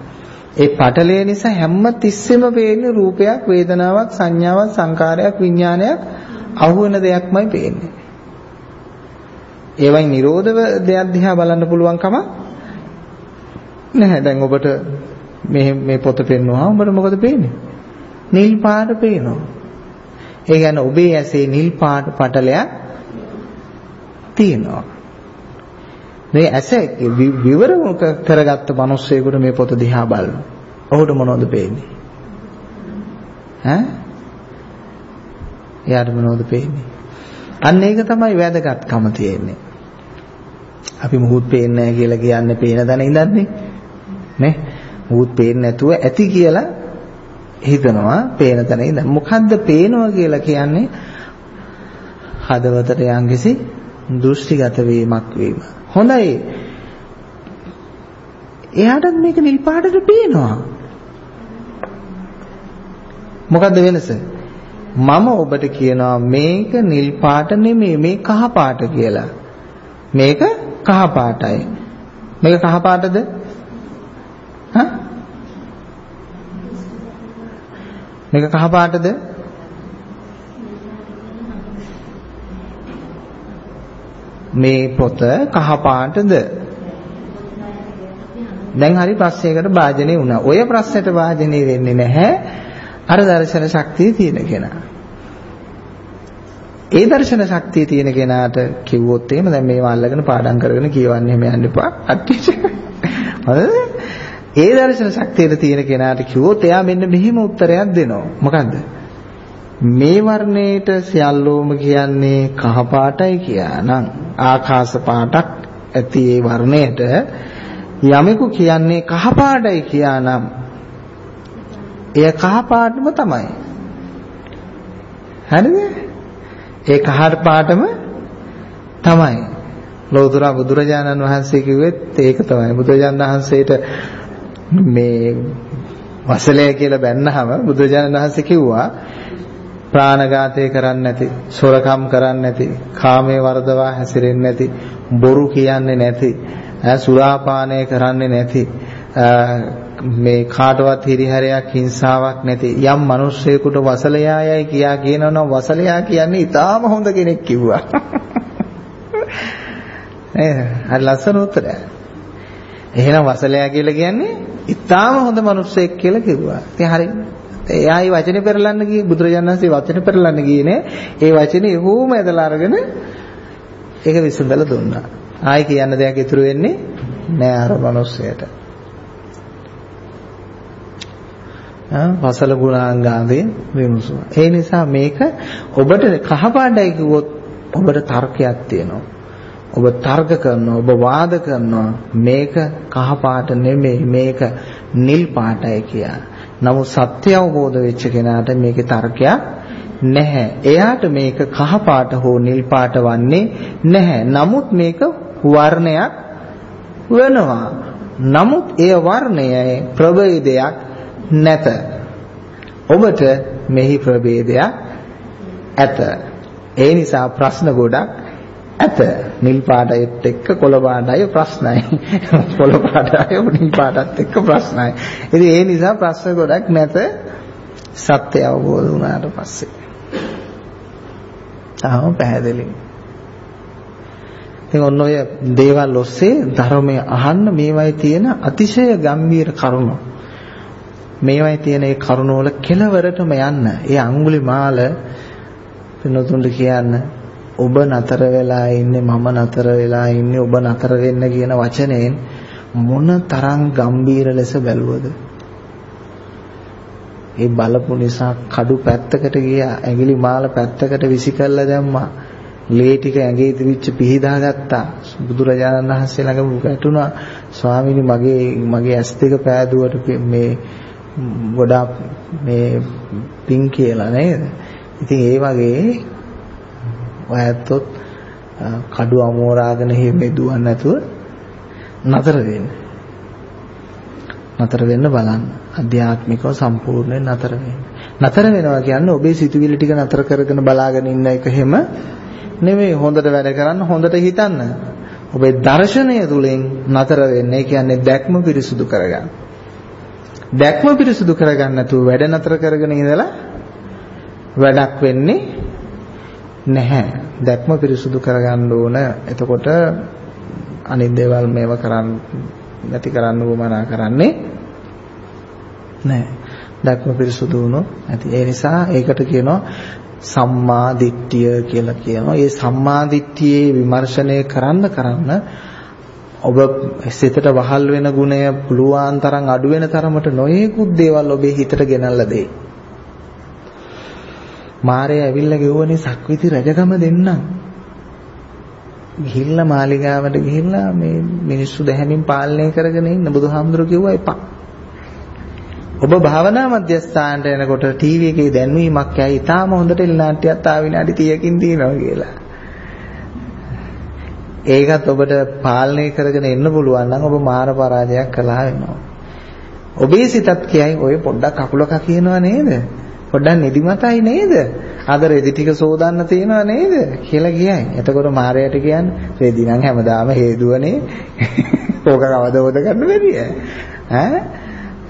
ඒ පටලය නිසා හැම තිස්සෙම පේන්නේ රූපයක් වේදනාවක් සංඥාවක් සංකාරයක් විඥානයක් අහුවෙන දෙයක්මයි පේන්නේ. ඒවයි නිරෝධව දෙයක් දිහා බලන්න පුළුවන් කම නැහැ. දැන් ඔබට මේ මේ පොත පෙන්වුවා ඔබට මොකද පේන්නේ? නිල් පාට පේනවා. ඒ කියන්නේ ඔබේ ඇසේ නිල් පාට පටලයක් තියෙනවා. මේ ඇස විවර කරගත්ත මිනිස්සෙකුට මේ පොත දිහා බලන. ඔහුට මොනවද පේන්නේ? ඈ? එයාට මොනවද පේන්නේ? අන්න ඒක තමයි වැදගත්කම තියෙන්නේ. අපි මුහුත් පේන්නේ නැහැ කියලා කියන්නේ පේන දන ඉඳන්නේ. නේ? මුහුත් පේන්නේ නැතුව ඇති කියලා හිතනවා පේන තැන ඉඳන්. මොකද්ද පේනවා කියලා කියන්නේ? හදවතට යම්කිසි දෘෂ්ටිගත වීමක් වීම. හොඳයි. එයාටත් මේක නිල් පාටට පේනවා. මොකද්ද වෙනස? මම ඔබට කියනවා මේක නිල් පාට නෙමෙයි මේ කහ පාට කියලා. මේක කහ පාටයි. මේක කහ පාටද? හා? මේක කහ පාටද? මේ පොත කහ පාටද? දැන් හරි ප්‍රශ්නයකට වාජනේ වුණා. ඔය ප්‍රශ්නෙට වාජනේ වෙන්නේ නැහැ. අර දර්ශන ශක්තිය තියෙන කෙනා. ඒ දර්ශන ශක්තිය තියෙන කෙනාට කිව්වොත් එහෙම දැන් මේවා අල්ලගෙන පාඩම් කරගෙන කියවන්නේ එහෙම යන්න එපා. අට්ටිච. හරිද? ඒ දර්ශන ශක්තියට තියෙන කෙනාට කිව්වොත් එයා මෙන්න මෙහෙම උත්තරයක් දෙනවා. මොකද්ද? මේ වර්ණයට සියල්ලෝම කියන්නේ කහ පාටයි කියනනම් ආකාශ පාටක් ඇති ඒ වර්ණයට යමෙකු කියන්නේ කහ පාටයි කියනනම් එය කහ පාටම තමයි හරිද ඒ කහ පාටම තමයි ලෝතර බුදුරජාණන් වහන්සේ කිව්වෙත් ඒක තමයි බුදුරජාණන් වහන්සේට මේ වසලය කියලා බැන්නහම බුදුරජාණන් වහන්සේ කිව්වා ප්‍රාණඝාතය කරන්නේ නැති, සොරකම් කරන්නේ නැති, කාමයේ වර්ධවා හැසිරෙන්නේ නැති, බොරු කියන්නේ නැති, සුරාපානය කරන්නේ නැති, මේ කාටවත් හිරිහැරයක් හිංසාවක් නැති යම් මිනිස්සෙකුට වසලයායයි කියා කියනවනම් වසලයා කියන්නේ ඊටාම හොඳ කෙනෙක් කිව්වා. නේද? හරි ලස්සන උත්තරයක්. එහෙනම් වසලයා කියලා කියන්නේ ඊටාම හොඳ මිනිස්සෙක් කියලා කිව්වා. ඉතින් හරි. එයායි වචනේ පෙරලන්න ගියේ බුදුරජාණන් වහන්සේ වචනේ පෙරලන්න ගියේ නේ. ඒ වචනේ එහුම ඇදලා අරගෙන ඒක විසඳලා දුන්නා. ආයි කියන්න දෙයක් ඉතුරු වෙන්නේ නෑ අර මිනිස්සයාට. වසල ගුණාංගාදී විමසුවා. ඒ නිසා මේක ඔබට කහපාඩයි කිව්වොත් ඔබට තර්කයක් තියෙනවා. ඔබ තර්ක කරනවා ඔබ වාද කරනවා මේක කහපාට නෙමෙයි මේක නිල් පාටයි කියලා. නමුත් සත්‍ය අවබෝධ වෙච්ච කෙනාට මේකේ තර්කයක් නැහැ. එයාට මේක කහපාට හෝ නිල් පාට වන්නේ නැහැ. නමුත් මේක වර්ණයක් වෙනවා. නමුත් ඒ වර්ණයේ ප්‍රභේදයක් නැත. ඔබට මෙහි ප්‍රභේදයක් ඇත. ඒ නිසා ප්‍රශ්න ගොඩක් ඇත. නිල් පාටයත් එක්ක කොළ පාටය ප්‍රශ්නයි. කොළ පාටය නිල් පාටත් එක්ක ප්‍රශ්නයි. ඉතින් ඒ නිසා ප්‍රශ්න ගොඩක් නැත. සත්‍ය අවබෝධ වුණාට පස්සේ. තාම පැහැදිලි. ඉතින් ඔන්න ඔය දේවල් ඔස්සේ ධර්මය අහන්න මේවයි තියෙන අතිශය ගම්බීර කරුණු. මේවයි තියෙන ඒ කරුණ වල කෙලවරටම යන්න. ඒ අඟුලිමාල පින්නතුන්ට කියන්න ඔබ නතර වෙලා ඉන්නේ මම නතර වෙලා ඉන්නේ ඔබ නතර වෙන්න කියන වචනයෙන් මොන තරම් ගම්බීර ලෙස බැලුවද? ඒ බලපු නිසා කඩු පැත්තකට ගියා ඇඟිලි මාල පැත්තකට විසි කළා දැම්මා. ලේ ටික ඇඟේ තිබිච්ච පිහිදා ගත්තා. බුදුරජාණන් වහන්සේ ළඟ වැටුණා. ස්වාමීනි මගේ මගේ ඇස් දෙක පෑදුවට මේ ගොඩාක් මේ පිං කියලා නේද? ඉතින් ඒ වගේ ඔයත්ොත් කඩු අමෝරාගෙන හිමේ දුවන්නේ නැතුව නතර වෙන්න. නතර වෙන්න බලන්න. අධ්‍යාත්මිකව සම්පූර්ණයෙන් නතර වෙන්න. නතර වෙනවා කියන්නේ ඔබේ සිතුවිලි ටික නතර කරගෙන බලාගෙන ඉන්න එක හැම නෙමෙයි හොඳට වැඩ කරන්න හොඳට හිතන්න. ඔබේ දර්ශනය තුලින් නතර වෙන්න. ඒ කියන්නේ දැක්ම පිරිසුදු කරගන්න. දැක්ම පිරිසුදු කරගන්න නැතුව වැඩ නතර කරගෙන ඉඳලා වැඩක් වෙන්නේ නැහැ. දැක්ම පිරිසුදු කරගන්න ඕන. එතකොට අනිත් දේවල් මේව කරන්න නැති කරන්න උවමනා කරන්නේ නැහැ. දැක්ම පිරිසුදු වුණොත් ඇති. ඒ නිසා ඒකට කියනවා සම්මා දිට්ඨිය කියලා කියනවා. මේ සම්මා දිට්ඨියේ විමර්ශනය කරන්න කරන්න ඔබ සිතට වහල් වෙන ගුණය පුළුවන් තරම් අඩු වෙන තරමට නොයේකුත් දේවල් ඔබේ හිතට ගෙනල්ලා දෙයි. මාරය ඇවිල්ලා ගෙවුවනේ සක්විති රජකම දෙන්නම්. ගිහිල්ලා මාලිගාවට ගිහිල්ලා මේ මිනිස්සු දැහැමින් පාලනය කරගෙන ඉන්න බුදුහාමුදුරු කිව්වා එපා. ඔබ භාවනා මධ්‍යස්ථානට එනකොට ටීවී එකේ දැන්වීමක් ඇයි ඊටාම හොඳට එල්නාට්‍යයක් ආ විනාඩි 30කින් දිනනවා කියලා. ඒකත් ඔබට පාලනය කරගෙන එන්න පුළුවන් නම් ඔබ මාන පරාජයක් කළා වෙනවා. ඔබේ සිතත් කියයි ඔය පොඩ්ඩක් කකුලක කියනවා නේද? පොඩ්ඩක් නිදිමතයි නේද? අද රෙදි ටික සෝදන්න තියෙනවා නේද? කියලා කියයි. එතකොට මාරයට කියන්නේ රෙදි නම් හැමදාම හේදුවනේ. ඕක කවදවද ගන්න බැරිය. ඈ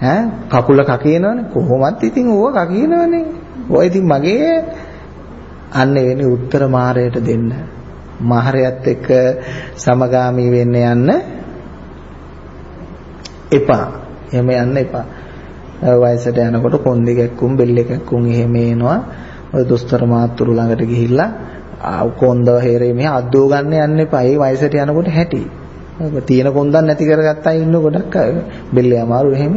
ඈ කකුල කකිනවනේ කොහොමත් ඉතින් ඕව කකිනවනේ. ඔය ඉතින් මගේ අන්න එවෙනි උත්තර මාරයට දෙන්න. මාරයත් එක්ක සමගාමී වෙන්න යන්න එපා. එහෙම යන්න එපා. වයසට යනකොට කොන්දේ කැක්කුම් බෙල්ල කැක්කුම් එහෙම එනවා. ඔය දොස්තර මාත්තුරු ළඟට ගිහිල්ලා කොන්දව හේරේ මෙහා අද්දෝ ගන්න යන්න එපා. ඒ වයසට යනකොට හැටි. තියෙන කොන්දක් නැති කරගත්ත අය ඉන්න ගොඩක් අය. බෙල්ලේ අමාරු එහෙම.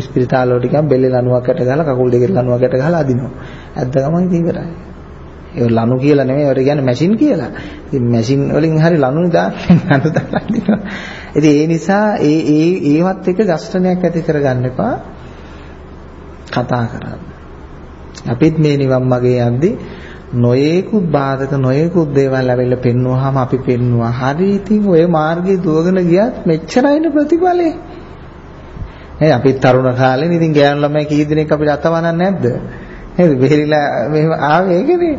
ස්පිරිතාල වලට ගියාම බෙල්ලේ ලණුවකට ගහලා කකුල් දෙකේ ලණුවකට ගහලා අදිනවා. ඇද්ද ගමන් ඉතින් ඉවරයි. ඒ ලණු කියලා නෙමෙයි ඒවට කියන්නේ මැෂින් කියලා. ඉතින් මැෂින් වලින් හරි ලණුනේ දාන්නේ ලණු දාලා අදිනවා. ඉතින් ඒ නිසා ඒ ඒ ඒවත් එක ගස්ඨනයක් ඇති කරගන්න එපා. කතා කරන්නේ. අපිත් මේ නිවන් මාගේ යද්දි නොයේකුත් බාධක නොයේකුත් දේවල් ඇවිල්ලා පෙන්වුවාම අපි පෙන්වුවා. හරි ඉතින් ඔය මාර්ගයේ දුවගෙන ගියත් මෙච්චරයිනේ ප්‍රතිඵලේ. නේද? අපි තරුණ කාලේ ඉතින් ගෑනු ළමයි කී දෙනෙක් අපිට අතවනන්නේ නැද්ද? නේද? බෙහෙරිලා මෙහෙම ආවේ ඒකනේ.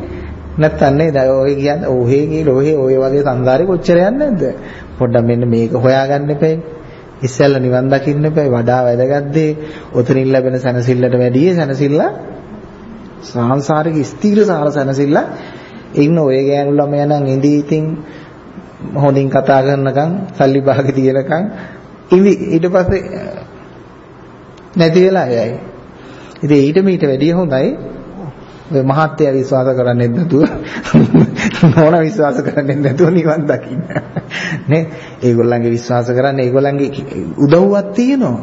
නැත්තම් නේද? ඔය කියන්නේ ඔහේ කියලා ඔහේ ඔය වගේ සංසාරේ කොච්චර යන්නේ නැද්ද? පොඩ්ඩක් මෙන්න මේක හොයාගන්න එපේ. ඉස්සෙල්ලා නිවන් දකින්න එපේ. වඩා වැදගත් දේ ඔතනින් ලැබෙන සැනසෙල්ලට වැඩිය සැනසෙල්ල සංසාරික ස්ථීර සාර සැනසෙල්ල ඉන්න ඔය ගෑනු ළමයා නම් ඉඳී ඉතින් හොඳින් කතා කරනකම් සල්ලි භාගෙ තියනකම් ඉඳි ඊට පස්සේ නැති වෙලා යයි. ඉතින් ඊට මීට වැඩිය හොඳයි ඔය මහත්ය විශ්වාස කරන්නේ නැතුව නෝන විශ්වාස කරන්නේ නැතුව නිවන් දකින්න. නේ? ඒගොල්ලන්ගේ විශ්වාස කරන්නේ ඒගොල්ලන්ගේ උදව්වක් තියෙනවා.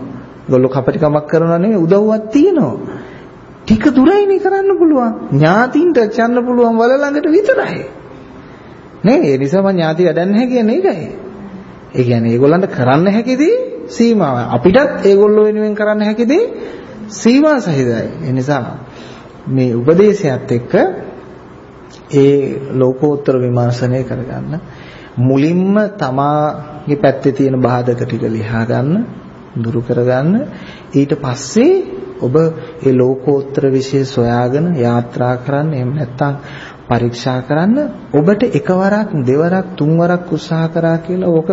ඒගොල්ලෝ කපටිකමක් කරනවා නෙවෙයි උදව්වක් තියෙනවා. ටික දුරයිනේ කරන්න පුළුවන්. ඥාතින්ට යන්න පුළුවන් වල ළඟට විතරයි. නේ? ඒ නිසා මම ඥාති වැඩන්න නැහැ කියන්නේ ඒකයි. ඒ කියන්නේ ඒගොල්ලන්ට කරන්න හැකිදී සීමාව. අපිටත් ඒගොල්ලෝ වෙනුවෙන් කරන්න හැකිදී සීමා සහිතයි. ඒ නිසා මේ උපදේශයත් එක්ක ඒ ලෝකෝත්තර විමර්ශනය කරගන්න. මුලින්ම තමාගේ පැත්තේ තියෙන බාධක ටික ලියා ගන්න දුරු කරගන්න ඊට පස්සේ ඔබ ඒ ලෝකෝත්තර විශේෂ සොයාගෙන යාත්‍රා කරන්න එහෙම නැත්නම් පරීක්ෂා කරන්න. ඔබට එකවරක් දෙවරක් තුන්වරක් උත්සාහ කරා කියලා ඕක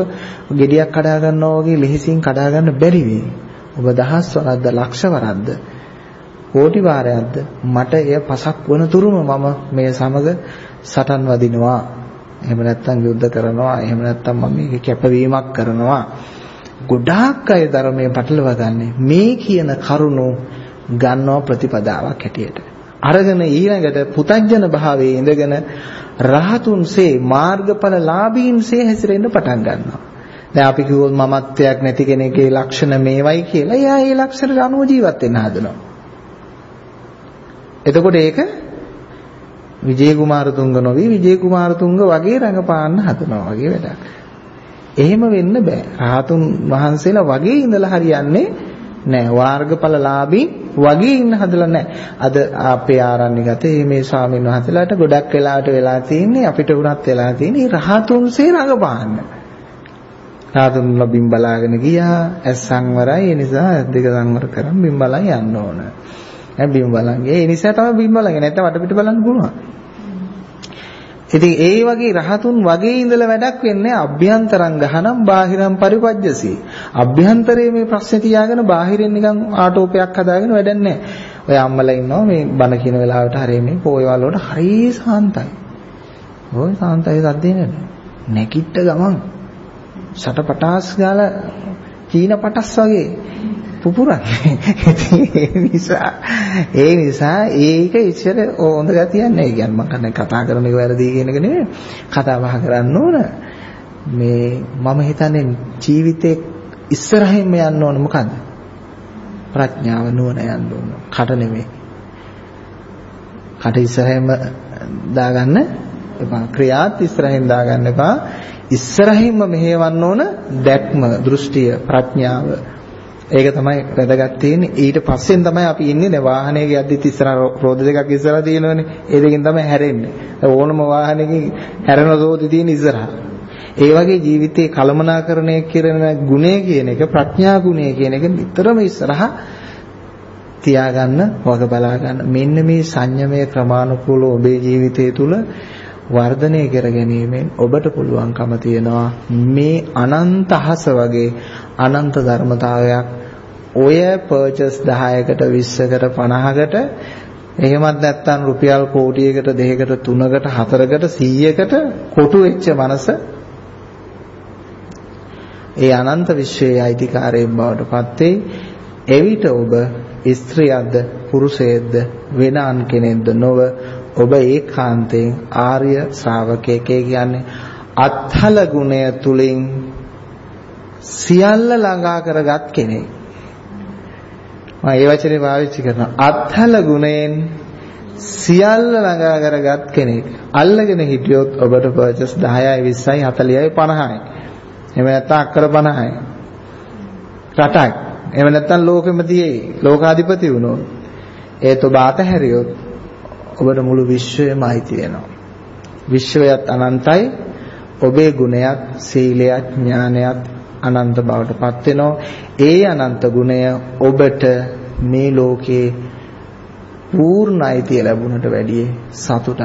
gediyak කඩා ගන්නවා වගේ ලෙහෙසින් කඩා ගන්න බැරි වෙයි. ඔබ දහස් වරක්ද ලක්ෂ වරක්ද කෝටි වාරයක්ද මට එය පසක් වන තුරුම මම මේ සමග සටන් වදිනවා. එහෙම නැත්නම් යුද්ධ කරනවා. එහෙම නැත්නම් මම මේක කැපවීමක් කරනවා. ගොඩාක් අය ධර්මයේ පටලවා ගන්න මේ කියන කරුණු ගන්නව ප්‍රතිපදාවක් හැටියට. අරගෙන ඊළඟට පුතඥන භාවයේ ඉඳගෙන රහතුන්සේ මාර්ගඵල ලාභීන්සේ හැසිරෙන්න පටන් ගන්නවා. දැන් අපි කිව්වොත් මමත්වයක් නැති කෙනෙක්ගේ ලක්ෂණ මේවයි කියලා එයා ඒ ලක්ෂණට අනුව ජීවත් වෙන්න හදනවා. එතකොට ඒක විජේ කුමාරතුංග නොවි විජේ කුමාරතුංග වගේ රඟපාන්න හදනවා වගේ වැඩක්. එහෙම වෙන්න බෑ. රහතුන් වහන්සේලා වගේ ඉඳලා හරියන්නේ නෑ. වාර්ගඵලලාභී වගේ ඉන්න හදලා නෑ. අද අපේ ආරණ්‍යගතේ මේ ස්වාමීන් වහන්සේලාට ගොඩක් වෙලාවට වෙලා තියෙන්නේ අපිට වුණත් වෙලා තියෙන්නේ රහතුන්සේ රඟපාන්න. රහතුන්ලා බිම් බලාගෙන ගියා. ඇස් සංවරයි. ඒ නිසා දෙක සංවර කරන් බිම් බලන් යන්න ඕන. ඈ බිම් බලන්. ඒ නිසා තමයි බිම් බලන්නේ. නැත්නම් වටපිට බලන්න පුළුවන්. ඉතින් ඒ වගේ රහතුන් වගේ ඉඳලා වැඩක් වෙන්නේ අභ්‍යන්තරං ගහනම් බාහිරං පරිපජ්ජසී. අභ්‍යන්තරයේ මේ ප්‍රශ්නේ තියාගෙන බාහිරින් නිකන් ආටෝපයක් හදාගෙන වැඩක් නැහැ. ඔය අම්මලා ඉන්නවා මේ බණ කියන වෙලාවට හරිය මේ පොයවල් වලට හරිය සාන්තයි. ඔය සාන්තයි සද්දේ නේද? නැකිට ගමන් සටපටාස් ගාලා චීන පටස් වගේ පුපුරන්නේ. ඒ නිසා ඒ නිසා ඒක ඉස්සර හොඳ ගතියක් නෑ. කියන්නේ මම කන්නේ කතා කරන එක වැරදි කියන එක නෙමෙයි. කතා බහ කරන්න ඕන. මේ මම හිතන්නේ ජීවිතේ ඉස්සරහින්ම යන්න ඕන මොකද්ද? ප්‍රඥාව නුවණ යන්න ඕන. කට නෙමෙයි. කට ඉස්සරහින්ම දාගන්න එපා. ක්‍රියාත් ඉස්සරහින් දාගන්න එපා. ඉස්සරහින්ම මෙහෙවන්න ඕන දැක්ම, දෘෂ්ටිය, ප්‍රඥාව. ඒක තමයි වැදගත් තියෙන්නේ. ඊට පස්සෙන් තමයි අපි ඉන්නේ දැන් වාහනයක යද්දිත් ඉස්සර රෝද දෙකක් ඉස්සරහා තියෙනවනේ. ඒ දෙකෙන් තමයි හැරෙන්නේ. ඕනම වාහනයකින් හැරෙන රෝදේ තියෙන ඉස්සරහා. ඒ වගේ ජීවිතේ කලමනාකරණය කරන ගුණය කියන එක ප්‍රඥා ගුණය කියන එක නිතරම ඉස්සරහා තියාගන්න වග බලා ගන්න. මෙන්න මේ සංයමය ක්‍රමානුකූලව ඔබේ ජීවිතය තුළ වර්ධනය කර ගැනීමෙන් ඔබට පුළුවන්කම තියනවා මේ අනන්ත අහස වගේ අනන්ත ධර්මතාවයක් ඔය පර්චස් 10කට 20කට 50කට එහෙමත් නැත්නම් රුපියල් කෝටියකට දෙකකට තුනකට හතරකට 100කට කොටු වෙච්ච මනස ඒ අනන්ත විශ්වයේ අයිතිකාරයෙන් බවට පත් එවිට ඔබ ස්ත්‍රියක්ද පුරුෂයෙක්ද වෙන අන් කෙනෙක්ද නොව ඔබ ඒකාන්තයෙන් ආර්ය ශ්‍රාවකයෙක් කියන්නේ අත්හල ගුණය තුලින් සියල්ල ළඟා කරගත් කෙනෙක්. මම ඒ වචනේ පාවිච්චි කරනවා. අත්හල ගුණයෙන් සියල්ල ළඟා කරගත් කෙනෙක්. අල්ලගෙන හිටියොත් ඔබට පර්චස් 10යි 20යි 40යි 50යි. එහෙම නැත්නම් අක්කර 50යි. රටක්. එහෙම නැත්නම් ලෝකෙම තියෙයි. ලෝකාධිපති වුණොත්. ඒත් ඔබ අතහැරියොත් ඔබට මුළු විශ්වයම අයිති වෙනවා. විශ්වයත් අනන්තයි. ඔබේ ගුණයත්, සීලයත්, ඥානයත් අනන්ත බවට පත් වෙනවා. ඒ අනන්ත ගුණය ඔබට මේ ලෝකේ පූර්ණ අයිතිය ලැබුණට වැඩිය සතුටක්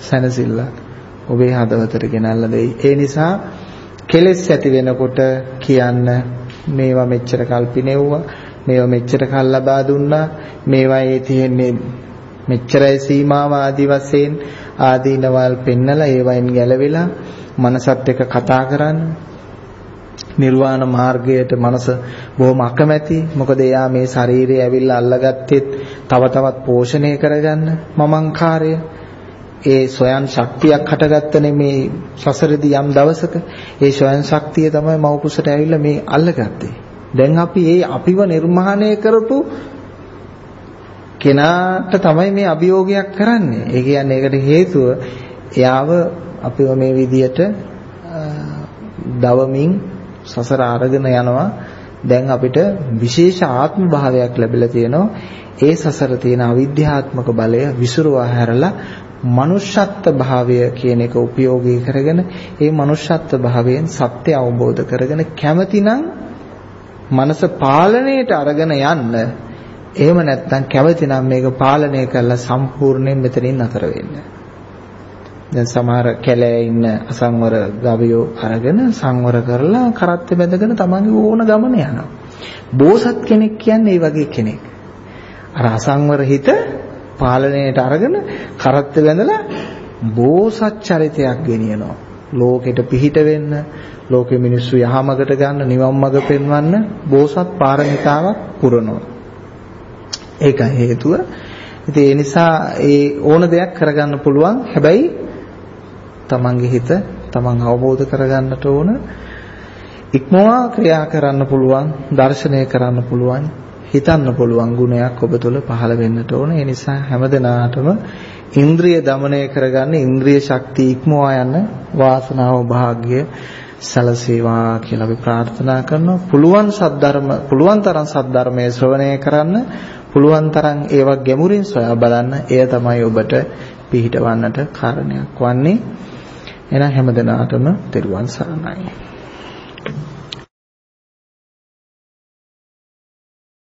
සැනසෙල්ලක් ඔබේ හදවතට ගෙනල්ලා දෙයි. ඒ නිසා කෙලෙස් ඇති වෙනකොට කියන්න මේවා මෙච්චර කල්පිනෙව්වා මේවා මෙච්චර කල් ලබා දුන්නා මේවා ඒ තියෙන්නේ මෙච්චරයි සීමාව ආදි වශයෙන් ආදීනවල් පෙන්නලා ඒවයින් ගැලවිලා මනසත් එක්ක කතා කරන්න නිර්වාණ මාර්ගයට මනස බොහොම අකමැති. මොකද එයා මේ ශරීරය ඇවිල්ලා අල්ලගත්තෙත් තව තවත් පෝෂණය කරගන්න මමංකාරය. ඒ ස්වයන් ශක්තියක් හටගත්තනේ මේ සසරදී යම් දවසක. ඒ ස්වයන් ශක්තිය තමයි මව්කුසට ඇවිල්ලා මේ අල්ලගත්තේ. දැන් අපි ඒ අපිව නිර්මාණය කරපු කෙනාට තමයි මේ අභියෝගයක් කරන්නේ. ඒ කියන්නේ ඒකට හේතුව එයාව අපිව මේ විදියට දවමින් සසර අරගෙන යනවා. දැන් අපිට විශේෂ ආත්ම භාවයක් ලැබිලා තියෙනවා. ඒ සසර තියෙන අවිද්‍යාත්මක බලය විසිරුවා හැරලා මනුෂ්‍යත්ව භාවය කියන එක උපයෝගී කරගෙන ඒ මනුෂ්‍යත්ව භාවයෙන් සත්‍ය අවබෝධ කරගෙන කැමතිනම් මනස පාලනයට අරගෙන යන්න එහෙම නැත්නම් කැමතිනම් මේක පාලනය කරලා සම්පූර්ණයෙන් මෙතනින් අතර වෙන්න. දැන් සමහර කැලේ ඉන්න අසංවර ගවයෝ අරගෙන සංවර කරලා කරත්ත බැඳගෙන තමන්ගේ ඕන ගමන යනවා. බෝසත් කෙනෙක් කියන්නේ ඒ වගේ කෙනෙක්. අර අසංවර හිත පාලනයට අරගෙන කරත්ත බැඳලා බෝසත් චරිතයක් ගෙනියනවා. ලෝකෙට පිහිට වෙන්න, ලෝකෙ මිනිස්සු යහමගට ගන්න, නිවන් මඟ පෙන්වන්න බෝසත් පාරමිතාවක් පුරනවා. ඒකයි හේතුව. ඉතින් ඒ නිසා ඒ ඕන දෙයක් කරගන්න පුළුවන්. හැබැයි තමන්ගේ හිත තමන් අවබෝධ කරගන්නට ඕන. ඉක්මවා ක්‍රියා කරන්න පුළුවන් දර්ශනය කරන්න පුළුවන් හිතන්න පුළුවන් ගුණයක් ඔබ තුළ පහළ වෙන්නට ඕන. ඒ නිසා හැමදෙනාටම ඉන්ද්‍රිය দমনය කරගන්න ඉන්ද්‍රිය ශක්තිය ඉක්මවා යන වාසනාව වාග්ය සලසේවා කියලා අපි ප්‍රාර්ථනා කරනවා. පුළුවන් සද්ධර්ම පුළුවන් තරම් සද්ධර්මයේ ශ්‍රවණය කරන්න පුළුවන් තරම් ඒවා ගැඹුරින් සොයා බලන්න. එය තමයි ඔබට පිහිටවන්නට කාරණයක් වන්නේ. එහෙනම් හැමදෙනාටම තෙරුවන් සරණයි.